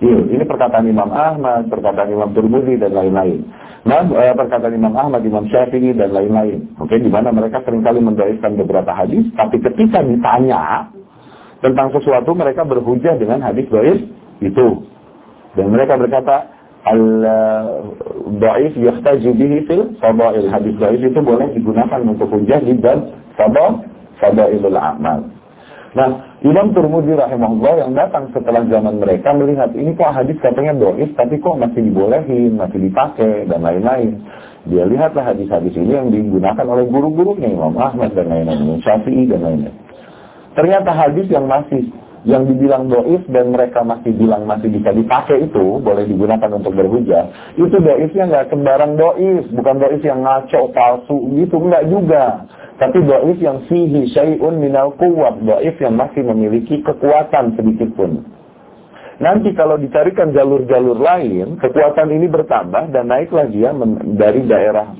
fadhah Ini perkataan Imam Ahmad, perkataan Imam Turmudi dan lain-lain. Nah, perkataan Imam Ahmad, Imam Syafi'i dan lain-lain. Oke, di mana mereka sering kali mendaifkan beberapa hadis, tapi ketika ditanya tentang sesuatu mereka berhujah dengan hadis doif itu. Dan mereka berkata, al-dhaif yahtaju bihi fil fadail. Hadis doif itu boleh digunakan untuk hujah di bab fadailul amal. Nah, Imam Turmudi rahimahullah yang datang setelah zaman mereka melihat ini kok hadis katanya doif, tapi kok masih dibolehin, masih dipakai, dan lain-lain. Dia lihatlah hadis-hadis ini yang digunakan oleh guru-gurunya Imam Ahmad dan lain-lain, Syafi'i dan lain-lain. Ternyata hadis yang masih yang dibilang doif dan mereka masih bilang masih bisa dipakai itu boleh digunakan untuk berhujah itu doifnya nggak sembarang doif bukan doif yang ngaco palsu gitu nggak juga tapi doif yang fihi syai'un minal kuwat. Doif yang masih memiliki kekuatan sedikit pun. Nanti kalau dicarikan jalur-jalur lain, kekuatan ini bertambah dan naiklah dia dari daerah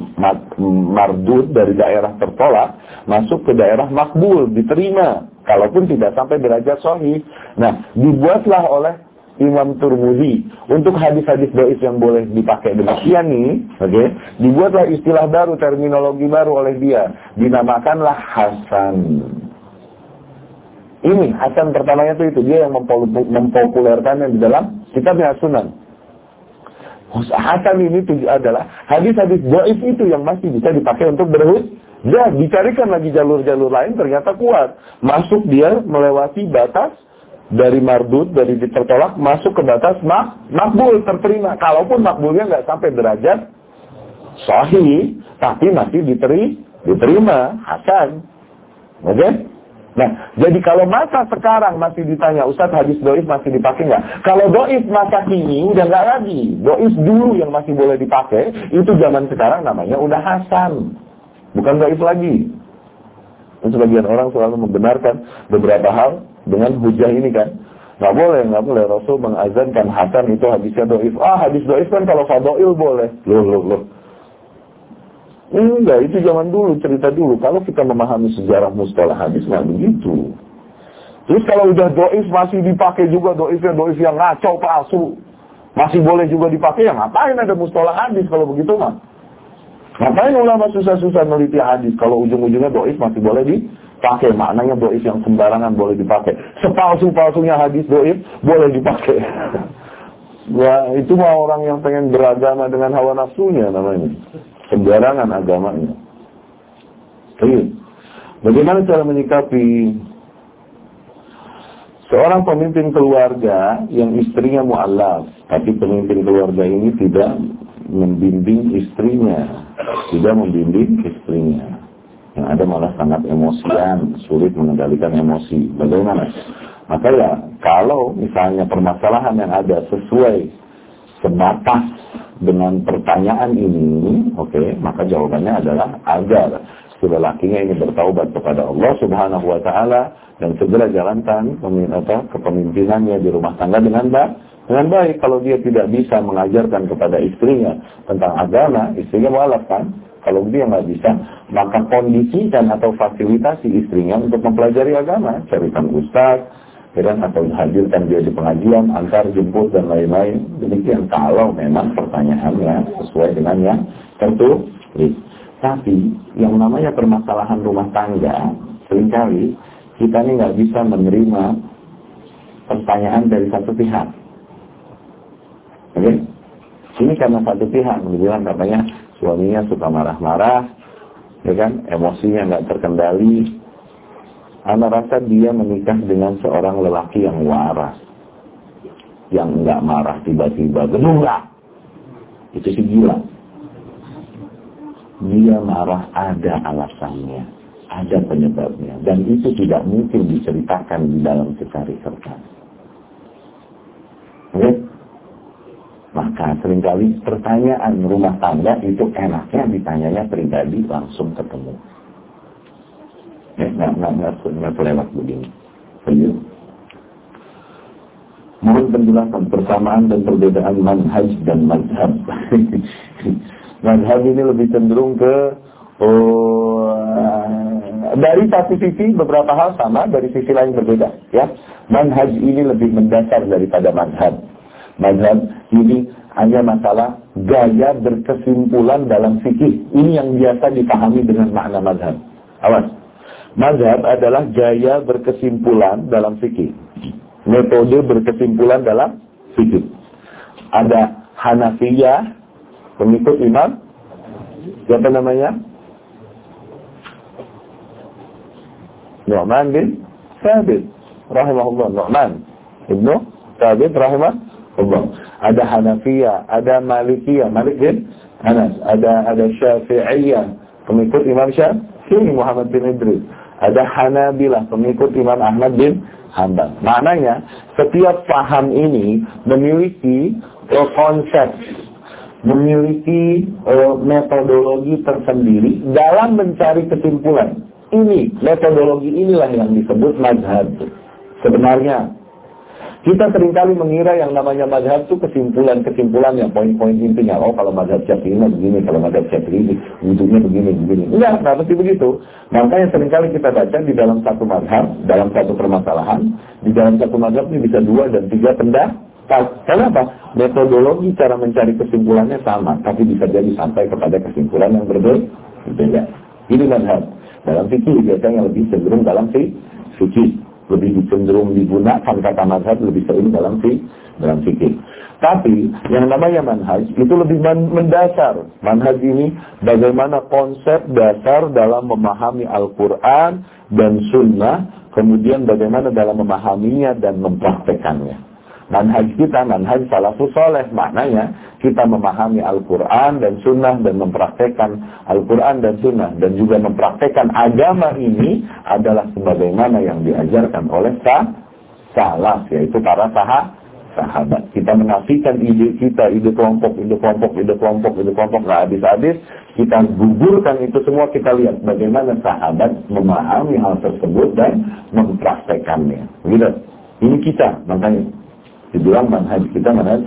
mardud, dari daerah tertolak, masuk ke daerah makbul, diterima. Kalaupun tidak sampai derajat sohi. Nah, dibuatlah oleh Imam Turmudi untuk hadis-hadis doif yang boleh dipakai demikian nih, oke, okay, dibuatlah istilah baru, terminologi baru oleh dia, dinamakanlah Hasan. Ini Hasan pertamanya itu itu dia yang mempopulerkannya di dalam kitabnya Sunan. Hasan ini adalah hadis-hadis doif itu yang masih bisa dipakai untuk berhud. Dan dicarikan lagi jalur-jalur lain ternyata kuat. Masuk dia melewati batas dari mardud, dari tertolak masuk ke batas mak makbul terterima. Kalaupun makbulnya nggak sampai derajat sahih, tapi masih diteri, diterima hasan. Oke? Okay? Nah, jadi kalau masa sekarang masih ditanya, Ustaz hadis doif masih dipakai nggak? Kalau doif masa kini udah nggak lagi. Doif dulu yang masih boleh dipakai, itu zaman sekarang namanya udah hasan. Bukan doif lagi. Dan sebagian orang selalu membenarkan beberapa hal dengan hujah ini kan. Nggak boleh, nggak boleh. Rasul mengazankan Hasan itu hadisnya doif. Ah, hadis doif kan kalau fadoil boleh. Loh, loh, loh. Enggak, itu zaman dulu, cerita dulu. Kalau kita memahami sejarah mustalah hadis, nggak begitu. Terus kalau udah doif masih dipakai juga doifnya doif yang ngaco palsu. Masih boleh juga dipakai, ya ngapain ada mustalah hadis kalau begitu mah? Ngapain ulama susah-susah meliti hadis kalau ujung-ujungnya doif masih boleh di pakai maknanya doif yang sembarangan boleh dipakai. Sepalsu palsunya hadis doif boleh dipakai. [LAUGHS] Ya itu mah orang yang pengen beragama dengan hawa nafsunya namanya. Sembarangan agamanya. Jadi, bagaimana cara menyikapi? Seorang pemimpin keluarga yang istrinya mu'alaf tapi pemimpin keluarga ini tidak membimbing istrinya tidak membimbing istrinya yang ada malah sangat emosian, sulit mengendalikan emosi. Bagaimana? Maka ya, kalau misalnya permasalahan yang ada sesuai sebatas dengan pertanyaan ini, oke, okay, maka jawabannya adalah agar si lelakinya ini bertaubat kepada Allah Subhanahu wa taala dan segera jalankan kepemimpinannya di rumah tangga dengan baik. Dengan baik kalau dia tidak bisa mengajarkan kepada istrinya tentang agama, istrinya mualaf kan? Kalau dia nggak bisa, maka kondisikan atau fasilitasi istrinya untuk mempelajari agama, carikan ustaz, ya kan, atau hadirkan dia di pengajian, antar jemput dan lain-lain. Demikian kalau memang pertanyaannya sesuai dengan yang tentu. Tapi yang namanya permasalahan rumah tangga, sering kali kita ini nggak bisa menerima pertanyaan dari satu pihak. Oke? Okay? Ini karena satu pihak bilang katanya suaminya suka marah-marah, ya kan, emosinya nggak terkendali. Anak rasa dia menikah dengan seorang lelaki yang waras, yang nggak marah tiba-tiba, gedunglah. Itu sih gila. Dia marah ada alasannya, ada penyebabnya, dan itu tidak mungkin diceritakan di dalam kertas. Oke? Maka sering kali pertanyaan rumah tangga itu enaknya ditanyanya pribadi langsung ketemu. Ya, nggak, nggak, nggak, nggak lewat begini. Begitu. Menurut penjelasan persamaan dan perbedaan manhaj dan mazhab. [LAUGHS] manhaj ini lebih cenderung ke oh, dari satu sisi beberapa hal sama, dari sisi lain berbeda. Ya, manhaj ini lebih mendasar daripada manhaj Mazhab ini hanya masalah gaya berkesimpulan dalam fikih. Ini yang biasa dipahami dengan makna mazhab. Awas. Mazhab adalah gaya berkesimpulan dalam fikih. Metode berkesimpulan dalam fikih. Ada Hanafiyah, pengikut imam, siapa namanya? Nu'man bin Sabit, rahimahullah. Nu'man ibnu Sabit, rahimahullah. Allah. Ada Hanafiyah, ada Malikiyah, Malik bin Anas, ada ada Syafi'iyah, pengikut Imam Syafi'i Muhammad bin Idris. Ada Hanabilah, pengikut Imam Ahmad bin Hanbal. Maknanya, setiap paham ini memiliki uh, konsep, memiliki uh, metodologi tersendiri dalam mencari kesimpulan. Ini, metodologi inilah yang disebut mazhab. Sebenarnya, kita sering kali mengira yang namanya mazhab itu kesimpulan-kesimpulan yang poin-poin intinya. Oh kalau mazhab Syafi'i begini, kalau mazhab Syafi'i wujudnya begini, begini. Enggak, enggak mesti begitu. Makanya sering kali kita baca di dalam satu mazhab, dalam satu permasalahan, di dalam satu mazhab ini bisa dua dan tiga pendapat. Kenapa? Metodologi cara mencari kesimpulannya sama, tapi bisa jadi sampai kepada kesimpulan yang berbeda. Ini mazhab. Dalam fikih biasanya lebih cenderung dalam fikih lebih cenderung digunakan kata mazhab lebih sering dalam fi dalam fikih. Tapi yang namanya manhaj itu lebih mendasar. Manhaj ini bagaimana konsep dasar dalam memahami Al-Quran dan Sunnah, kemudian bagaimana dalam memahaminya dan mempraktekannya. Manhaj kita, manhaj salafus soleh, maknanya kita memahami Al-Quran dan Sunnah dan mempraktekkan Al-Quran dan Sunnah dan juga mempraktekkan agama ini adalah sebagaimana yang diajarkan oleh sah, salaf, yaitu para sah, sahabat. Kita menafikan ide kita, ide kelompok, ide kelompok, ide kelompok, ide kelompok, nggak habis-habis. Kita gugurkan itu semua, kita lihat bagaimana sahabat memahami hal tersebut dan mempraktekannya. Gitu. Ini kita, makanya dibilang manhaj kita manhaj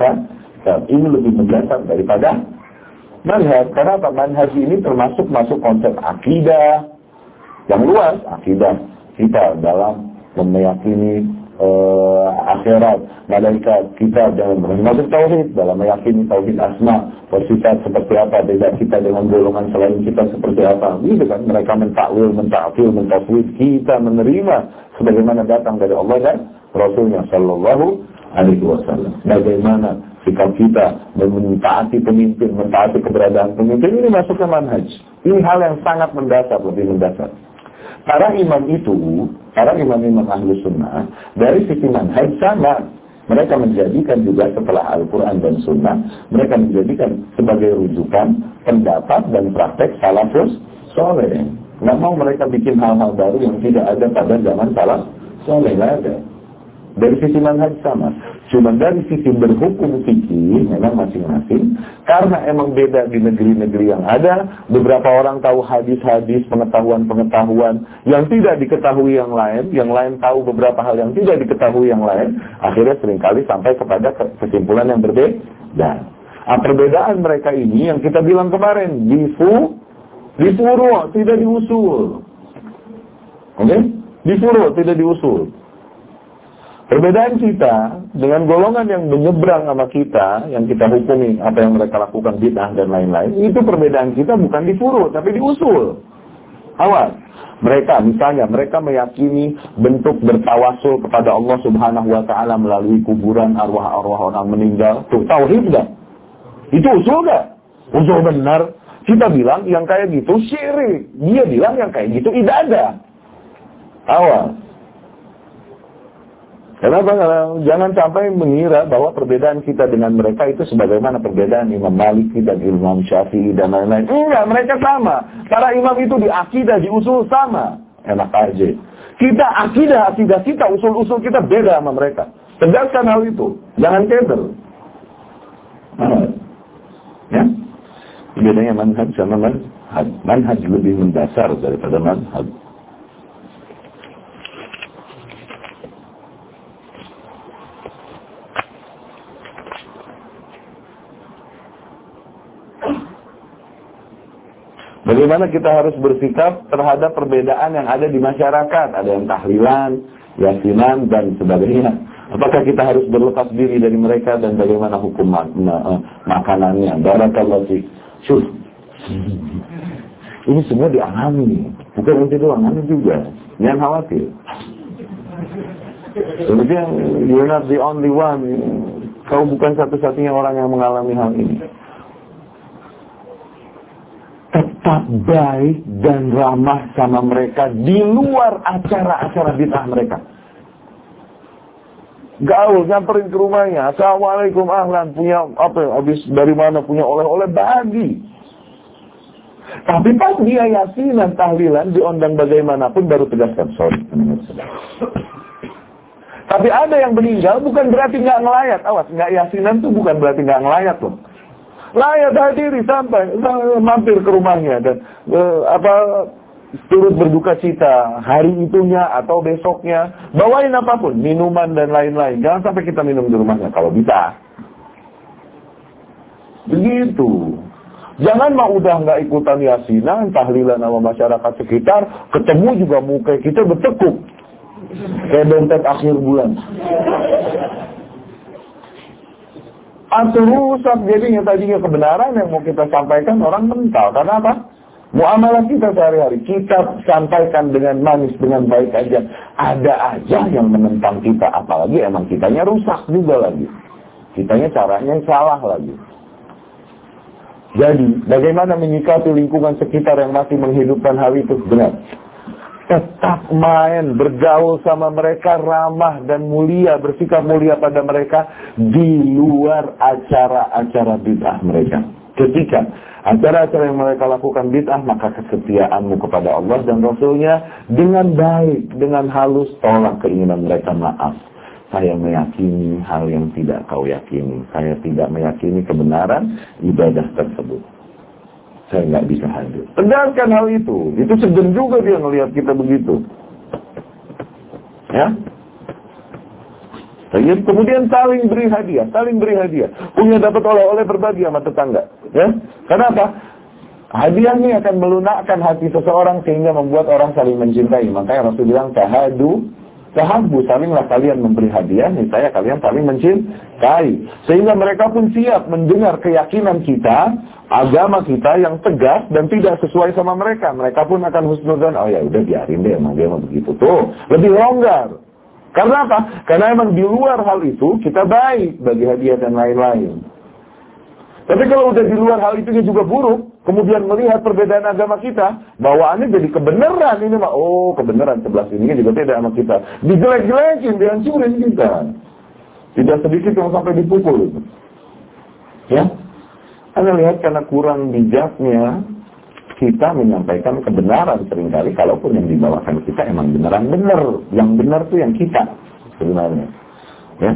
ini lebih mendasar daripada manhaj. Karena apa? Manhaj ini termasuk masuk konsep akidah yang luas. Akidah kita dalam meyakini uh, akhirat, malaikat kita dalam masuk tauhid, dalam meyakini tauhid asma, bersifat seperti apa, beda kita dengan golongan selain kita seperti apa. Gitu kan, mereka mentakwil, mentakwil, mentafwid, kita menerima sebagaimana datang dari Allah dan Rasulnya Sallallahu alaihi wasallam. Bagaimana sikap kita mentaati pemimpin, mentaati keberadaan pemimpin ini masuk ke manhaj. Ini hal yang sangat mendasar, lebih mendasar. Para imam itu, para imam-imam ahlu sunnah, dari sisi manhaj sama. Mereka menjadikan juga setelah Al-Quran dan Sunnah, mereka menjadikan sebagai rujukan pendapat dan praktek salafus soleh. Nggak mau mereka bikin hal-hal baru yang tidak ada pada zaman salaf soleh, nggak ada. Dari sisi manhaj sama. Cuma dari sisi berhukum fikih memang masing-masing. Karena emang beda di negeri-negeri yang ada. Beberapa orang tahu hadis-hadis, pengetahuan-pengetahuan yang tidak diketahui yang lain. Yang lain tahu beberapa hal yang tidak diketahui yang lain. Akhirnya sering kali sampai kepada kesimpulan yang berbeda. Nah, perbedaan mereka ini yang kita bilang kemarin. Difu, difuru, tidak diusul. Oke? Okay? Difuru, tidak diusul. Perbedaan kita dengan golongan yang menyeberang sama kita, yang kita hukumi apa yang mereka lakukan bid'ah dan lain-lain, itu perbedaan kita bukan di furu, tapi di usul. Awas. Mereka misalnya mereka meyakini bentuk bertawasul kepada Allah Subhanahu wa taala melalui kuburan arwah-arwah orang meninggal. Tuh, tauhid enggak? Itu usul enggak? Usul benar. Kita bilang yang kayak gitu syirik. Dia bilang yang kayak gitu ada. Awas. Kenapa? Jangan sampai mengira bahwa perbedaan kita dengan mereka itu sebagaimana perbedaan Imam Maliki dan Imam Syafi'i dan lain-lain. Enggak, mereka sama. Para imam itu di akidah, di usul sama. Enak aja. Kita akidah, akidah kita, usul-usul kita beda sama mereka. Tegaskan hal itu. Jangan keder. Ya? Bedanya manhaj sama manhaj. Manhaj lebih mendasar daripada manhaj. Bagaimana kita harus bersikap terhadap perbedaan yang ada di masyarakat? Ada yang tahlilan, yasinan, dan sebagainya. Apakah kita harus berlepas diri dari mereka dan bagaimana hukum mak eh, makanannya? Barakallahu fiik. Syuh. Ini semua dialami. Bukan nanti doang, anda juga. Jangan khawatir. Kemudian, you're not the only one. Kau bukan satu-satunya orang yang mengalami hal ini tetap baik dan ramah sama mereka di luar acara-acara bid'ah mereka. Gaul, nyamperin ke rumahnya. Assalamualaikum, ahlan. Punya apa? Habis dari mana punya oleh-oleh bagi. Tapi pas dia yasinan, tahlilan, diundang bagaimanapun baru tegaskan. Sorry, Tapi ada yang meninggal bukan berarti nggak ngelayat. Awas, nggak yasinan tuh bukan berarti nggak ngelayat loh layak hadiri sampai mampir ke rumahnya. Dan uh, apa turut berduka cita. Hari itunya atau besoknya bawain apa pun minuman dan lain-lain. Jangan sampai kita minum di rumahnya kalau bisa. Begitu. Jangan mau udah nggak ikutan yasinan tahlilan sama masyarakat sekitar ketemu juga muka kita bertekuk. Kayak dompet akhir bulan atau rusak jadinya tadinya kebenaran yang mau kita sampaikan orang mental. Karena apa? Muamalah kita sehari-hari. Kita sampaikan dengan manis dengan baik aja. Ada aja yang menentang kita. Apalagi emang kitanya rusak juga lagi. Kitanya caranya salah lagi. Jadi bagaimana menyikapi lingkungan sekitar yang masih menghidupkan hal itu? Benar tetap main, bergaul sama mereka, ramah dan mulia, bersikap mulia pada mereka di luar acara-acara bid'ah mereka. Ketika acara-acara yang mereka lakukan bid'ah, maka kesetiaanmu kepada Allah dan Rasulnya dengan baik, dengan halus, tolak keinginan mereka maaf. Saya meyakini hal yang tidak kau yakini. Saya tidak meyakini kebenaran ibadah tersebut saya nggak bisa hadir. Tegaskan hal itu. Itu segan juga dia ngelihat kita begitu. Ya. Kemudian saling beri hadiah, saling beri hadiah. Punya dapat oleh-oleh berbagi sama tetangga. Ya. Kenapa? Hadiah ini akan melunakkan hati seseorang sehingga membuat orang saling mencintai. Makanya Rasul bilang tahadu Sahabu salinglah kalian memberi hadiah, saya kalian saling mencintai. Sehingga mereka pun siap mendengar keyakinan kita, agama kita yang tegas dan tidak sesuai sama mereka. Mereka pun akan husnudan, oh ya udah biarin deh emang dia mau begitu. Tuh, lebih longgar. Karena apa? Karena emang di luar hal itu kita baik bagi hadiah dan lain-lain. Tapi kalau udah di luar hal itu juga buruk, kemudian melihat perbedaan agama kita, bawaannya jadi kebenaran ini mah, oh kebenaran sebelah sini juga beda sama kita. Dijelek-jelekin, dihancurin kita. Tidak sedikit yang sampai dipukul. Ya, Anda lihat karena kurang bijaknya, kita menyampaikan kebenaran sering kali, kalaupun yang dibawakan kita emang beneran bener. Yang benar tuh yang kita sebenarnya. Ya,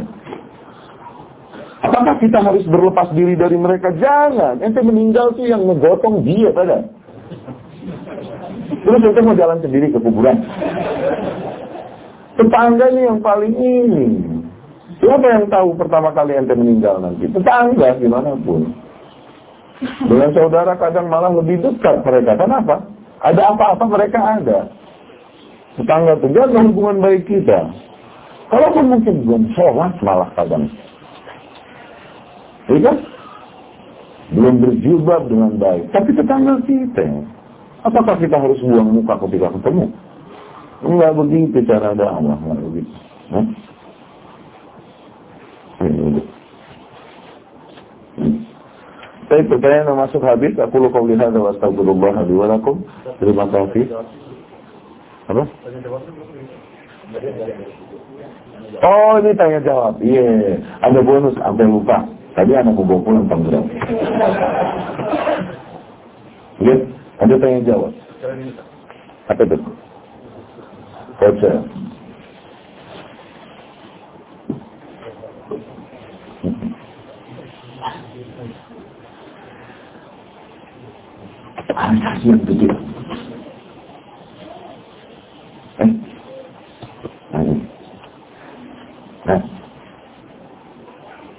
Apakah kita harus berlepas diri dari mereka? Jangan. Ente meninggal tuh yang ngegotong dia pada. Terus ente mau jalan sendiri ke kuburan. Tetangganya yang paling ini. Siapa yang tahu pertama kali ente meninggal nanti? Tetangga gimana pun. Dengan saudara kadang malah lebih dekat mereka. Kenapa? Ada apa-apa mereka ada. Tetangga jaga hubungan baik kita. Kalaupun mungkin belum sholat malah kadang. Iya kan? Belum berjubah dengan baik. Tapi tetangga kita. Apakah kita harus buang muka ketika ketemu? Enggak begitu cara dakwah. Enggak begitu. Saya pertanyaan yang masuk habis. Aku lu kau lihat wa astagfirullah li wa lakum. Terima kasih. Apa? Oh ini tanya jawab. Iya, yeah. ada bonus sampai lupa. Tadi anak gue pulang Tangerang. Iya, ada tanya jawab. Apa itu? Ah, yang begitu. Eh? Nah.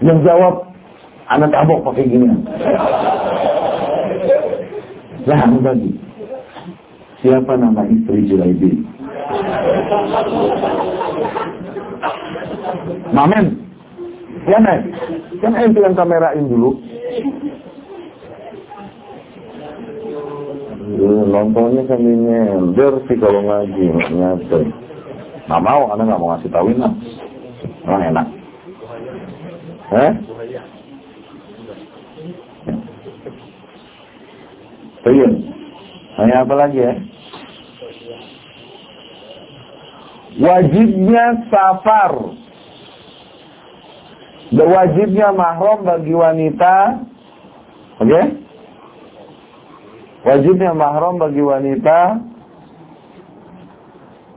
Yang jawab anak tabok pakai gini. Lah, bagi. Siapa nama istri Julaibi? Mamen. Ya, Nek. Kan ente yang kamerain dulu. Nontonnya sambil nyender sih kalau ngaji, nyata. Nggak mau, karena nggak mau ngasih tauin lah. Emang enak. Eh? Iya. Hanya apa lagi ya? Wajibnya safar. Wajibnya mahram bagi wanita. Oke? Okay? Wajibnya mahram bagi wanita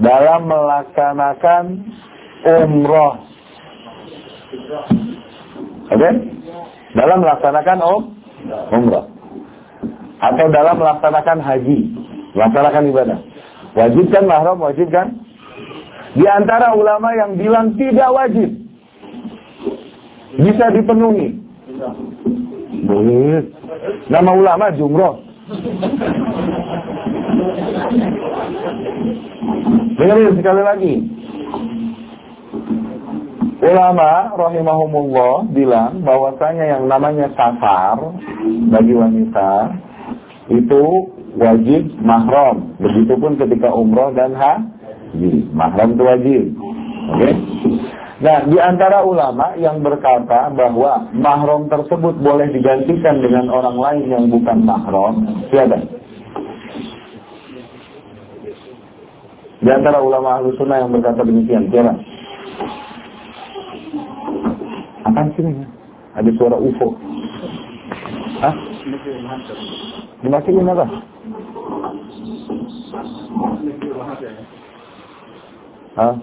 dalam melaksanakan umroh. Oke? Okay? Dalam melaksanakan um, umroh. Atau dalam melaksanakan haji. Melaksanakan ibadah. Wajib kan mahram? Wajib kan? Di antara ulama yang bilang tidak wajib. Bisa dipenuhi. Boleh. Nama ulama Jumroh. Dengarin sekali lagi. Ulama rahimahumullah bilang bahwasanya yang namanya safar bagi wanita itu wajib mahram. Begitupun ketika umroh dan haji. Mahram itu wajib. Oke? Okay? Nah, di antara ulama yang berkata bahwa mahram tersebut boleh digantikan dengan orang lain yang bukan mahram, siapa? Di antara ulama ahlu sunnah yang berkata demikian, siapa? Apaan sih ini? Ada suara UFO. Hah? Dimasukin apa? Hah?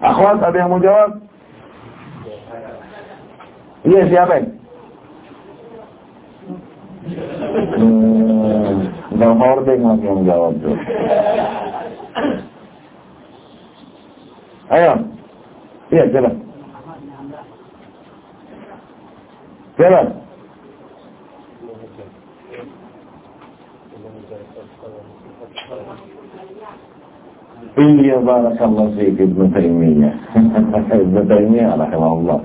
Akhwat, ada yang mau jawab? Iya, siapa? Hmm, Bang Hording lagi yang jawab tuh. Ayo. Iya, jalan. Jalan. Iya barakallahu fiik Ibnu Taimiyah. [LAUGHS] Ibnu Taimiyah rahimahullah.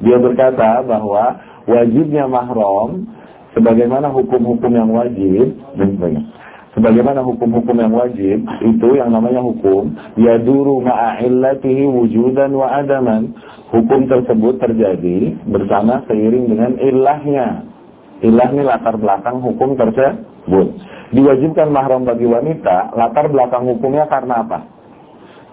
Dia berkata bahwa wajibnya mahram sebagaimana hukum-hukum yang wajib dan. Sebagaimana hukum-hukum yang wajib itu yang namanya hukum yaduru ma'illatihi wujudan wa adaman. Hukum tersebut terjadi bersama seiring dengan ilahnya. Ilah ini latar belakang hukum tersebut. Diwajibkan mahram bagi wanita, latar belakang hukumnya karena apa?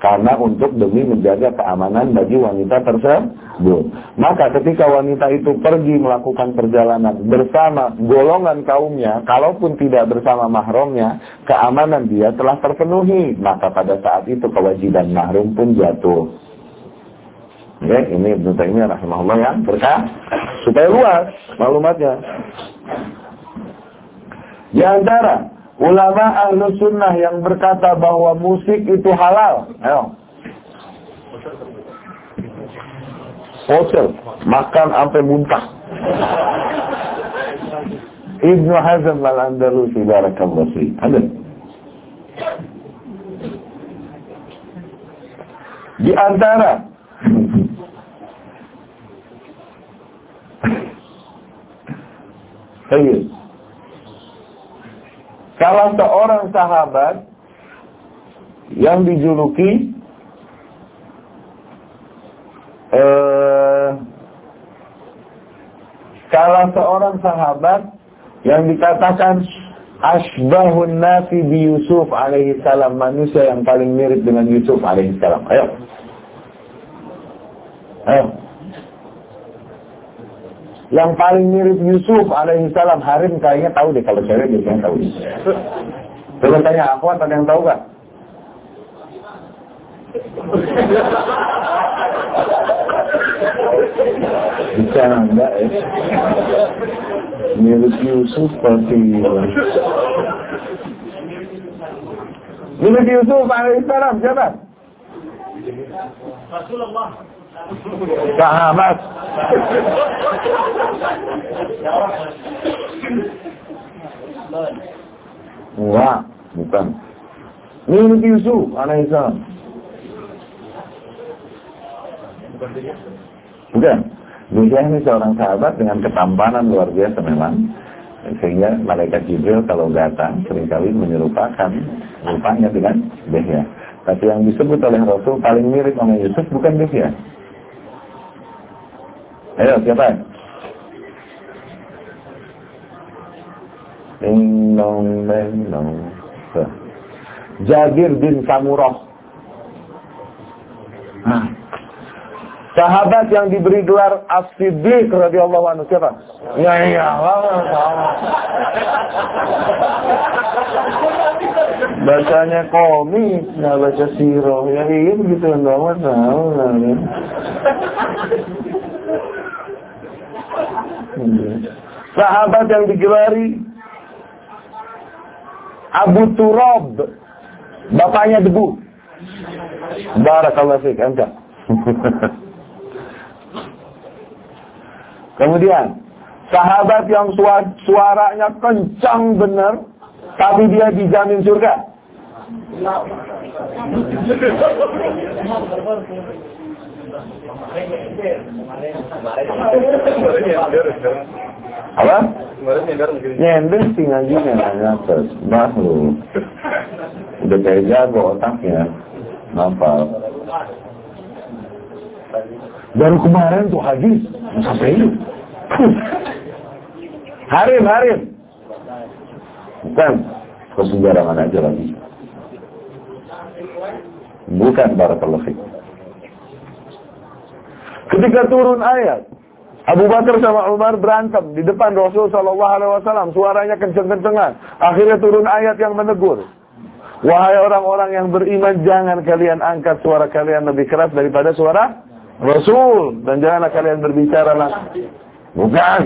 Karena untuk demi menjaga keamanan bagi wanita tersebut. Maka ketika wanita itu pergi melakukan perjalanan bersama golongan kaumnya, kalaupun tidak bersama mahramnya, keamanan dia telah terpenuhi. Maka pada saat itu kewajiban mahrum pun jatuh. Oke, ini Ibnu Taimiyah rahimahullah yang berkah supaya luas maklumatnya. Di antara ulama ahlu sunnah yang berkata bahwa musik itu halal. Ayo. Hotel, makan sampai muntah. Ibnu Hazm al-Andalusi barakallahu fi. Ada. Di antara [LAUGHS] Baik. Salah seorang sahabat yang dijuluki eh, salah seorang sahabat yang dikatakan asbahun nasi bi Yusuf alaihi salam manusia yang paling mirip dengan Yusuf alaihi salam. Ayo. Ayo. Yang paling mirip Yusuf alaihi salam Harim kayaknya tahu deh kalau cewek biasanya tahu. Coba tanya aku ada yang tahu gak? Bisa enggak ya? Mirip Yusuf pasti. Mirip Yusuf alaihissalam siapa? Rasulullah. Sahabat. Wah, bukan. Mirip Yusuf alaihissalam. Bukan. Dia ini seorang sahabat dengan ketampanan luar biasa memang. Sehingga malaikat Jibril kalau datang sering kali menyerupakan rupanya dengan Dehya. Tapi yang disebut oleh Rasul paling mirip sama Yusuf bukan Dehya. Ayo, siapa? Ding dong ding dong. Jabir bin Samurah. Nah, Sahabat yang diberi gelar As-Siddiq radhiyallahu anhu siapa? Ya ya, Bacanya komik, nggak baca siro. Ya iya begitu enggak tahu Sahabat yang digelari Abu Turab, bapaknya debu. Barakallahu fiik, anta. [LAUGHS] Kemudian, sahabat yang suaranya kencang benar, tapi dia dijamin surga. [LAUGHS] Apa? Nyender sih ngajinya nanya terus. Bahu. Udah kayak jago otaknya. Nampak. Baru kemarin tuh hadis sampai itu. Harim, harim. Bukan kesembarangan aja lagi. Bukan barakallahu fiik. Ketika turun ayat, Abu Bakar sama Umar berantem di depan Rasul Shallallahu Alaihi Wasallam, suaranya kenceng-kencengan. Akhirnya turun ayat yang menegur. Wahai orang-orang yang beriman, jangan kalian angkat suara kalian lebih keras daripada suara Rasul dan janganlah kalian berbicara lah. Bukan.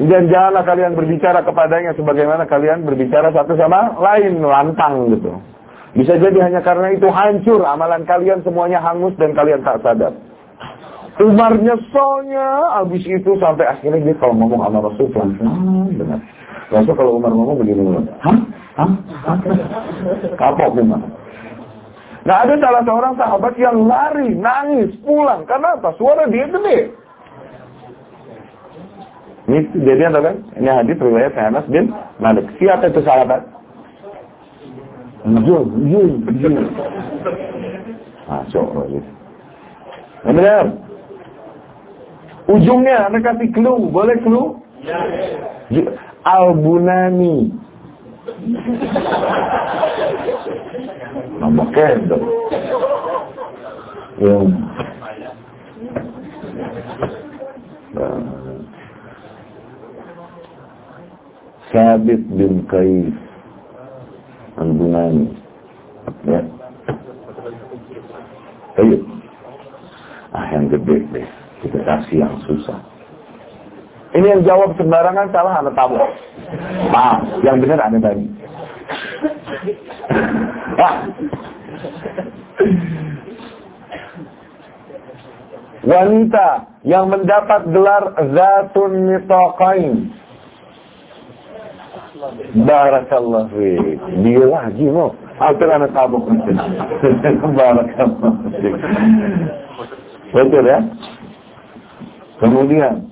Dan janganlah kalian berbicara kepadanya sebagaimana kalian berbicara satu sama lain lantang gitu. Bisa jadi hanya karena itu hancur amalan kalian semuanya hangus dan kalian tak sadar. Umar nyeselnya habis itu sampai akhirnya dia kalau ngomong sama Rasul pelan-pelan benar. Rasul kalau Umar ngomong begini, hah? Hah? Umar. Nah ada salah seorang sahabat yang lari, nangis, pulang. Karena apa? Suara dia gede. Ini kejadian kan? Ini hadis riwayat Anas bin Malik. Siapa itu sahabat? Masuk lagi. Benar. Ujungnya, anda kasih clue. Boleh clue? Ya. Al-Bunani. Nama kendor. Yang Sabit bin Kaif Al-Bunani Ya Ayo Ah yang gede deh Kita kasih yang susah Ini yang jawab sembarangan salah anak tamu Maaf, yang benar ada tadi Wanita yang mendapat gelar Zatun Mitaqain. Barakallah fi. Dia lagi mau. Hampir anak tabuk. [LAUGHS] Barakallah. Betul ya? Kemudian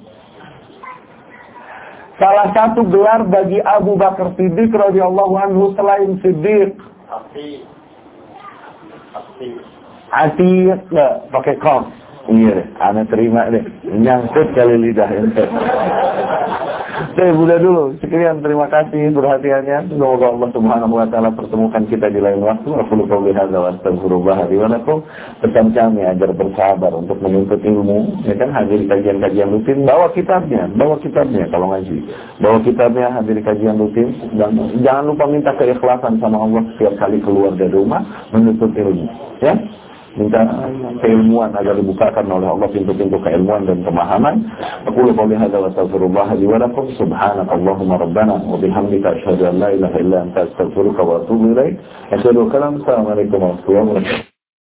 salah satu gelar bagi Abu Bakar Siddiq radhiyallahu anhu selain Siddiq. Atiq pakai kom. Iya anak terima deh. Nyangkut kali lidah. Saya Bunda dulu. Sekian terima kasih perhatiannya. Semoga Allah Subhanahu wa taala pertemukan kita di lain waktu. Aku lupa hadza wa astaghfirullah li wa Pesan kami agar bersabar untuk menuntut ilmu. Ya kan hadir kajian-kajian rutin, bawa kitabnya, bawa kitabnya kalau ngaji. Bawa kitabnya hadir kajian rutin dan jangan lupa minta keikhlasan sama Allah setiap kali keluar dari rumah menuntut ilmu. Ya minta keilmuan agar dibukakan oleh Allah pintu-pintu keilmuan dan pemahaman. Aku lupa lihat wa astaghfirullah li wa lakum subhanakallahumma rabbana wa bihamdika asyhadu an la ilaha illa anta astaghfiruka wa atubu ilaik. Asyhadu kalam assalamualaikum warahmatullahi wabarakatuh.